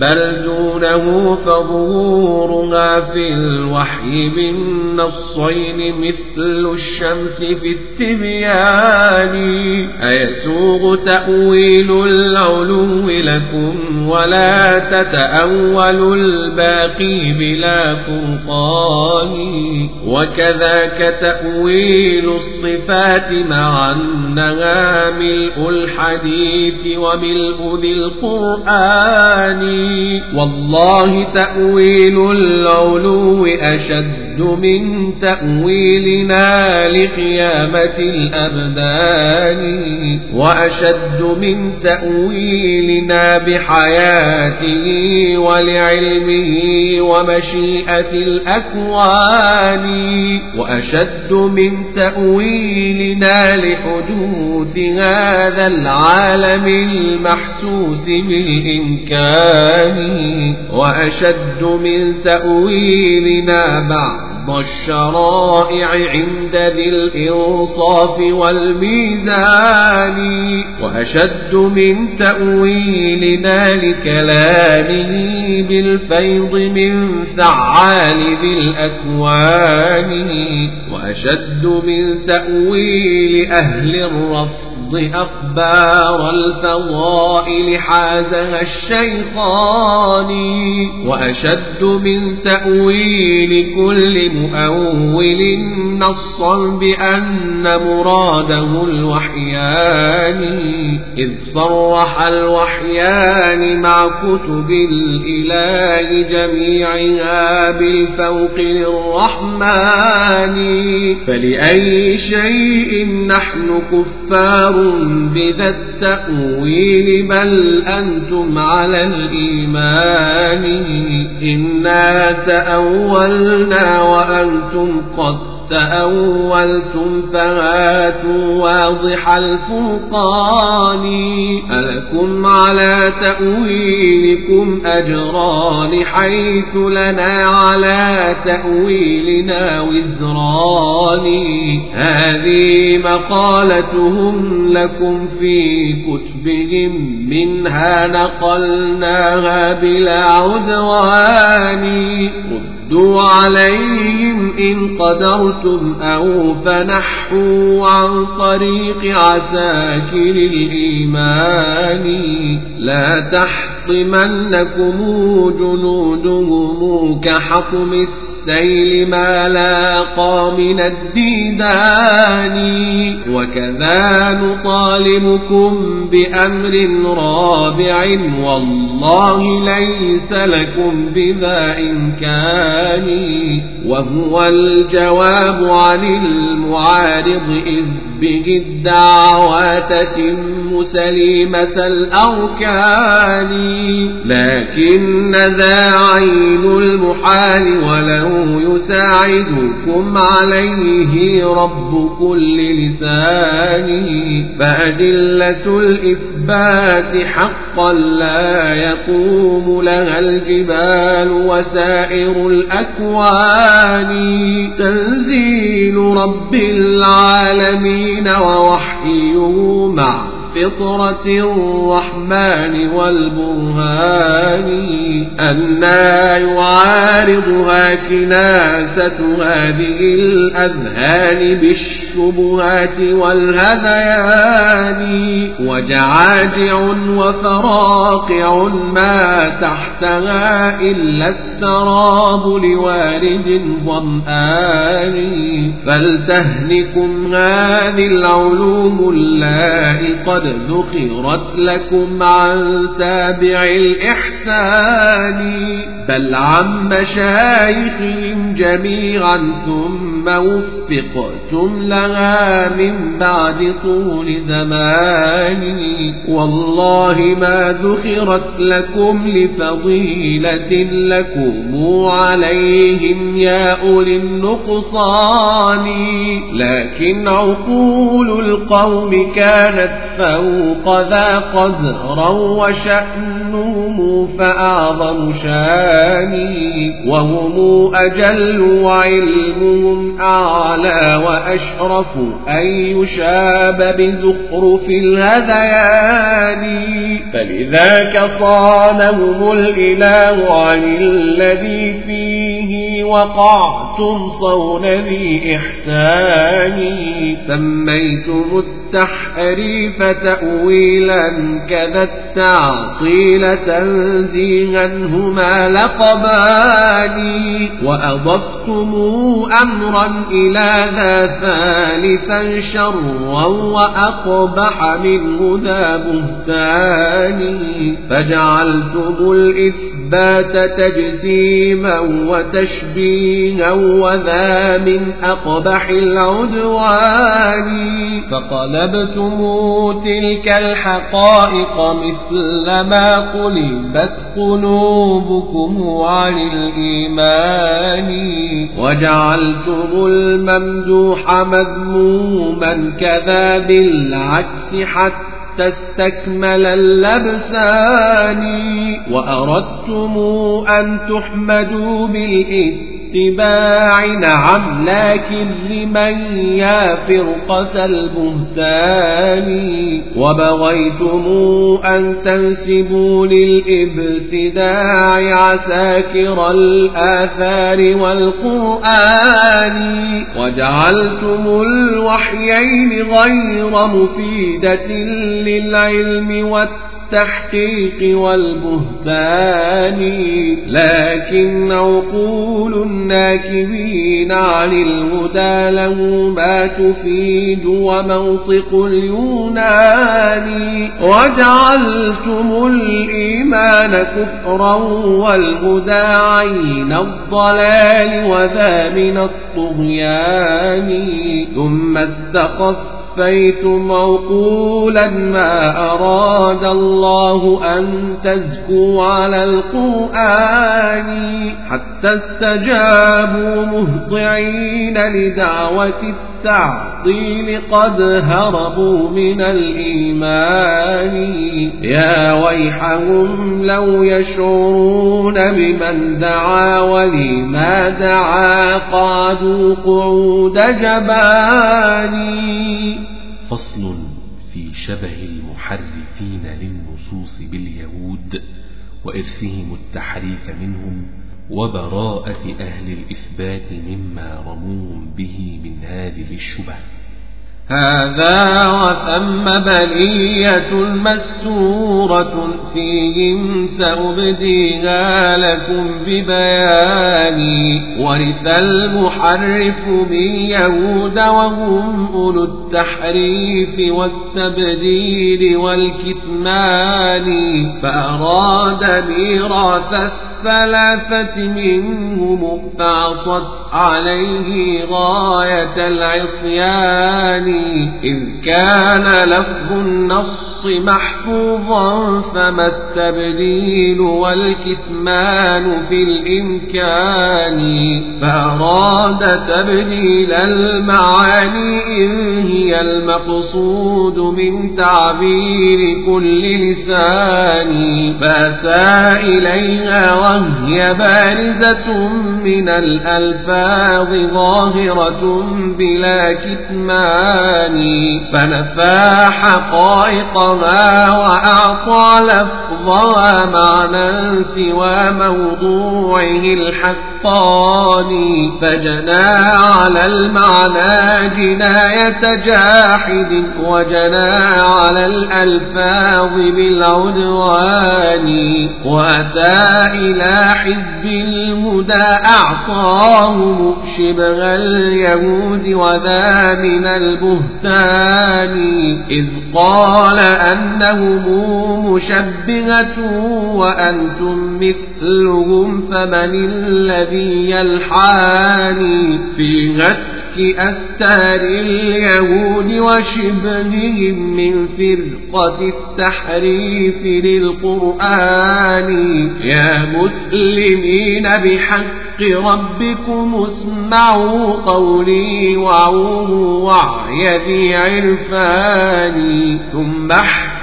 بل دونه فظهورها في الوحي بالنصين. مثل الشمس في التبيان. أيسوغ تأويل العلو لكم ولا تتأولوا الباقي بلا فرقان وكذاك تأويل الصفات مع أنها ملء الحديث وملء ذي القرآن. والله تأويل العلو أشد وأشد من تأويلنا لقيامة الأبدان وأشد من تأويلنا بحياته ولعلمه ومشيئة الأكوان وأشد من تأويلنا لحدوث هذا العالم المحسوس بالإمكان وأشد من تأويلنا بعد الشرائع عند ذي الإنصاف والميزان وأشد من تأويلنا لكلامه بالفيض من فعال ذي الأكوان وأشد من تأويل أهل الرفض أخبار الفضائل حازها الشيطان وأشد من تأويل كل مؤول نصا بأن مراده الوحيان إذ صرح الوحيان مع كتب الإله جميعها بالفوق للرحمن فلأي شيء نحن كفار بذا التأويل بل أنتم على الإيمان. إنا تأولنا وأنتم قد تأولتم فهاتوا واضح الفرقان. ألكم على تأويلكم أجران حيث لنا على تأويلنا وزران. هذه مقالتهم لكم في كتبهم منها نقلناها بلا عدوان ردوا عليهم إن قدرتم أو فنحوا عن طريق عساكر الإيمان لا تحطمنكم جنودهم كحطم السيل ما لاقى من الديدان وكذا نطالبكم بأمر رابع والله ليس لكم بذا إمكان وهو الجواب عن المعارض إذ به الدعوات تتم سليمة الأركان لكن ذا عين المحال ولو يساعدكم عليه رب كل لسان فأدلة الإثبات حقا لا يقوم لها الجبال وسائر الأكوان تنزيل رب العالمين ووحيه مع فطرة الرحمن والبرهان أنا يعارضها كناسة هذه الأذهان بالشبهات والهذيان وجعاجع وفراقع ما تحتها إلا السراب لوارد ظمآن فلتهنكم هذه العلوم اللائي قد ذخرت لكم عن تابع الإحسان بل عن مشايخهم جميعا ثم وفقتم لها من بعد طول زمان. والله ما ذخرت لكم لفضيلة لكم عليهم يا أولي النقصان. لكن عقول القوم كانت فوق ذا قدرا وشأنهم فأعظم شاني وهم أجل وعلمهم أعلى وأشرف أن يشاب بزخرف الهذيان فلذاك صانهم الإله عن الذي فيه وقعتم صون ذي إحسان سميتم التحريف تأويلا كذا التعطيل تنزيها هما لقبان وأضفتم أمرا إلى ذا ثالثا شرا وأقبح منه ذا بهتان فجعلتم الإثم بات تجسيما وتشبيها وذا من أقبح العدوان. فقلبتم تلك الحقائق مثل ما قلبت قلوبكم عن الإيمان وجعلتم الممدوح مذموما كذا بالعكس حتى تستكمل اللبسان. وأردتم أن تحمدوا بالإثم اتباع نعم لكن لمن يا فرقة البهتان. وبغيتم أن تنسبوا للابتداع عساكر الآثار والقرآن. وجعلتم الوحيين غير مفيدة للعلم والتقوى. التحقيق والبهتان لكن عقول الناكبين عن الهدى له ما تفيد ومنطق اليونان. وجعلتم الإيمان كفرا والهدى عين الضلال وذا من الطغيان ثم استخف أخفيتم عقولا ما أراد الله أن تزكوا على القرآن حتى استجابوا مهطعين لدعوة التعطيل قد هربوا من الإيمان يا ويحهم لو يشعرون بمن دعا ولما دعا قادوا قعود جباني فصل في شبه المحرفين للنصوص باليهود وإرثهم التحريف منهم وبراءة أهل الإثبات مما رموهم به من هذه الشبه. هذا وثم بلية مستورة فيهم سأبديها لكم ببياني. ورث المحرف من يهود وهم أولو التحريف والتبديل والكتمان. فأراد ميراث الثلاثة منهم فعصت عليه غاية العصيان إذ كان لفظ النص محفوظا فما التبديل والكتمان في الإمكان. فأراد تبديل المعاني إن هي المقصود من تعبير كل لسان. فأسى إليها وهي بارزة من الألفاظ ظاهرة بلا كتمان. فنفى حقائقها وأعطى لفظها معنى سوى موضوعه الحقاني فجنى على المعنى جناية جاحد وجنى على الألفاظ بالعدوان. وأتى إلى حزب الهدى أعطاه شبه اليهود وذا من البهتان. إذ قال أنهم مشبهة وأنتم مثلهم فمن الذي يلحاني في أستار اليهود وشبههم من فرقة التحريف للقرآن. يا مسلمين بحق ربكم اسمعوا قولي وعوه وعي ذي عرفاني. ثم احكموا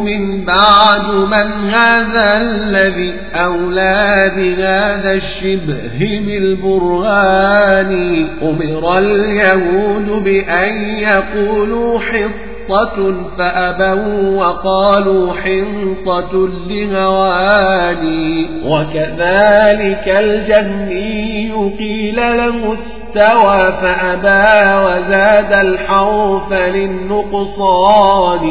من بعد من هذا الذي أولى بهذا الشبه بالبرهان. أمر اليهود بأن يقولوا حط حنطة فأبوا وقالوا حنطة لهواني. وكذلك الجهمي قيل له استوى فأبى وزاد الحرف للنقصان.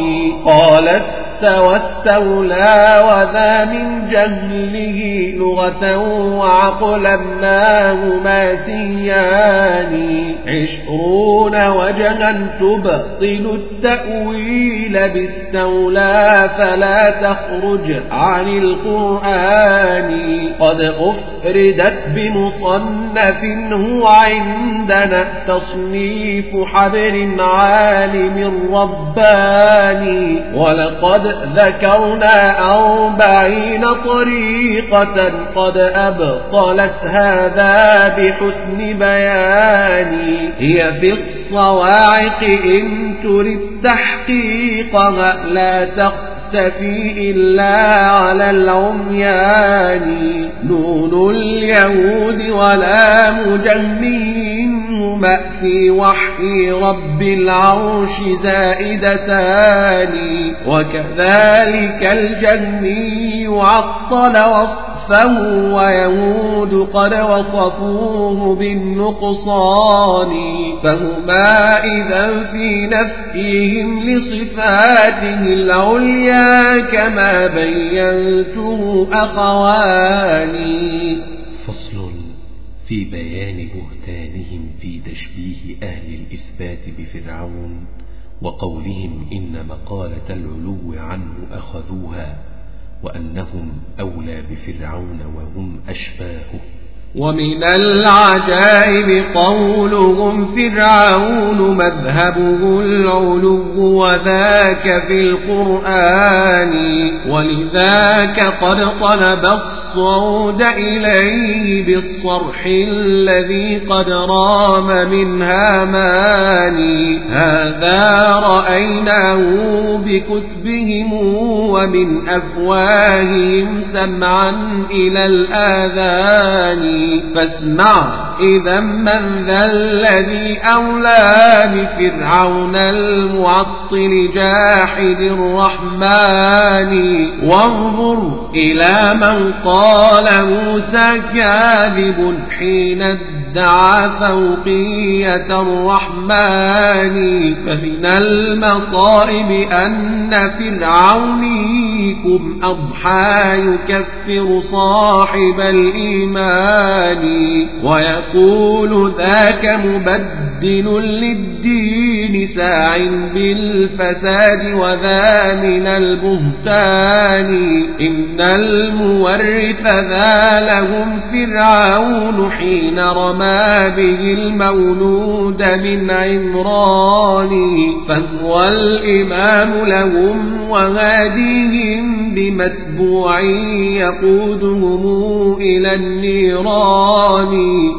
قال استوى استولى وذا من جهله لغة وعقلا ما هما سيان عشرون وجها تبطل التأويل باستولى فلا تخرج عن القرآن. قد أفردت بمصنف هو عندنا تصنيف حبر عالم رباني. ولقد ذكرنا أربعين طريقة قد أبطلت هذا بحسن بياني. هي في الصواعق إن ترد تحقيقها لا تختفي إلا على العميان نون اليهود ولا مجمين في وحي رب العرش زائدتان وكذلك الجهمي عطل وصفه ويهود قد وصفوه بالنقصان فهما إذا في نفيهم لصفاته العليا كما بينته أخواني فصل في بيان بهتانهم في تشبيه أهل الإثبات بفرعون وقولهم إن مقالة العلو عنه أخذوها وأنهم أولى بفرعون وهم أشباهه. ومن العجائب قولهم فرعون مذهبه العلو وذاك في القرآن ولذاك قد طلب الصعود إليه بالصرح الذي قد رام من هامان هذا رأيناه بكتبهم ومن أفواههم سمعا إلى الآذان. فاسمع. إذا من ذا الذي أولى بفرعون المعطل جاحد الرحمن. وانظر إلى من قال موسى كاذب حين ادعى فوقية الرحمن فمن المصائب أن فرعونيكم أضحى يكفر صاحب الإيمان. ويقول ذاك مبدل للدين ساع بالفساد وذا من البهتان. إن المورث ذا لهم فرعون حين رمى به المولود من عمران فهو الإمام لهم وهاديهم بمتبوع يقودهم إلى النيران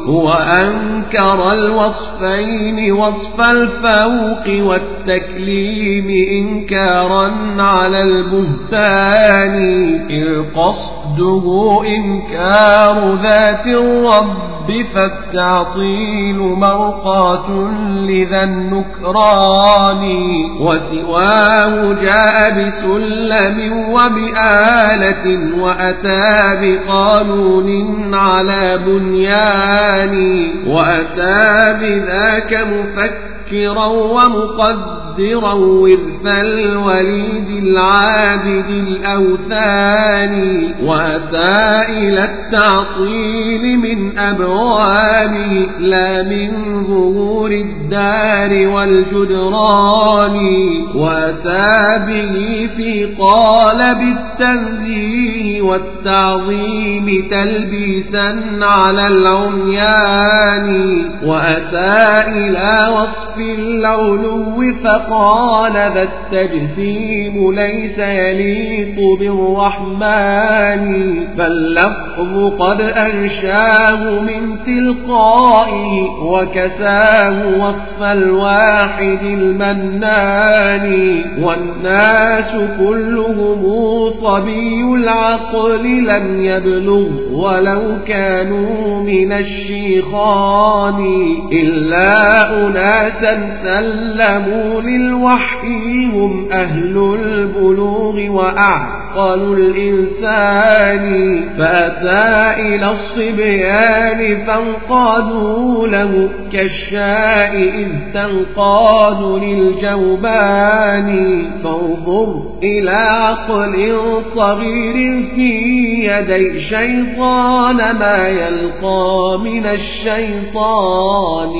هو أنكر الوصفين وصف الفوق والتكليم إنكارا على البهتان إذ قصده إنكار ذات الرب فالتعطيل مرقاة لذا النكران. وسواه جاء بسلم وبآلة وأتى بقانون على بنيان. وأتى بذاك مفكر مفكرا ومقدرا ورث الوليد العابد الأوثان وأتى إلى التعطيل من أبوابه لا من ظهور الدار والجدران. وأتى به في قالب التنزيه والتعظيم تلبيسا على العميان. وأتى إلى وصف العلو فقال ذا التجسيم ليس يليق بالرحمن فاللفظ قد أنشاه من تلقائه وكساه وصف الواحد المنان والناس كلهم صبي العقل لم يبلغ ولو كانوا من الشيخان إلا أناسا سلموا للوحي هم أهل البلوغ وأعلى معقل الإنسان. فأتى إلى الصبيان فانقادوا له كالشاء إذ تنقاد للجوبان. فانظر إلى عقل صغير في يدي شيطان ما يلقى من الشيطان.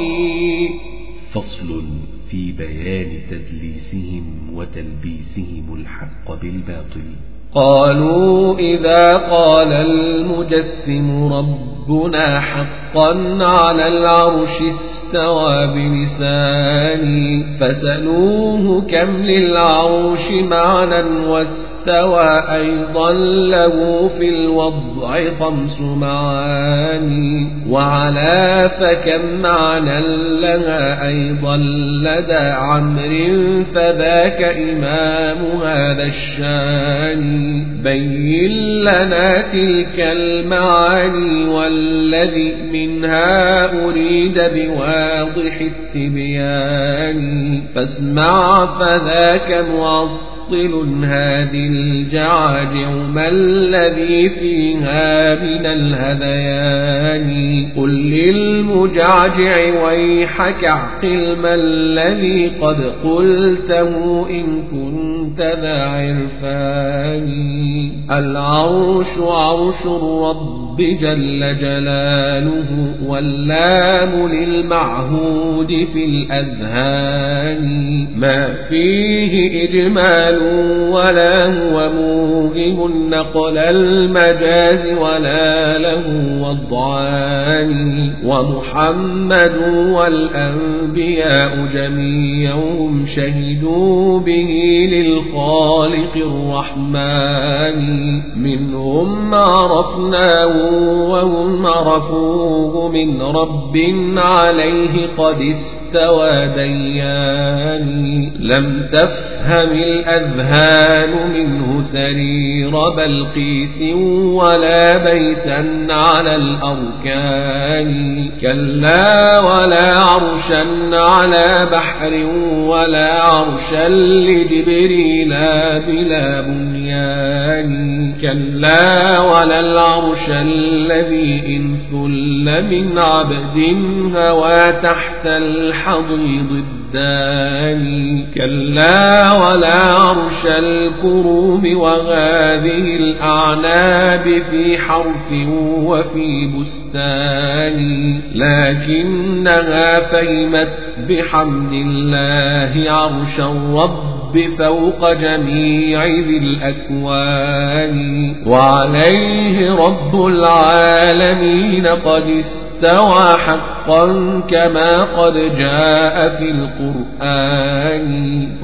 فصل في بيان تدليسهم وتلبيسهم الحق بالباطل. قالوا إذا قال المجسم ربنا حقا على العرش استوى بلساني فسألوه كم للعرش معنى واستوى أيضا له في الوضع خمس معاني. وعلى فكم معنى لها أيضا لدى عمر فذاك إمام هذا الشان. بين لنا تلك المعاني والذي منها أريد بواضح التبيان فاسمع فذاك معطل هذه الجعاجع ما الذي فيها من الهذيان. قل للمجعجع ويحك اعقل ما الذي قد قلته إن كنت ذا عرفان. العرش عرش الرب جل جلاله واللام للمعهود في الأذهان. ما فيه إجمال ولا هو موهم نقل المجاز ولا له وضعان. ومحمد والأنبياء جميعهم شهدوا به للخالق الرحمن. منهم عرفناه وهم عرفوه من رب عليه قد استوى لم تفهم الأذهان منه سرير بلقيس ولا بيتا على الأركان. كلا ولا عرشا على بحر ولا عرشا لجبريل بلا بنيان. كلا ولا العرش الذي إن ثل من عبد هوى تحت الحضيض الداني كلا ولا عرش الكروم وهذه الأعناب في حرف وفي بستان لكنها فيمت بحمد الله عرش الرب فوق جميع ذي الأكوان. وعليه رب العالمين قد استوى حقا كما قد جاء في القرآن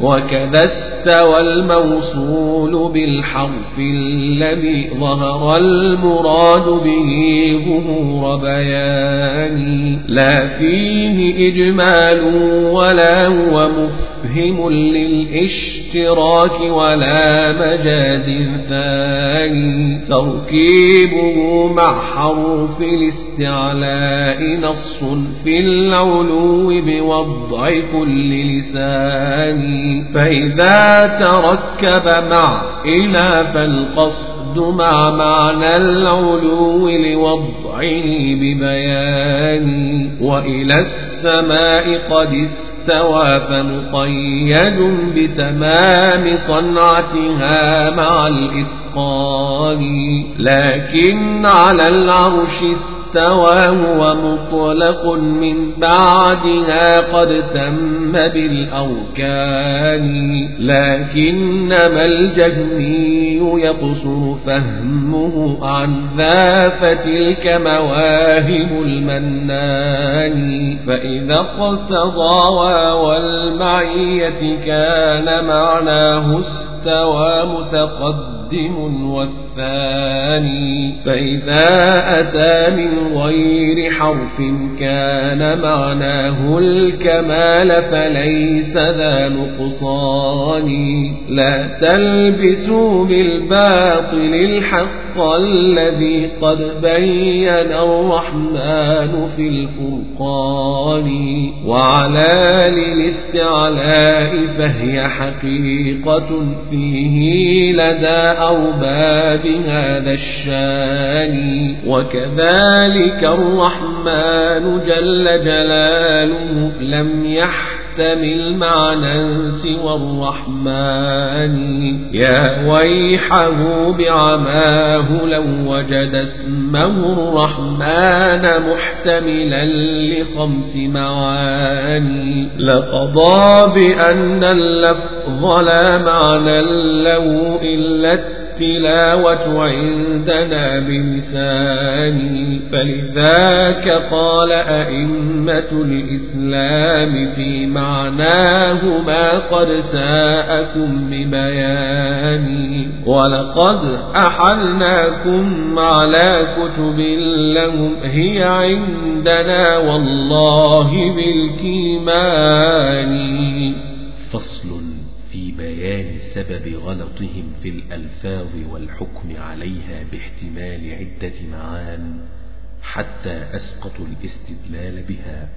وكذا استوى الموصول بالحرف الذي ظهر المراد به ظهور بيان. لا فيه إجمال ولا هو مفهم للاشتراك ولا مجاز ثاني. تركيبه مع حرف الاستعلاء نص في العلو بوضع كل لسان. فإذا تركب مع إلى فالقصد مع معنى العلو لوضعه ببيان. وإلى السماء قد استوى فمقيد بتمام صنعتها مع الإتقان. لكن على العرش استوى هو مطلق من بعدها قد تم بالأركان. لكنما الجهمي يقصر فهمه عن ذا فتلك مواهب المنان. فإذا اقتضى والمعية كان معناه استوى متقدم والثاني فإذا أتى من غير حرف كان معناه الكمال فليس ذا نقصان. لا تلبسوا بالباطل الحق الذي قد بين الرحمن في الفرقان. وعلى للاستعلاء فهي حقيقة فيه لدى أرباب هذا الشان وكذلك الرحمن جل جلاله لم يحل يحتمل معنى سوى الرحمن. يا ويحه بعماه لو وجد اسمه الرحمن محتملا لخمس معاني. لقضى بأن اللفظ لا معنى له إلا التلاوة عندنا بلساني فلذاك قال أئمة الإسلام في معناه ما قد ساءكم ببياني ولقد أحلناكم على كتب لهم هي عندنا والله بالكيمان فصل بيان سبب غلطهم في الألفاظ والحكم عليها باحتمال عدة معان حتى أسقطوا الاستدلال بها.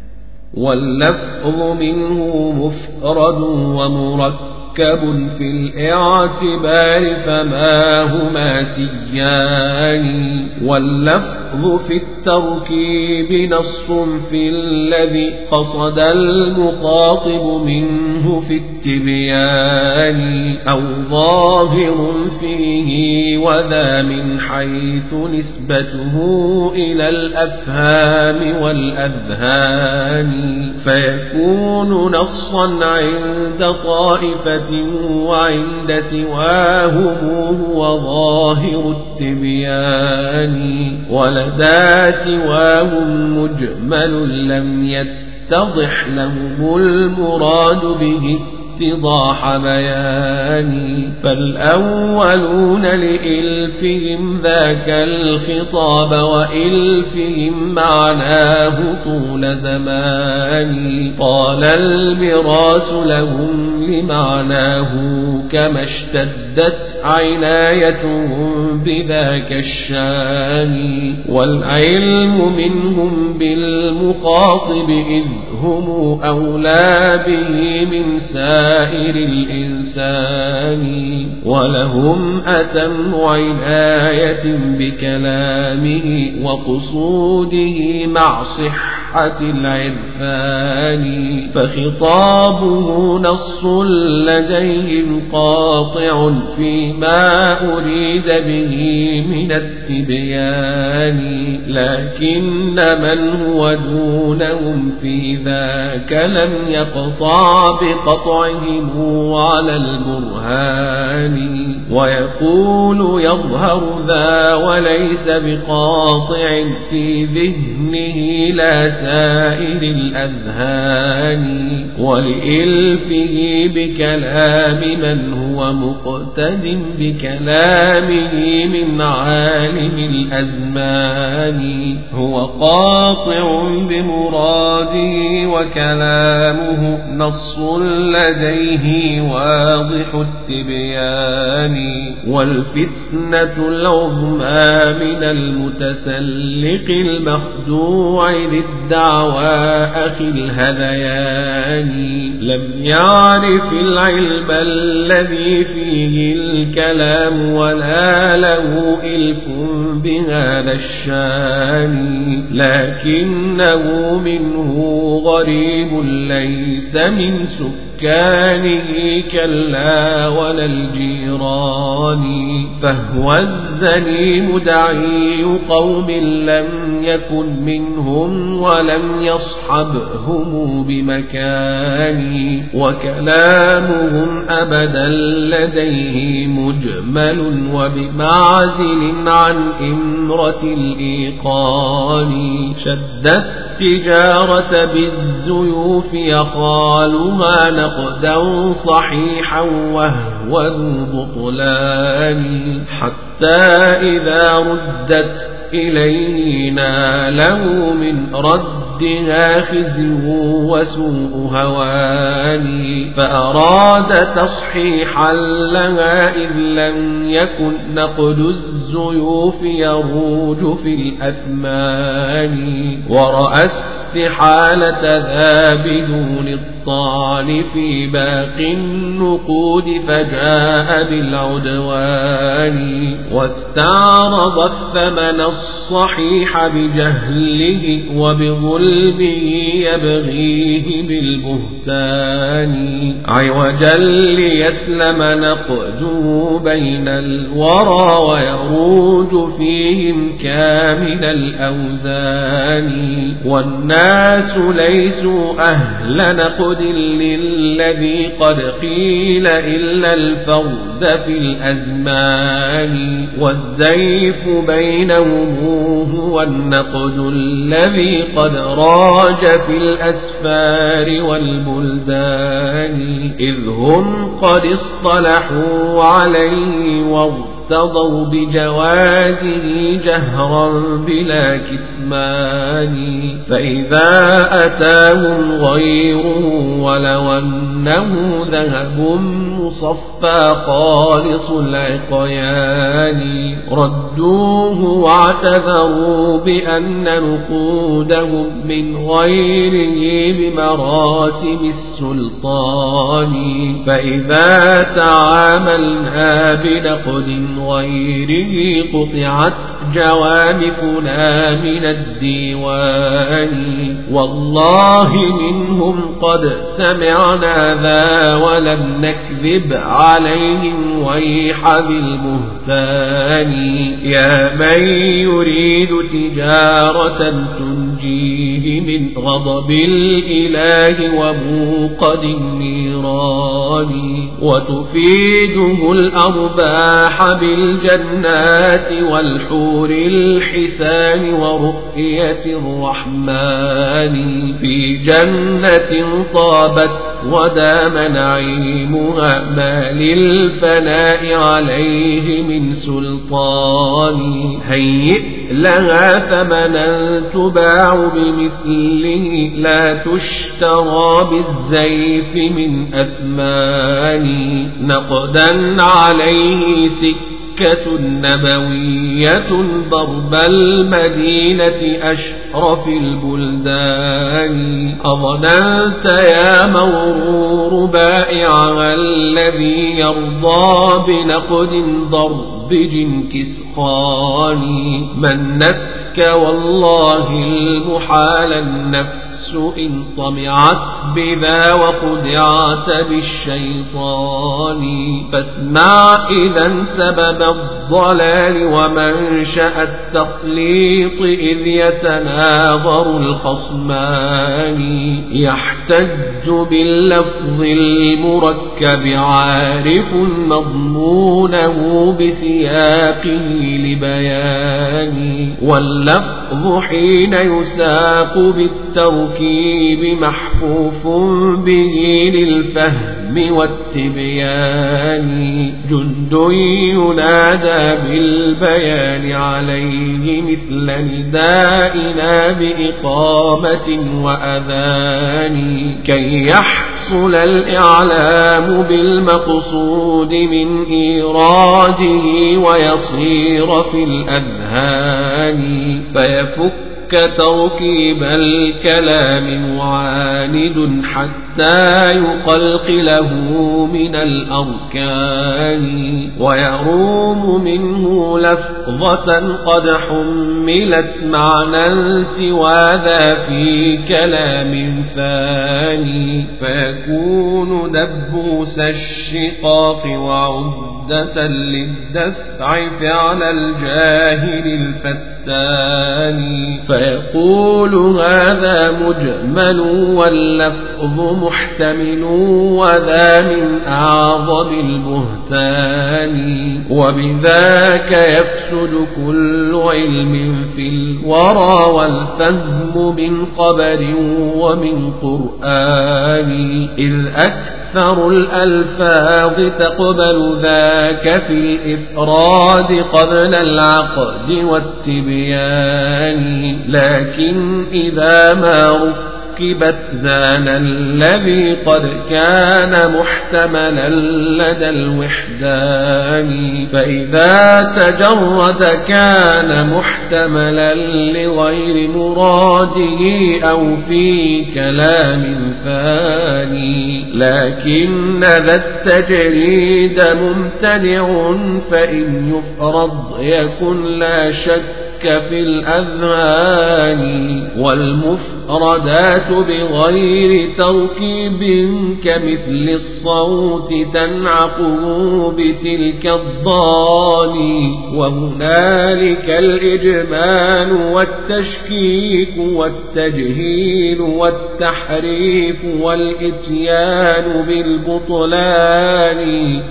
واللفظ منه مفرد ومركب مركب في الاعتبار فما هما سيان. واللفظ في التركيب نص في الذي قصد المخاطب منه في التبيان أو ظاهر فيه وذا من حيث نسبته إلى الأفهام والأذهان. فيكون نصا عند طائفة وعند سواهم هو ظاهر التبيان ولدى سواهم مجمل لم يتضح لهم المراد به اتضاح بياني فالأولون لإلفهم ذاك الخطاب وإلفهم معناه طول زمان طال المراس لهم لمعناه كما اشتدت عنايتهم بذاك الشان. والعلم منهم بالمخاطب إذ هم أولى به من سائر الإنسان ولهم أتم عناية بكلامه وقصوده مع صحة العرفان فخطابه نص لديهم قاطع فيما أريد به من التبيان لكن من هو دونهم في ذاك لم يقطع بقطعهم على البرهان ويقول يظهر ذا وليس بقاطع في ذهنه لا سائر الأذهان ولإلفه بكلام من هو مقتد بكلامه من عالم الأزمان هو قاطع بمراده وكلامه نص لديه واضح التبيان. والفتنة العظمى من المتسلق المخدوع للدعوى أخي الهذيان. لم يعرف العلم الذي فيه الكلام ولا له إلف بهذا الشان. لكنه منه غريب ليس من سكر سكانه كلا ولا الجيران فهو الزنيم دعي قوم لم يكن منهم ولم يصحبهم بمكان وكلامهم أبدا لديه مجمل وبمعزل عن إمرة الإيقان شدت التجارة بالزيوف يقالها نقدا صحيحا وهو ذو بطلان حتى إذا ردت إليه ناله من رد ردها خزي وسوء هواني فأراد تصحيحا لها إذ لم يكن نقد الزيوف يروج في الأثمان ورأى استحالة ذا بدون الطعن في باقي النقود فجاء بالعدوان واستعرض الثمن الصحيح بجهله وبظلمه يبغيه بالبهتان. عوجا ليسلم نقده بين الورى ويروج فيهم كامل الأوزان. والناس ليسوا أهل نقد للذي قد قيل إلا الفرد في الأزمان والزيف بينهم هو النقد الذي قد راج في الأسفار والبلدان إذ هم قد اصطلحوا عليه اقتضوا بجوازه جهرا بلا كتمان. فإذا أتاهم غيره ولو أنه ذهب مصفى خالص العقيان ردوه واعتذروا بأن نقودهم من غيره بمراسم السلطان. فإذا تعاملنا بنقد غيره قطعت جوامكنا من الديوان. والله منهم قد سمعنا ذا ولم نكذب عليهم ويح بالبهتان يا من يريد تجارة تنجيه من غضب الإله وموقد النيران. وتفيده الأرباح بالجنات والحور الحسان ورؤية الرحمن في جنة طابت ودام نعيمها ما للفناء عليه من سلطان هيئ لها ثمنا تباع بمثله لا تشترى بالزيف من أثمان نقدا عليه سكة مكة نبوية ضرب المدينة أشرف البلدان. أظننت يا مغرور بائعها الذي يرضى بنقد ضرب جنكس خاني منتك والله المحال النفس إن طمعت بذا وخدعت بالشيطان. فاسمع إذا سبب الضلال ومنشأ التخليط إذ يتناظر الخصمان. يحتج باللفظ المركب عارف مضمونه بسياقه لبيان. واللفظ حين يساق بالتركيب محفوف به للفهم والتبيان. جند ينادى بالبيان عليه مثل ندائنا بإقامة وأذان. كي يحصل الإعلام بالمقصود من إيراده ويصير في الأذهان. فيفك كتركيب الكلام معاند حتى يقلقله من الأركان ويروم منه لفظة قد حملت معنى سوى ذا في كلام ثاني فيكون دبوس الشقاق وعدة للدفع فعل الجاهل الفتان. فيقول هذا مجمل واللفظ محتمل وذا من أعظم البهتان. وبذاك يفسد كل علم في الورى والفهم من خبر ومن قرآن. إذ أكثر الألفاظ تقبل ذاك في الإفراد قبل العقد والتبيان التبيان لكن إذا ما رفض ركبت زان الذي قد كان محتملا لدى الوحدان. فإذا تجرد كان محتملا لغير مراده أو في كلام ثاني. لكن ذا التجريد ممتنع فإن يفرض يكن لا شك في الأذهان والمفردات بغير تركيب كمثل الصوت تنعقه بتلك الضان وهنالك الإجمال والتشكيك والتجهيل والتحريف والإتيان بالبطلان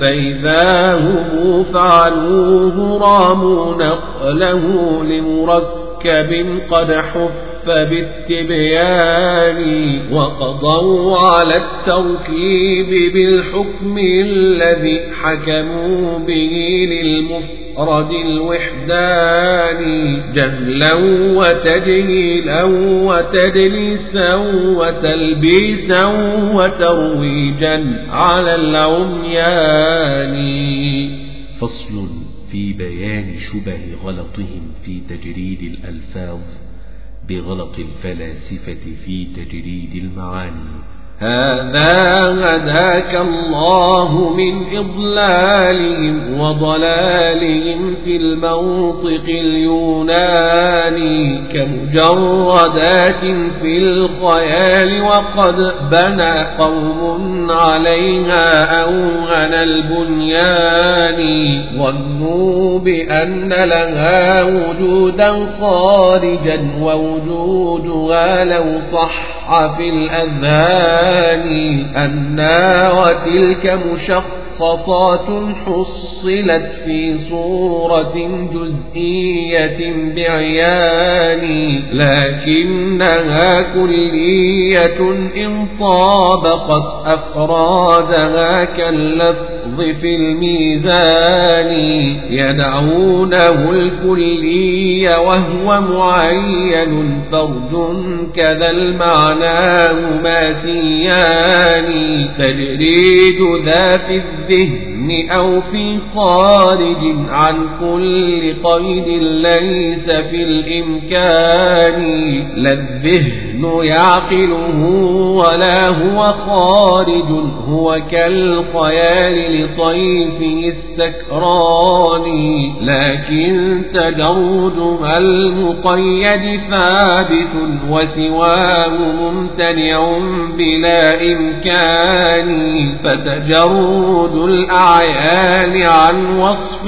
فإذا هم فعلوه راموا نقله لمركب قد حف بالتبيان وقضوا على التركيب بالحكم الذي حكموا به للمفرد الوحدان جهلا وتجهيلا وتدليسا وتلبيسا وترويجا على العميان. فصل في بيان شبه غلطهم في تجريد الألفاظ بغلط الفلاسفة في تجريد المعاني. هذا هداك الله من إضلالهم وضلالهم في المنطق اليوناني كمجردات في الخيال وقد بنى قوم عليها أوهن البنيان ظنوا بأن لها وجودا خارجا ووجودها لو صح في الأذهان أنا وتلك مشخصات حصلت في صورة جزئية بعيان لكنها كلية إن طابقت أفرادها كاللفظ في الميزان يدعونه الكلي وهو معين فرد كذا المعنى سيان تجريد ذا في ter الذهن أو في خارج عن كل قيد ليس في الإمكان. لا الذهن يعقله ولا هو خارج هو كالخيال لطيف السكران. لكن تجردها المقيد ثابت وسواه ممتنع بلا إمكان. فتجرد الأعيان عن وصف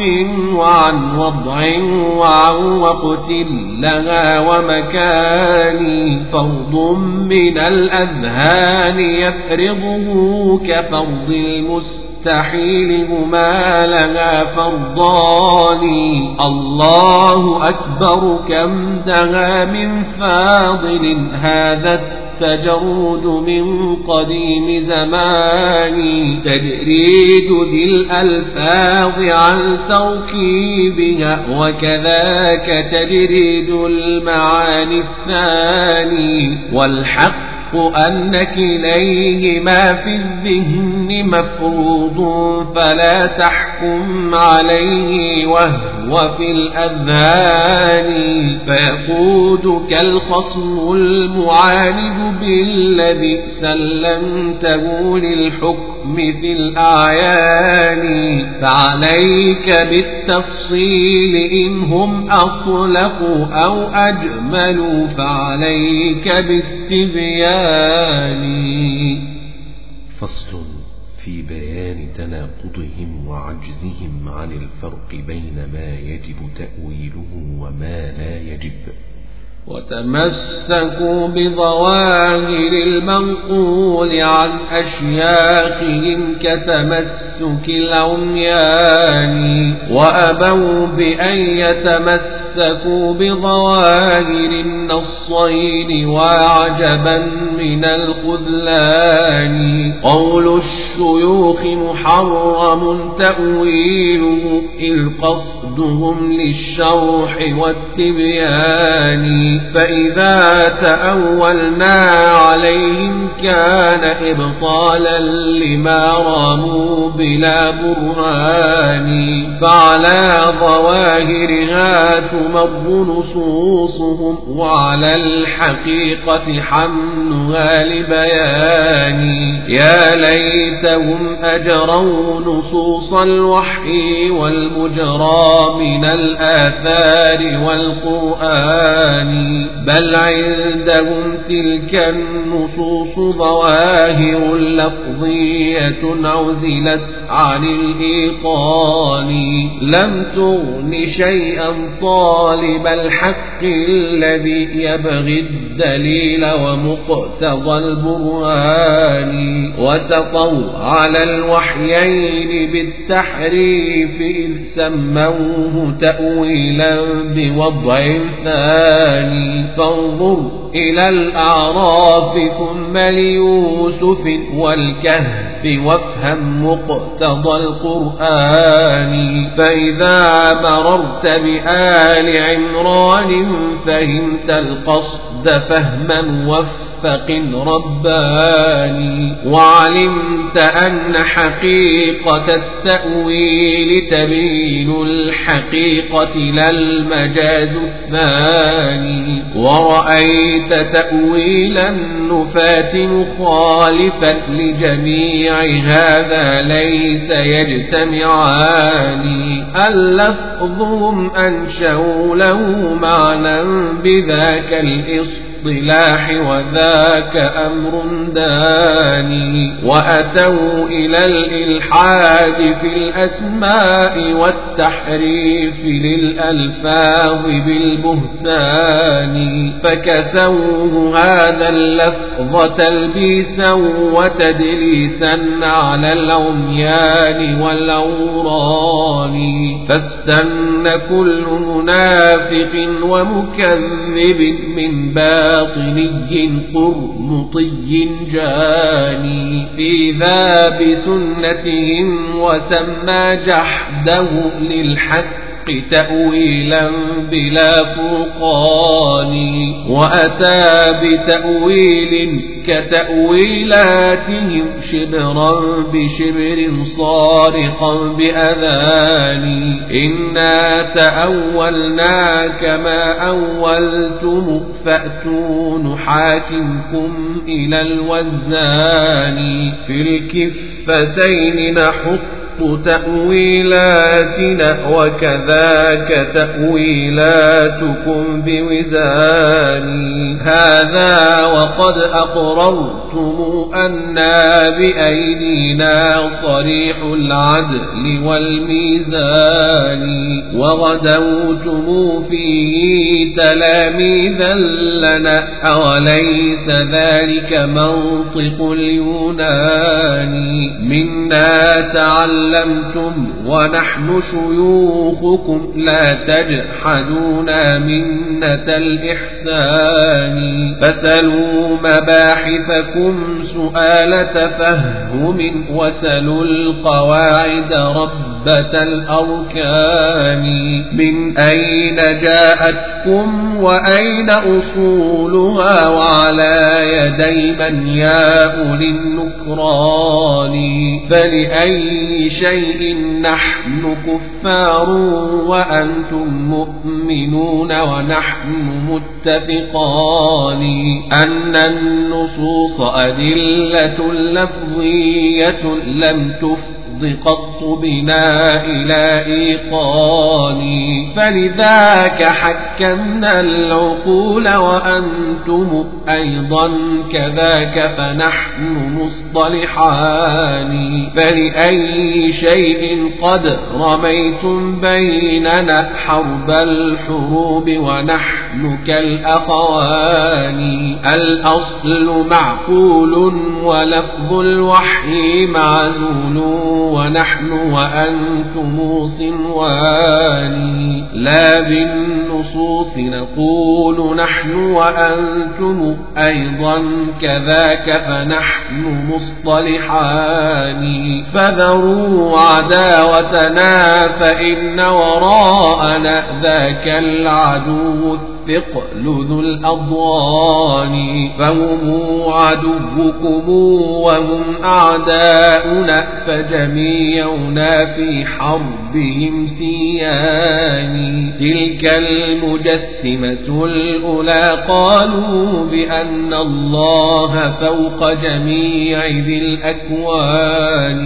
وعن وضع وعن وقت لها ومكان فرض من الأذهان يفرضه كفرض المسلم. المستحيل هما لنا فرضان. الله أكبر كم دها من فاضل. هذا التجرود من قديم زمان. تجريد ذي الألفاظ عن تركيبها وكذاك تجريد المعاني الثاني. والحق أن كليهما في الذهن مفروض فلا تحكم عليه وهو في الأذهان. فيقودك الخصم المعاند بالذي سلمته للحكم في الأعيان. فعليك بالتفصيل إن هم أطلقوا أو أجملوا فعليك بالتبيان. فصل في بيان تناقضهم وعجزهم عن الفرق بين ما يجب تأويله وما لا يجب. وتمسكوا بظواهر المنقول عن أشياخهم كتمسك العميان. وأبوا بأن يتمسكوا بظواهر النصين وعجبا من الخذلان. قول الشيوخ محرم تأويله إذ قصدهم للشرح والتبيان. فإذا تأولنا عليهم كان إبطالا لما راموا بلا برهان فعلى ظواهرها تمر نصوصهم وعلى الحقيقة حملها لبيان. يا ليتهم أجروا نصوص الوحي والمجرى من الآثار والقرآن. بل عندهم تلك النصوص ظواهر لفظية عزلت عن الإيقان. لم تغن شيئا طالب الحق الذي يبغي الدليل ومقتضى البرهان. وسطوا على الوحيين بالتحريف إذ سموه تأويلا بوضع ثاني. فانظر إلى الأعراف ثم ليوسف والكهف وافهم مقتضى القرآن. فإذا مررت بآل عمران فهمت القصد فهما وفهما موفق رباني. وعلمت أن حقيقة التأويل تبين الحقيقة لا المجاز الثاني. ورأيت تأويل النفاة مخالفا لجميع هذا ليس يجتمعان اللفظهم أنشأوا له معنى بذاك الإصطلاح. الاصطلاح وذاك أمر داني وأتوا إلى الإلحاد في الأسماء والتحريف للألفاظ بالبهتان فكسوه هذا اللفظ تلبيسا وتدليسا على العميان والعوران فاستن كل منافق ومكذب من باب باطني قرمطي جاني في ذا بسنتهم وسمى جحده للحق تأويلا بلا فرقان. وأتى بتأويل كتأويلاتهم شبرا بشبر صارخا بأذان. إنا تأولنا كما أولتم فأتوا نحاكمكم إلى الوزان في الكفتين نحط تأويلاتنا وكذاك تأويلاتكم بوزان هذا وقد أقررتم أنا بأيدينا صريح العدل والميزان. وغدوتم فيه تلاميذا لنا أوليس ذلك منطق اليونان؟ منا تعلم علمتم ونحن شيوخكم لا تجحدون منة الإحسان. فسلوا مباحثكم سؤال تفهم وسلوا القواعد ربة الأركان. من أين جاءتكم وأين أصولها وعلى يدي من يا أولي النكران فلأي شيء نحن كفار وأنتم مؤمنون ونحن متفقان. أن النصوص أدلة لفظية لم تفت قط بنا إلى إيقاني فلذاك حكمنا العقول وأنتم أيضا كذاك فنحن مصطلحان. فلأي شيء قد رميتم بيننا حرب الحروب ونحن كالأخوان. الأصل معقول ولفظ الوحي معزول. ونحن وأنتم صنوان. لا بالنصوص نقول نحن وأنتم أيضا كذاك فنحن مصطلحان. فذروا عداوتنا فإن وراءنا ذاك العدو الثقل ذو الأضوان فهم عدوكم وهم أعداؤنا فجميعنا في حربهم سيان تلك المجسمة الأولى قالوا بأن الله فوق جميع ذي الأكوان.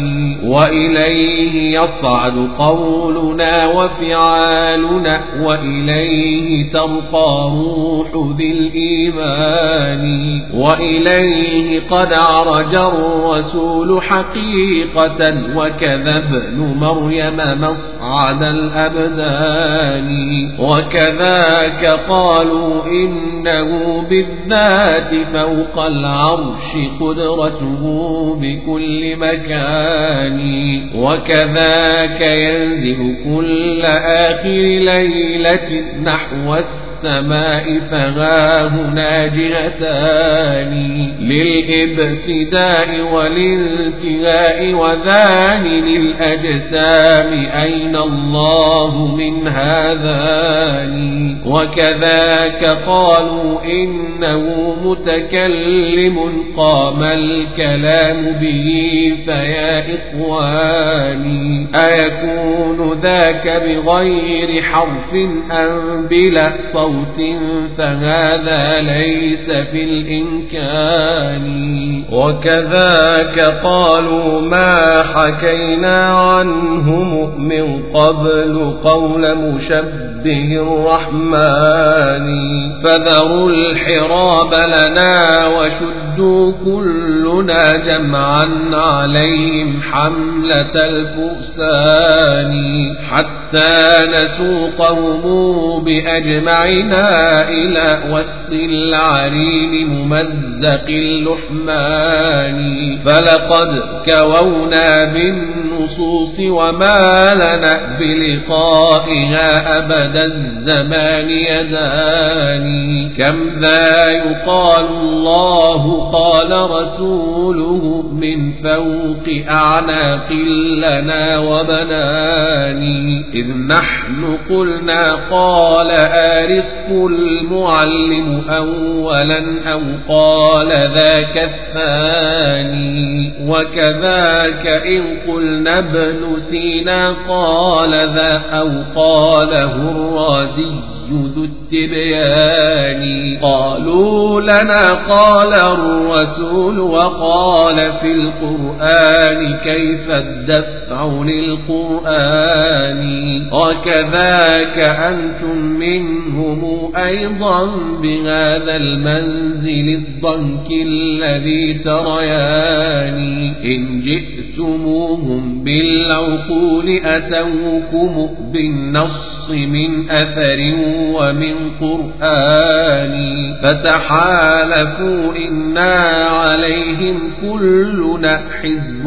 وإليه يصعد قولنا وفعالنا وإليه ترقى روح ذي الإيمان. وإليه قد عرج الرسول حقيقة وكذا ابن مريم مصعد الأبدان. وكذاك قالوا إنه بالذات فوق العرش قدرته بكل مكان. وكذاك ينزل كل آخر ليلة نحو السماء السماء فها هنا جهتان للإبتداء والانتهاء وذان للأجسام أين الله من هذان؟ وكذاك قالوا إنه متكلم قام الكلام به فيا إخواني أيكون ذاك بغير حرف أم بلا صوت فهذا ليس في الإمكان. وكذاك قالوا ما حكينا عنهم من قبل قول مشبه. الرحمن فذروا الحراب لنا وشدوا كلنا جمعا عليهم حملة الفرسان حتى نسوقهم بأجمعنا إلى وسط العرين ممزق اللحمان. فلقد كوونا بالنصوص وما لنا بلقائها أبدا. الزمان يداني كم ذا يقال الله قال رسوله من فوق أعناق لنا وبناني. إذ نحن قلنا قال آرسق المعلم أولا أو قال ذاك الثاني. وكذاك إن قلنا ابن سينا قال ذا أو قاله الرازي ذو التبيان. قالوا لنا قال الرسول وقال في القرآن كيف الدفع للقرآن؟ وكذاك أنتم منهم أيضا بهذا المنزل الضنك الذي تريان. إن جئتموهم بالعقول أتوكم بالنص من أثر ومن قرآن فتحالفوا إنا عليهم كلنا حزب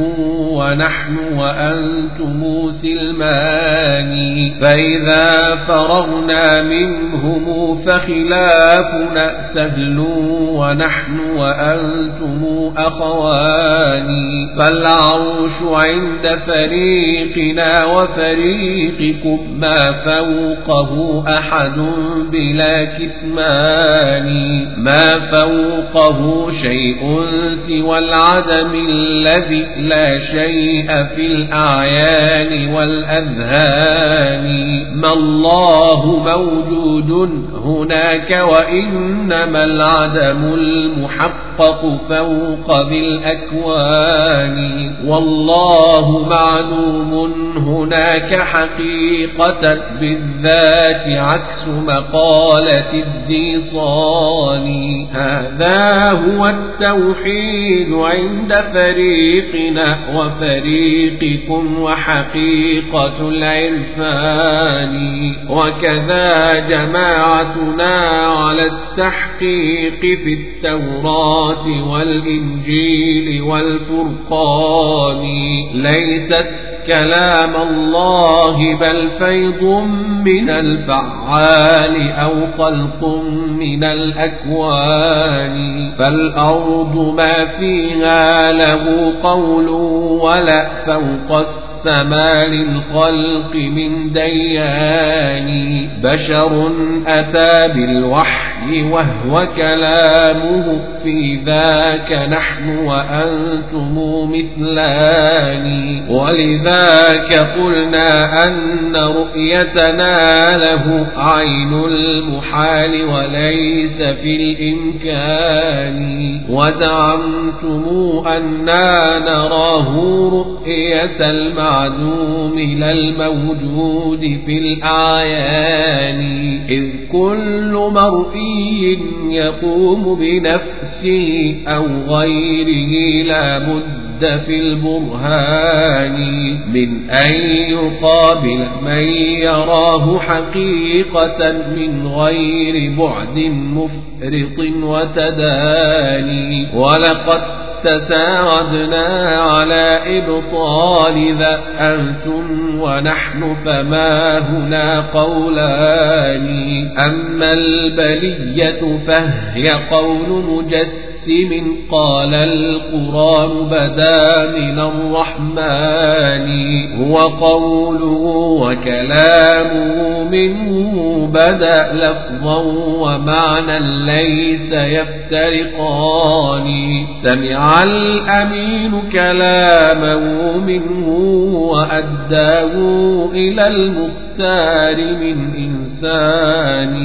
ونحن وأنتم سلمان. فإذا فرغنا منهم فخلافنا سهل ونحن وأنتم أخوان. فالعرش عند فريقنا وفريقكم ما فوقه أحد بلا كتمان ما فوقه شيء سوى العدم الذي لا شيء في الأعيان والأذهان ما الله موجود هناك وإنما العدم المحق يتحقق فوق ذي الأكوان والله معلوم هناك حقيقة بالذات عكس مقالة الديصان. هذا هو التوحيد عند فريقنا وفريقكم وحقيقة العرفان. وكذا جماعتنا على التحقيق في التوراة والإنجيل والفرقان. ليست كلام الله بل فيض من الفعال أو خلق من الأكوان فالأرض ما فيها له قول ولا فوق السماء للخلق من ديان بشر أتى بالوحي وهو كلامه في ذاك نحن وأنتم مثلان ولذاك قلنا أن رؤيتنا له عين المحال وليس في الإمكان وزعمتم أنا نراه رؤية المعدوم لا الموجود في الأعيان إذ كل مرئي يقوم بنفسه أو غيره لا بد في البرهان من أن يقابل من يراه حقيقة من غير بعد مفرط وتداني ولقد تساعدنا على إبطال ذا أنتم ونحن فما هنا قولان. أما البلية فهي قول مجسد. من قال القرآن بدا من الرحمن هو قوله وكلامه منه بدا لفظا ومعنى ليس يفترقان. سمع الأمين كلامه منه وأداه إلى المختار من إنسان.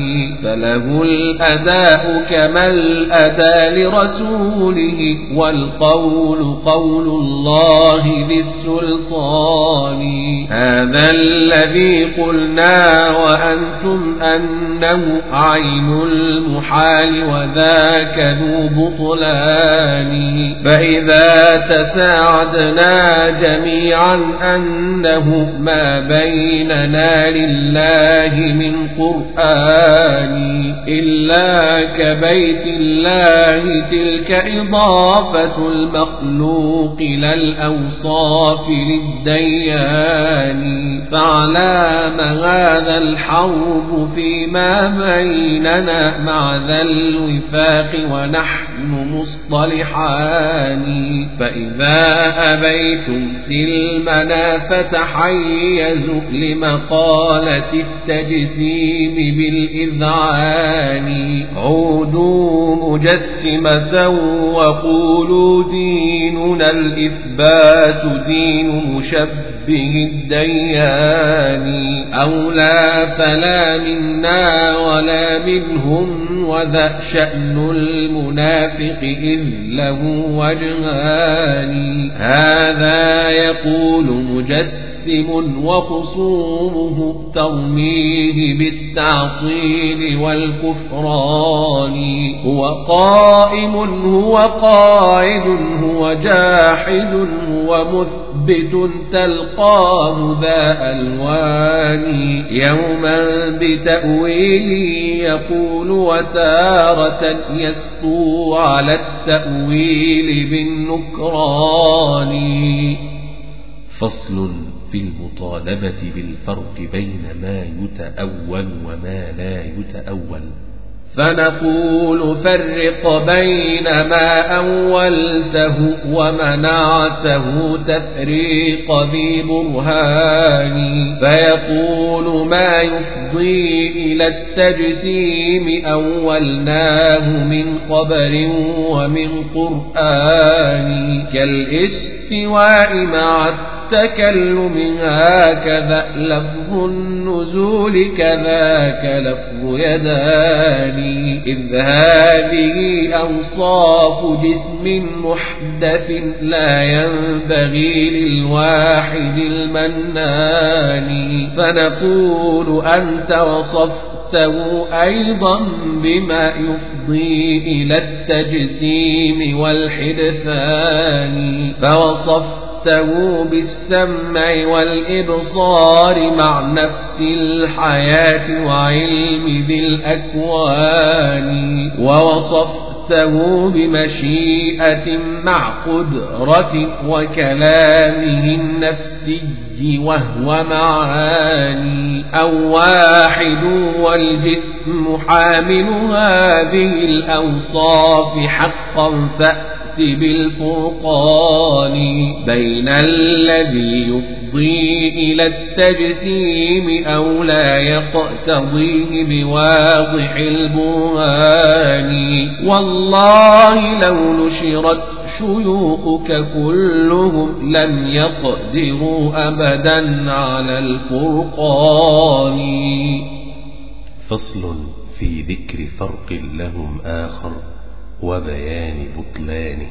فله الأداء كما الأداء لرسول رسوله والقول قول الله ذي السلطان هذا الذي قلنا وأنتم أنه عين المحال وذاك ذو بطلان. فإذا تساعدنا جميعا أنه ما بيننا لله من قرآن إلا كبيت الله تلك إضافة المخلوق إلى الأوصاف للديان. فعلام هذا الحرب فيما بيننا مع ذا الوفاق ونحن مصطلحان. فإذا أبيتم سلمنا فتحيزوا لمقالة التجسيم بالإذعان. عودوا مجسمة وقولوا ديننا الإثبات دين مشبه الديان أو لا فلا منا ولا منهم وذا شأن المنافق إذ له وجهان هذا يقول مجسم وخصومه ترميه بالتعطيل والكفران هو قائم هو قاعد هو جاحد هو مثبت تلقاه ذا ألوان يوما بتأويله يقول وتارة يسطو على التأويل بالنكران فصل في المطالبة بالفرق بين ما يتأول وما لا يتأول. فنقول فرق بين ما أولته ومنعته تفريق ذي برهان فيقول ما يفضي إلى التجسيم أولناه من خبر ومن قرآن. كالاستواء مع التكلم هكذا لفظ النزول كذاك لفظ يداني إذ هذه أوصاف جسم محدث لا ينبغي للواحد المنان. فنقول أنت وصفته أيضا بما يفضي إلى التجسيم والحدثان. فوصفت وصفته بالسمع والإبصار مع نفس الحياة وعلم ذي الأكوان ووصفته بمشيئة مع قدرة وكلامه النفسي وهو معاني أو واحد والجسم حامل هذه الأوصاف حقا فأ بالفرقان بين الذي يفضي إلى التجسيم أو لا يقتضيه بواضح البرهان. والله لو نشرت شيوخك كلهم لم يقدروا أبدا على الفرقان. فصل في ذكر فرق لهم آخر. وبيان بطلانه.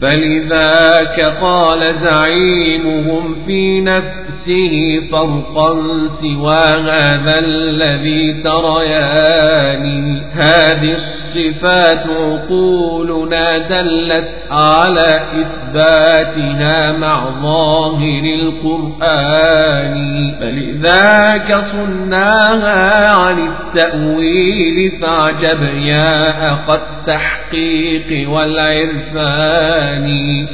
فلذاك قال زعيمهم في نفسه فرقا سوى هذا الذي ترياني. هذه الصفات عقولنا دلت على إثباتها مع ظاهر القرآن. فلذاك صناها عن التأويل فاعجب يا أخ التحقيق والعرفان.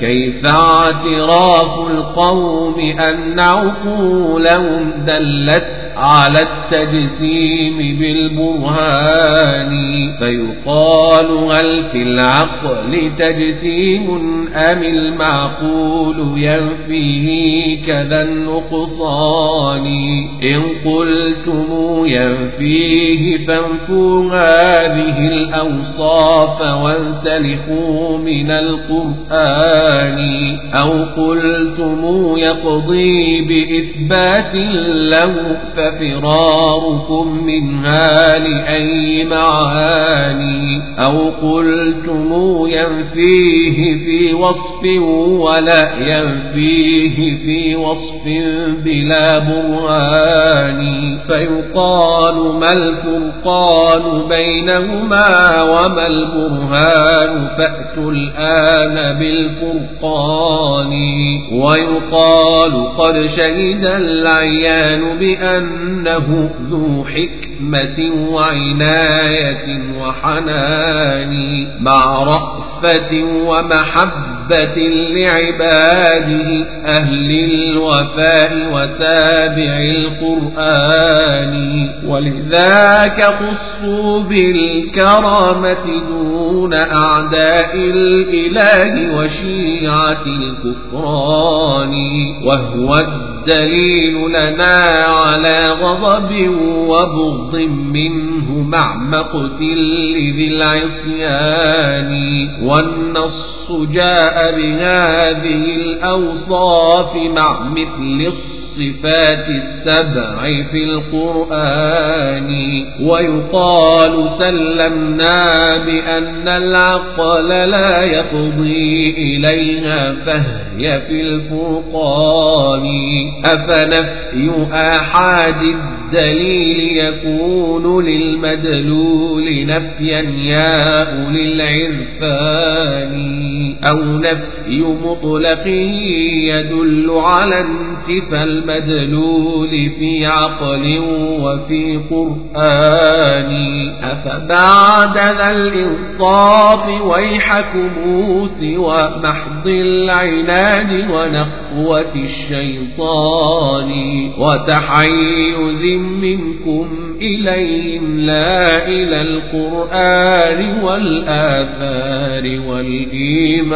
كيف اعتراف القوم أن عقولهم دلت على التجسيم بالبرهان فيقال هل في العقل تجسيم أم المعقول ينفيه كذا النقصان إن قلتم ينفيه فانفوا هذه الأوصاف وانسلخوا من القرآن أو قلتم يقضي بإثبات له ففراركم منها لأي معاني أو قلتم ينفيه في وصف ولا ينفيه في وصف بلا برهان فيقال ما الفرقان بينهما وما البرهان فأتوا الآن بالفرقان ويقال قد شهد العيان بأنه ذو حكمة وعناية وحنان مع رأفة ومحبة لعباده أهل الوفاء وتابع القرآن. ولذاك خصوا بالكرامة دون أعداء الإله وشيعة الكفران. وهو الدليل لنا على غضب وبغض منه مع مقتل ذي العصيان. والنص جاء بهذه الأوصاف مع مثل الصفات السبع في القرآن ويقال سلمنا بأن العقل لا يقضي إليها فهي في الفرقان. أفنفي آحاد الدليل يكون للمدلول نفيا يا أولي العرفان أو نفي مطلق يدل على انتفى المدلول في عقل وفي قرآن. أفبعد ذا الإنصاف ويحكم سوى محض العناد ونخوة الشيطان وتحيز منكم إليهم لا إلى القرآن والآثار والإيمان.